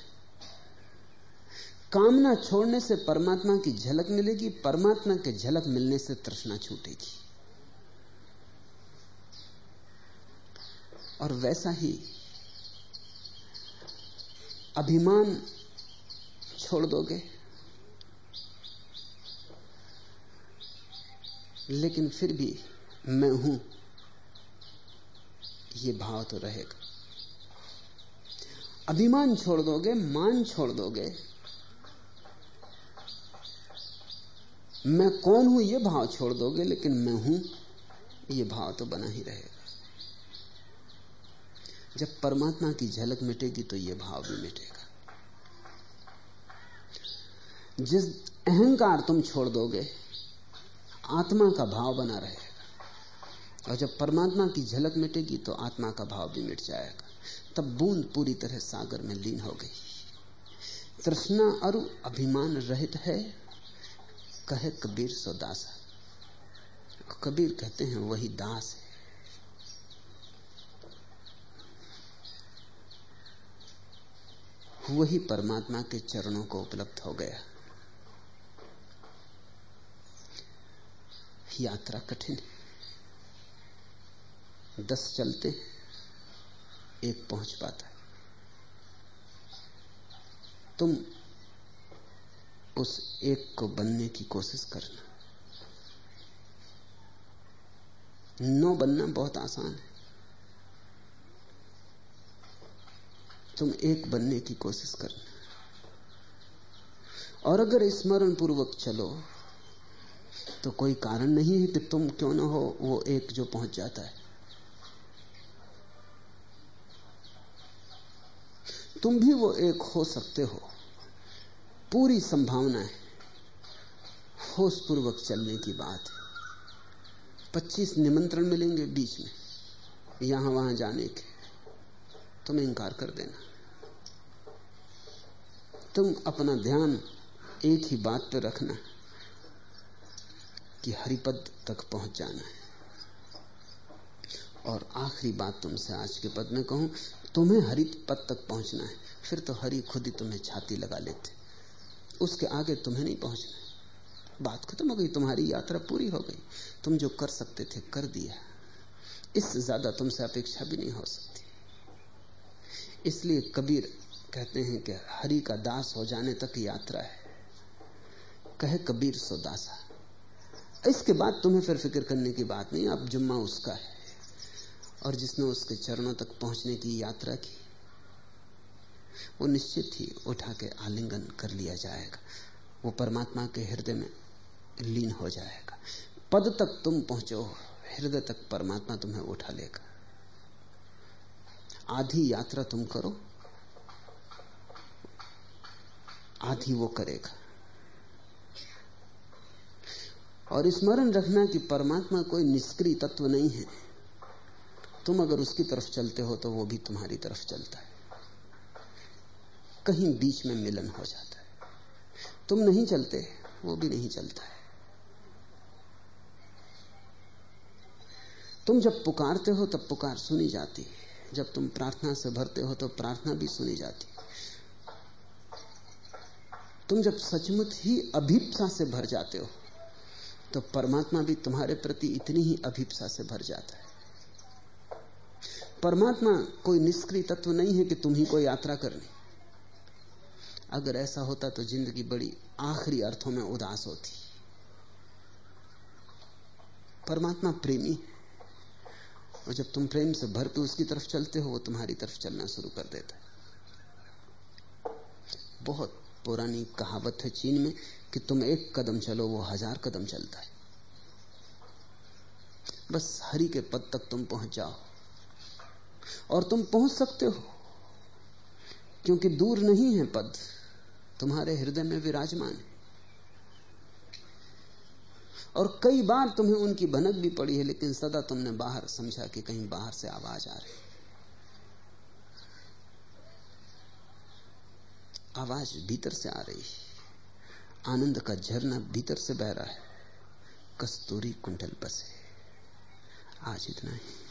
कामना छोड़ने से परमात्मा की झलक मिलेगी, परमात्मा के झलक मिलने से तृष्णा छूटेगी। और वैसा ही अभिमान छोड़ दोगे लेकिन फिर भी मैं हूँ। ये भाव तो रहेगा। अभिमान छोड़ दोगे, मान छोड़ दोगे। मैं कौन हूँ, ये भाव छोड़ दोगे, लेकिन मैं हूँ, ये भाव तो बना ही रहेगा। जब परमात्मा की झलक मिटेगी तो ये भाव भी मिटेगा। जिस अहंकार तुम छोड़ दोगे आत्मा का भाव बना रहेगा। और जब परमात्मा की झलक मिटेगी तो आत्मा का भाव भी मिट जाएगा। तब बूंद पूरी तरह सागर में लीन हो गई। तृष्णा और अभिमान रहित है। कहे कबीर सो दासा। कबीर कहते हैं, वही दास है। वही परमात्मा के चरणों को उपलब्ध हो गया। यात्रा कठिन। है दस चलते, एक पहुँच पाता। है तुम उस एक को बनने की कोशिश करना। नौ बनना बहुत आसान है। तुम एक बनने की कोशिश करना। और अगर स्मरण पूर्वक चलो तो कोई कारण नहीं है कि तुम क्यों ना हो, वो एक जो पहुँच जाता है। तुम भी वो एक हो सकते हो। पूरी संभावना है। होश पूर्वक चलने की बात है। पच्चीस निमंत्रण मिलेंगे बीच में। यहाँ वहाँ जाने के। तुम इंकार कर देना। तुम अपना ध्यान एक ही बात पर रखना। कि हरिपद तक पहुँच जाना है। और आखिरी बात तुमसे आज के पद में कहूँ, तुम्हें हरित पद तक पहुँचना है, फिर तो हरि खुद ही तुम्हें छाती लगा लेते। उसके आगे तुम्हें नहीं पहुँचना बात खत्म हो गई, तुम्हारी यात्रा पूरी हो गई। तुम जो कर सकते थे, कर दिया। इससे ज़्यादा तुमसे अपेक्षा भी नहीं हो सकती। इसलिए कबीर कहते हैं कि हरि का दास हो जाने तक यात्रा है। कहे कबीर सो दासा। इसके बाद तुम्हें फिर फ़िक्र करने की बात नहीं, अब जुम्मा उसका है। और जिसने उसके चरणों तक पहुँचने की यात्रा की, वो निश्चित ही उठा के आलिंगन कर लिया जाएगा। वो परमात्मा के हृदय में लीन हो जाएगा। पद तक तुम पहुंचो, हृदय तक परमात्मा तुम्हें उठा लेगा। आधी यात्रा तुम करो, आधी वो करेगा। और स्मरण रखना कि परमात्मा कोई निष्क्रिय तत्व नहीं है। तुम अगर उसकी तरफ़ चलते हो तो वो भी तुम्हारी तरफ़ चलता है। कहीं बीच में मिलन हो जाता है। तुम नहीं चलते, वो भी नहीं चलता है। तुम जब पुकारते हो, तब पुकार सुनी जाती है। जब तुम प्रार्थना से भरते हो तो प्रार्थना भी सुनी जाती है। तुम जब सचमुच ही अभिप्सा से भर जाते हो तो परमात्मा भी तुम्हारे प्रति इतनी ही अभिप्सा से भर जाता है। परमात्मा कोई निष्क्रिय तत्व नहीं है कि तुम ही को यात्रा करनी। अगर ऐसा होता तो ज़िंदगी बड़ी आखिरी अर्थों में उदास होती। परमात्मा प्रेमी है। और जब तुम प्रेम से भर के उसकी तरफ़ चलते हो, वो तुम्हारी तरफ़ चलना शुरू कर देता है। बहुत पुरानी कहावत है चीन में कि तुम एक कदम चलो, वो हज़ार कदम चलता है। बस हरि के पद तक तुम पहुँच जाओ। और तुम पहुँच सकते हो, क्योंकि दूर नहीं है पद। तुम्हारे हृदय में विराजमान है। और कई बार तुम्हें उनकी भनक भी पड़ी है, लेकिन सदा तुमने बाहर समझा कि कहीं बाहर से आवाज़ आ रही आवाज़ भीतर से आ रही आनंद का झरना भीतर से बह रहा है। कस्तूरी कुंडल बसे। आज इतना ही।